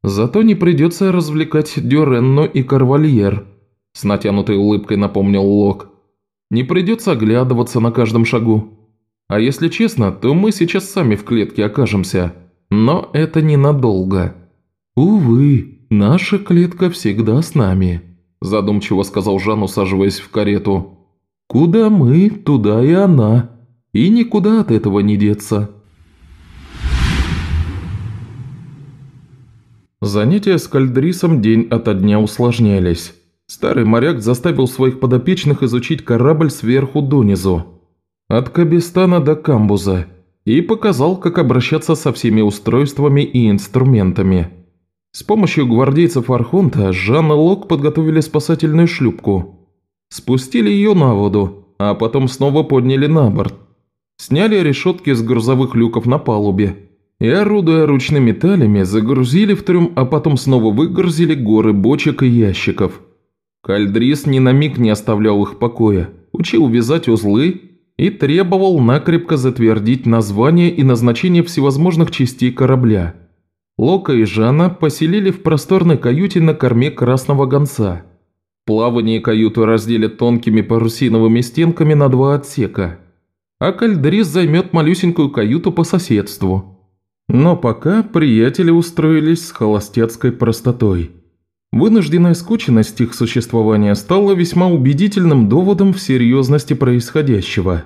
A: Зато не придется развлекать Дюренно и Карвальер, с натянутой улыбкой напомнил Лок. Не придется оглядываться на каждом шагу. А если честно, то мы сейчас сами в клетке окажемся. Но это ненадолго. «Увы, наша клетка всегда с нами», – задумчиво сказал Жан, усаживаясь в карету. «Куда мы, туда и она. И никуда от этого не деться». Занятия с Кальдрисом день ото дня усложнялись. Старый моряк заставил своих подопечных изучить корабль сверху донизу. От Кабистана до Камбуза – и показал, как обращаться со всеми устройствами и инструментами. С помощью гвардейцев Архонта Жан и Лок подготовили спасательную шлюпку. Спустили ее на воду, а потом снова подняли на борт. Сняли решетки с грузовых люков на палубе и, орудуя ручными талями, загрузили в трюм, а потом снова выгрузили горы бочек и ящиков. Кальдрис ни на миг не оставлял их покоя, учил вязать узлы и требовал накрепко затвердить название и назначение всевозможных частей корабля. Лока и Жана поселили в просторной каюте на корме Красного Гонца. Плавание каюту разделят тонкими парусиновыми стенками на два отсека, а Кальдрис займет малюсенькую каюту по соседству. Но пока приятели устроились с холостяцкой простотой. Вынужденная скученность их существования стала весьма убедительным доводом в серьезности происходящего.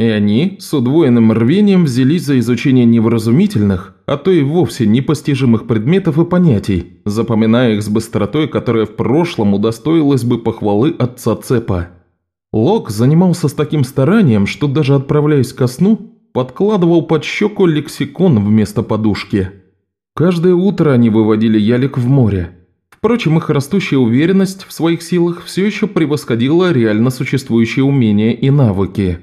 A: И они с удвоенным рвением взялись за изучение невразумительных, а то и вовсе непостижимых предметов и понятий, запоминая их с быстротой, которая в прошлом удостоилась бы похвалы отца Цепа. Лок занимался с таким старанием, что даже отправляясь ко сну, подкладывал под щеку лексикон вместо подушки. Каждое утро они выводили ялик в море. Впрочем, их растущая уверенность в своих силах все еще превосходила реально существующие умения и навыки.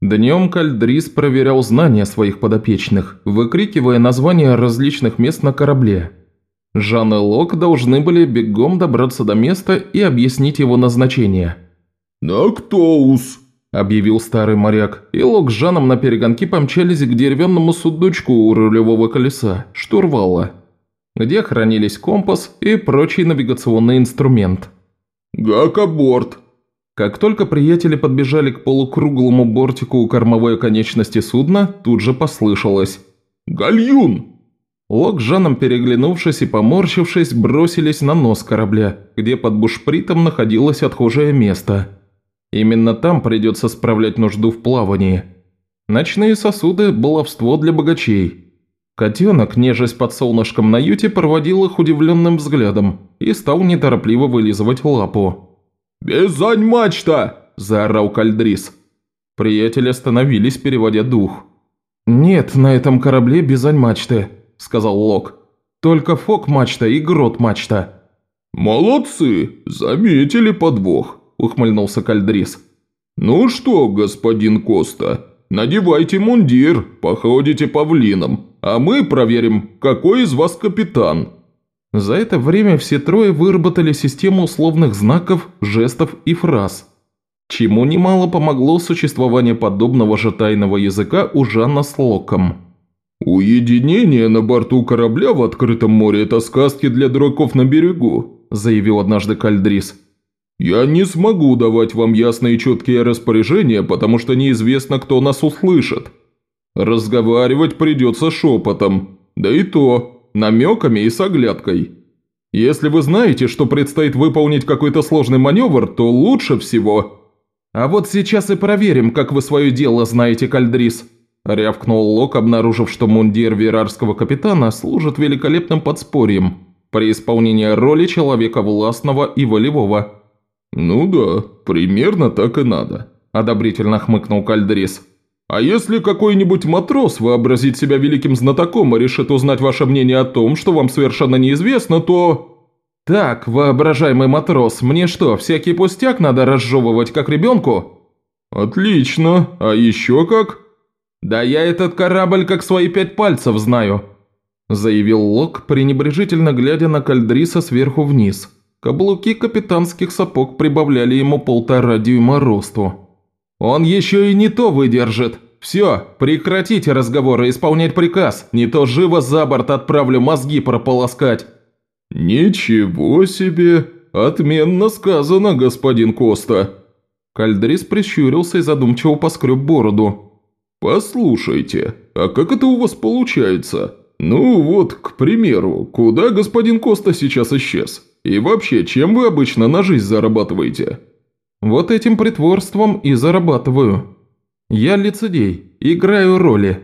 A: Днем Кальдрис проверял знания своих подопечных, выкрикивая названия различных мест на корабле. Жан и Лок должны были бегом добраться до места и объяснить его назначение.
B: «Нактоус», – объявил старый моряк, и Лок с Жаном на перегонки помчались к деревянному судочку у рулевого колеса, штурвала, где хранились компас и прочий навигационный инструмент. «Гакоборд», как только приятели подбежали к полукруглому бортику у кормовой конечности судна, тут же послышалось «Гальюн!». Лок с Жаном, переглянувшись и поморщившись, бросились на нос корабля, где под бушпритом находилось отхожее место. Именно там придется справлять нужду в плавании. Ночные сосуды – баловство для богачей. Котенок, нежесть под солнышком на юте, проводил их удивленным взглядом и стал неторопливо вылизывать лапу. «Бизань мачта!» – заорал Кальдрис. Приятели остановились, переводя дух. «Нет на этом корабле бизань мачты», – сказал Лок. «Только фок мачта и грот мачта». «Молодцы! Заметили подвох», – ухмыльнулся Кальдрис. «Ну что, господин Коста, надевайте мундир, походите павлином, а мы проверим, какой из вас капитан». За это время все трое выработали систему условных знаков, жестов и фраз, чему немало помогло существование подобного же тайного языка у Жанна с Локом. «Уединение на борту корабля в открытом море – это сказки для дураков на берегу», – заявил однажды Кальдрис. «Я не смогу давать вам ясные и четкие распоряжения, потому что неизвестно, кто нас услышит. Разговаривать придется шепотом, да и то, намеками и с оглядкой. Если вы знаете, что предстоит выполнить какой-то сложный маневр, то лучше всего...» «А вот сейчас и проверим, как вы свое дело знаете, Кальдрис», – рявкнул Лок, обнаружив, что мундир верарского капитана служит великолепным подспорьем при исполнении роли человека властного и волевого. «Ну да, примерно так и надо», – одобрительно хмыкнул Кальдрис. «А если какой-нибудь матрос вообразит себя великим знатоком и решит узнать ваше мнение о том, что вам совершенно неизвестно, то...» «Так, воображаемый матрос, мне что, всякий пустяк надо разжевывать, как ребенку?» «Отлично, а еще как?» «Да я этот корабль как свои пять пальцев знаю», – заявил Лок, пренебрежительно глядя на Кальдриса сверху вниз – Каблуки капитанских сапог прибавляли ему полтора дюйма росту. «Он еще и не то выдержит. Все, прекратите разговоры, исполнять приказ. Не то живо за борт отправлю мозги прополоскать». «Ничего себе! Отменно сказано, господин Коста!» Кальдрис прищурился и задумчиво поскреб бороду. «Послушайте, а как это у вас получается? Ну вот, к примеру, куда господин Коста сейчас исчез? И вообще, чем вы обычно на жизнь зарабатываете?» «Вот этим притворством и зарабатываю. Я лицедей, играю роли».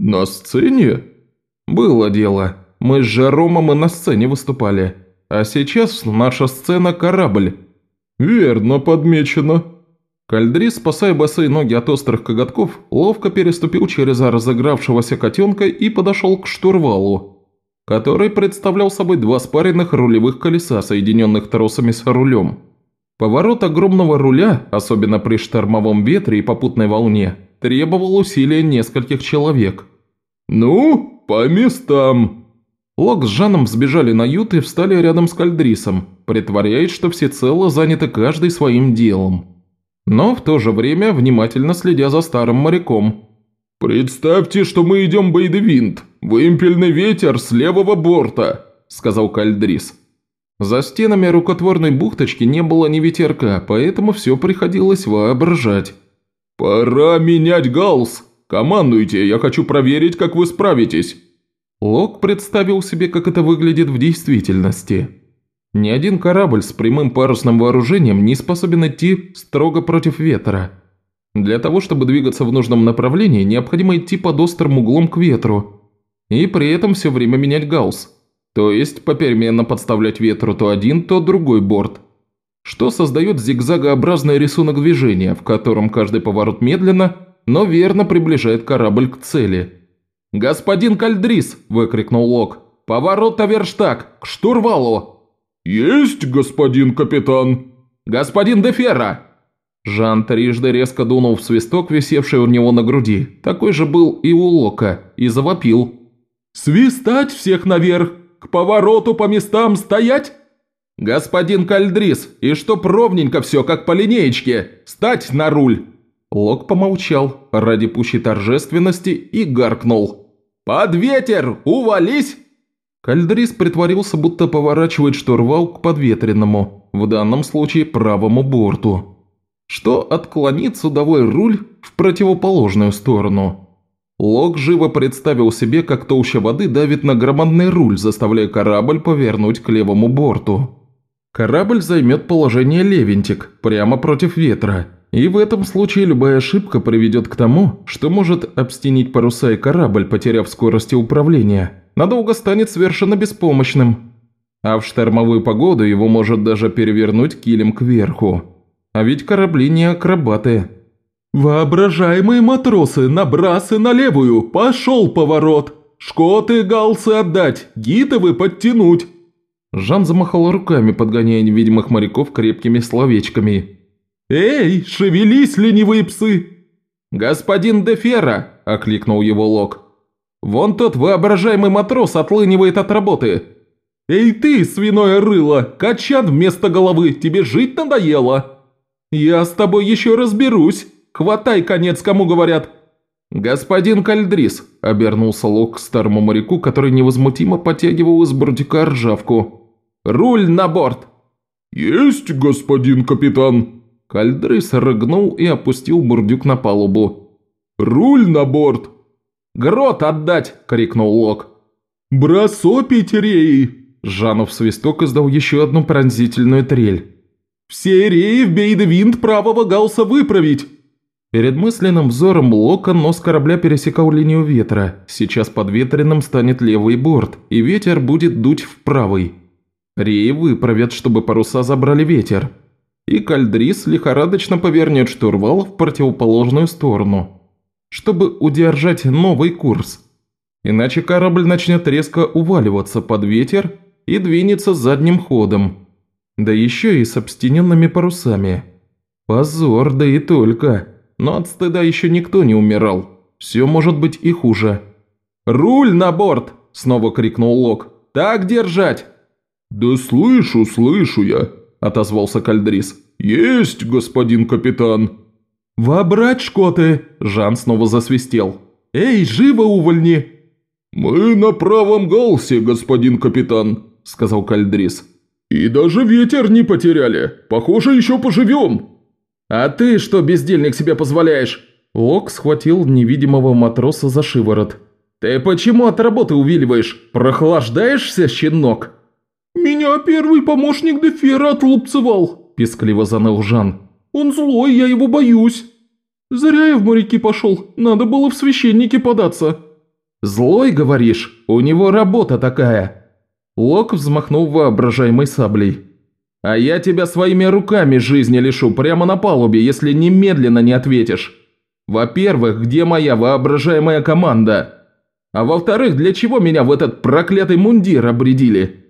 B: «На сцене?» «Было дело. Мы с Жаромом и на сцене выступали. А сейчас наша сцена – корабль». «Верно подмечено». Кальдрис, спасая босые ноги от острых коготков, ловко переступил через разыгравшегося котенка и подошел к штурвалу, который представлял собой два спаренных рулевых колеса, соединенных тросами с рулем. Поворот огромного руля, особенно при штормовом ветре и попутной волне, требовал усилия нескольких человек. «Ну, по местам!» Лок с Жаном сбежали на ют и встали рядом с Кальдрисом, притворяясь, что всецело заняты каждый своим делом. Но в то же время внимательно следя за старым моряком, «Представьте, что мы идем бейдевинт, вымпельный ветер с левого борта», – сказал Кальдрис. За стенами рукотворной бухточки не было ни ветерка, поэтому все приходилось воображать. «Пора менять галс! Командуйте, я хочу проверить, как вы справитесь!» Лок представил себе, как это выглядит в действительности. Ни один корабль с прямым парусным вооружением не способен идти строго против ветра – для того, чтобы двигаться в нужном направлении, необходимо идти под острым углом к ветру. И при этом все время менять гаусс. То есть попеременно подставлять ветру то один, то другой борт. Что создает зигзагообразный рисунок движения, в котором каждый поворот медленно, но верно приближает корабль к цели. «Господин Кальдрис!» – выкрикнул Лок. «Поворот Аверштаг! К штурвалу!» «Есть, господин капитан!» «Господин Деферра!» Жан трижды резко дунул в свисток, висевший у него на груди. Такой же был и у Лока, и завопил. «Свистать всех наверх! К повороту по местам стоять!» «Господин Кальдрис, и чтоб ровненько все, как по линеечке! Стать на руль!» Лок помолчал ради пущей торжественности и гаркнул. «Под ветер! Увались!» Кальдрис притворился, будто поворачивает штурвал к подветренному, в данном случае правому борту что отклонит судовой руль в противоположную сторону. Лок живо представил себе, как толща воды давит на громадный руль, заставляя корабль повернуть к левому борту. Корабль займет положение левентик, прямо против ветра, и в этом случае любая ошибка приведет к тому, что может обстенить паруса и корабль, потеряв скорости управления. Надолго станет совершенно беспомощным. А в штормовую погоду его может даже перевернуть килем кверху. А ведь корабли не акробаты. «Воображаемые матросы, набрасы на левую! Пошел поворот! Шкоты галсы отдать, гитовы подтянуть!» Жан замахал руками, подгоняя невидимых моряков крепкими словечками. «Эй, шевелись, ленивые псы!» «Господин Дефера!» – окликнул его Лок. «Вон тот воображаемый матрос отлынивает от работы!» «Эй ты, свиное рыло, качан вместо головы, тебе жить надоело!» «Я с тобой еще разберусь! Хватай конец, кому говорят!» «Господин Кальдрис», – обернулся Лок к старому моряку, который невозмутимо потягивал из брудика ржавку. «Руль на борт!» «Есть, господин капитан!»
A: Кальдрис рыгнул и опустил бурдюк на палубу.
B: «Руль на борт!»
A: «Грот отдать!» – крикнул Лок.
B: «Бросо пятерей!»
A: Жанов свисток издал еще одну пронзительную трель.
B: «Все реи в бейдвинт правого гаусса выправить!»
A: Перед мысленным взором Лока нос корабля пересекал линию ветра. Сейчас под ветреным станет левый борт, и ветер будет дуть в правый. Реи выправят, чтобы паруса забрали ветер. И Кальдрис лихорадочно повернет штурвал в противоположную сторону, чтобы удержать новый курс. Иначе корабль начнет резко уваливаться под ветер и двинется задним ходом. Да еще и с обстененными парусами. Позор, да и только. Но от стыда еще никто не умирал. Все может быть и хуже. «Руль на борт!» – снова крикнул Лок. «Так держать!»
B: «Да слышу, слышу я!» – отозвался Кальдрис. «Есть, господин капитан!»
A: «Вобрать шкоты!» – Жан снова засвистел. «Эй, живо, увольни!»
B: «Мы на правом галсе, господин капитан», – сказал Кальдрис. «И даже ветер не потеряли. Похоже, еще поживем».
A: «А ты что, бездельник, себе позволяешь?» Лок схватил невидимого матроса за шиворот. «Ты почему от работы увиливаешь? Прохлаждаешься, щенок?»
B: «Меня первый помощник Дефера отлупцевал», – пескливо заныл Жан. «Он злой, я его боюсь. Зря я в моряки пошел, надо было в священники податься».
A: «Злой, говоришь? У него работа такая». Лок взмахнул воображаемой саблей. А я тебя своими руками жизни лишу прямо на палубе, если немедленно не ответишь. Во-первых, где моя воображаемая команда? А во-вторых, для чего меня в этот проклятый мундир обредили?»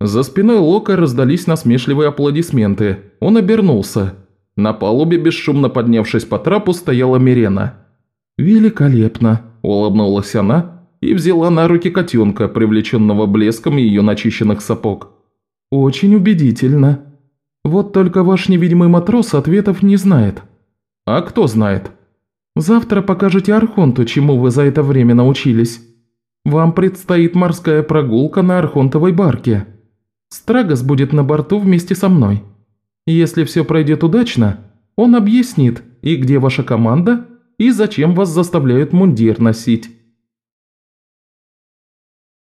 A: За спиной Лока раздались насмешливые аплодисменты. Он обернулся. На палубе, бесшумно поднявшись по трапу, стояла Мирена. «Великолепно!» – улыбнулась она и взяла на руки котенка, привлеченного блеском ее начищенных сапог. «Очень убедительно. Вот только ваш невидимый матрос ответов не знает». «А кто знает?» «Завтра покажете Архонту, чему вы за это время научились. Вам предстоит морская прогулка на Архонтовой барке. Страгос будет на борту вместе со мной. Если все пройдет удачно, он объяснит, и где ваша команда, и зачем вас заставляют мундир носить».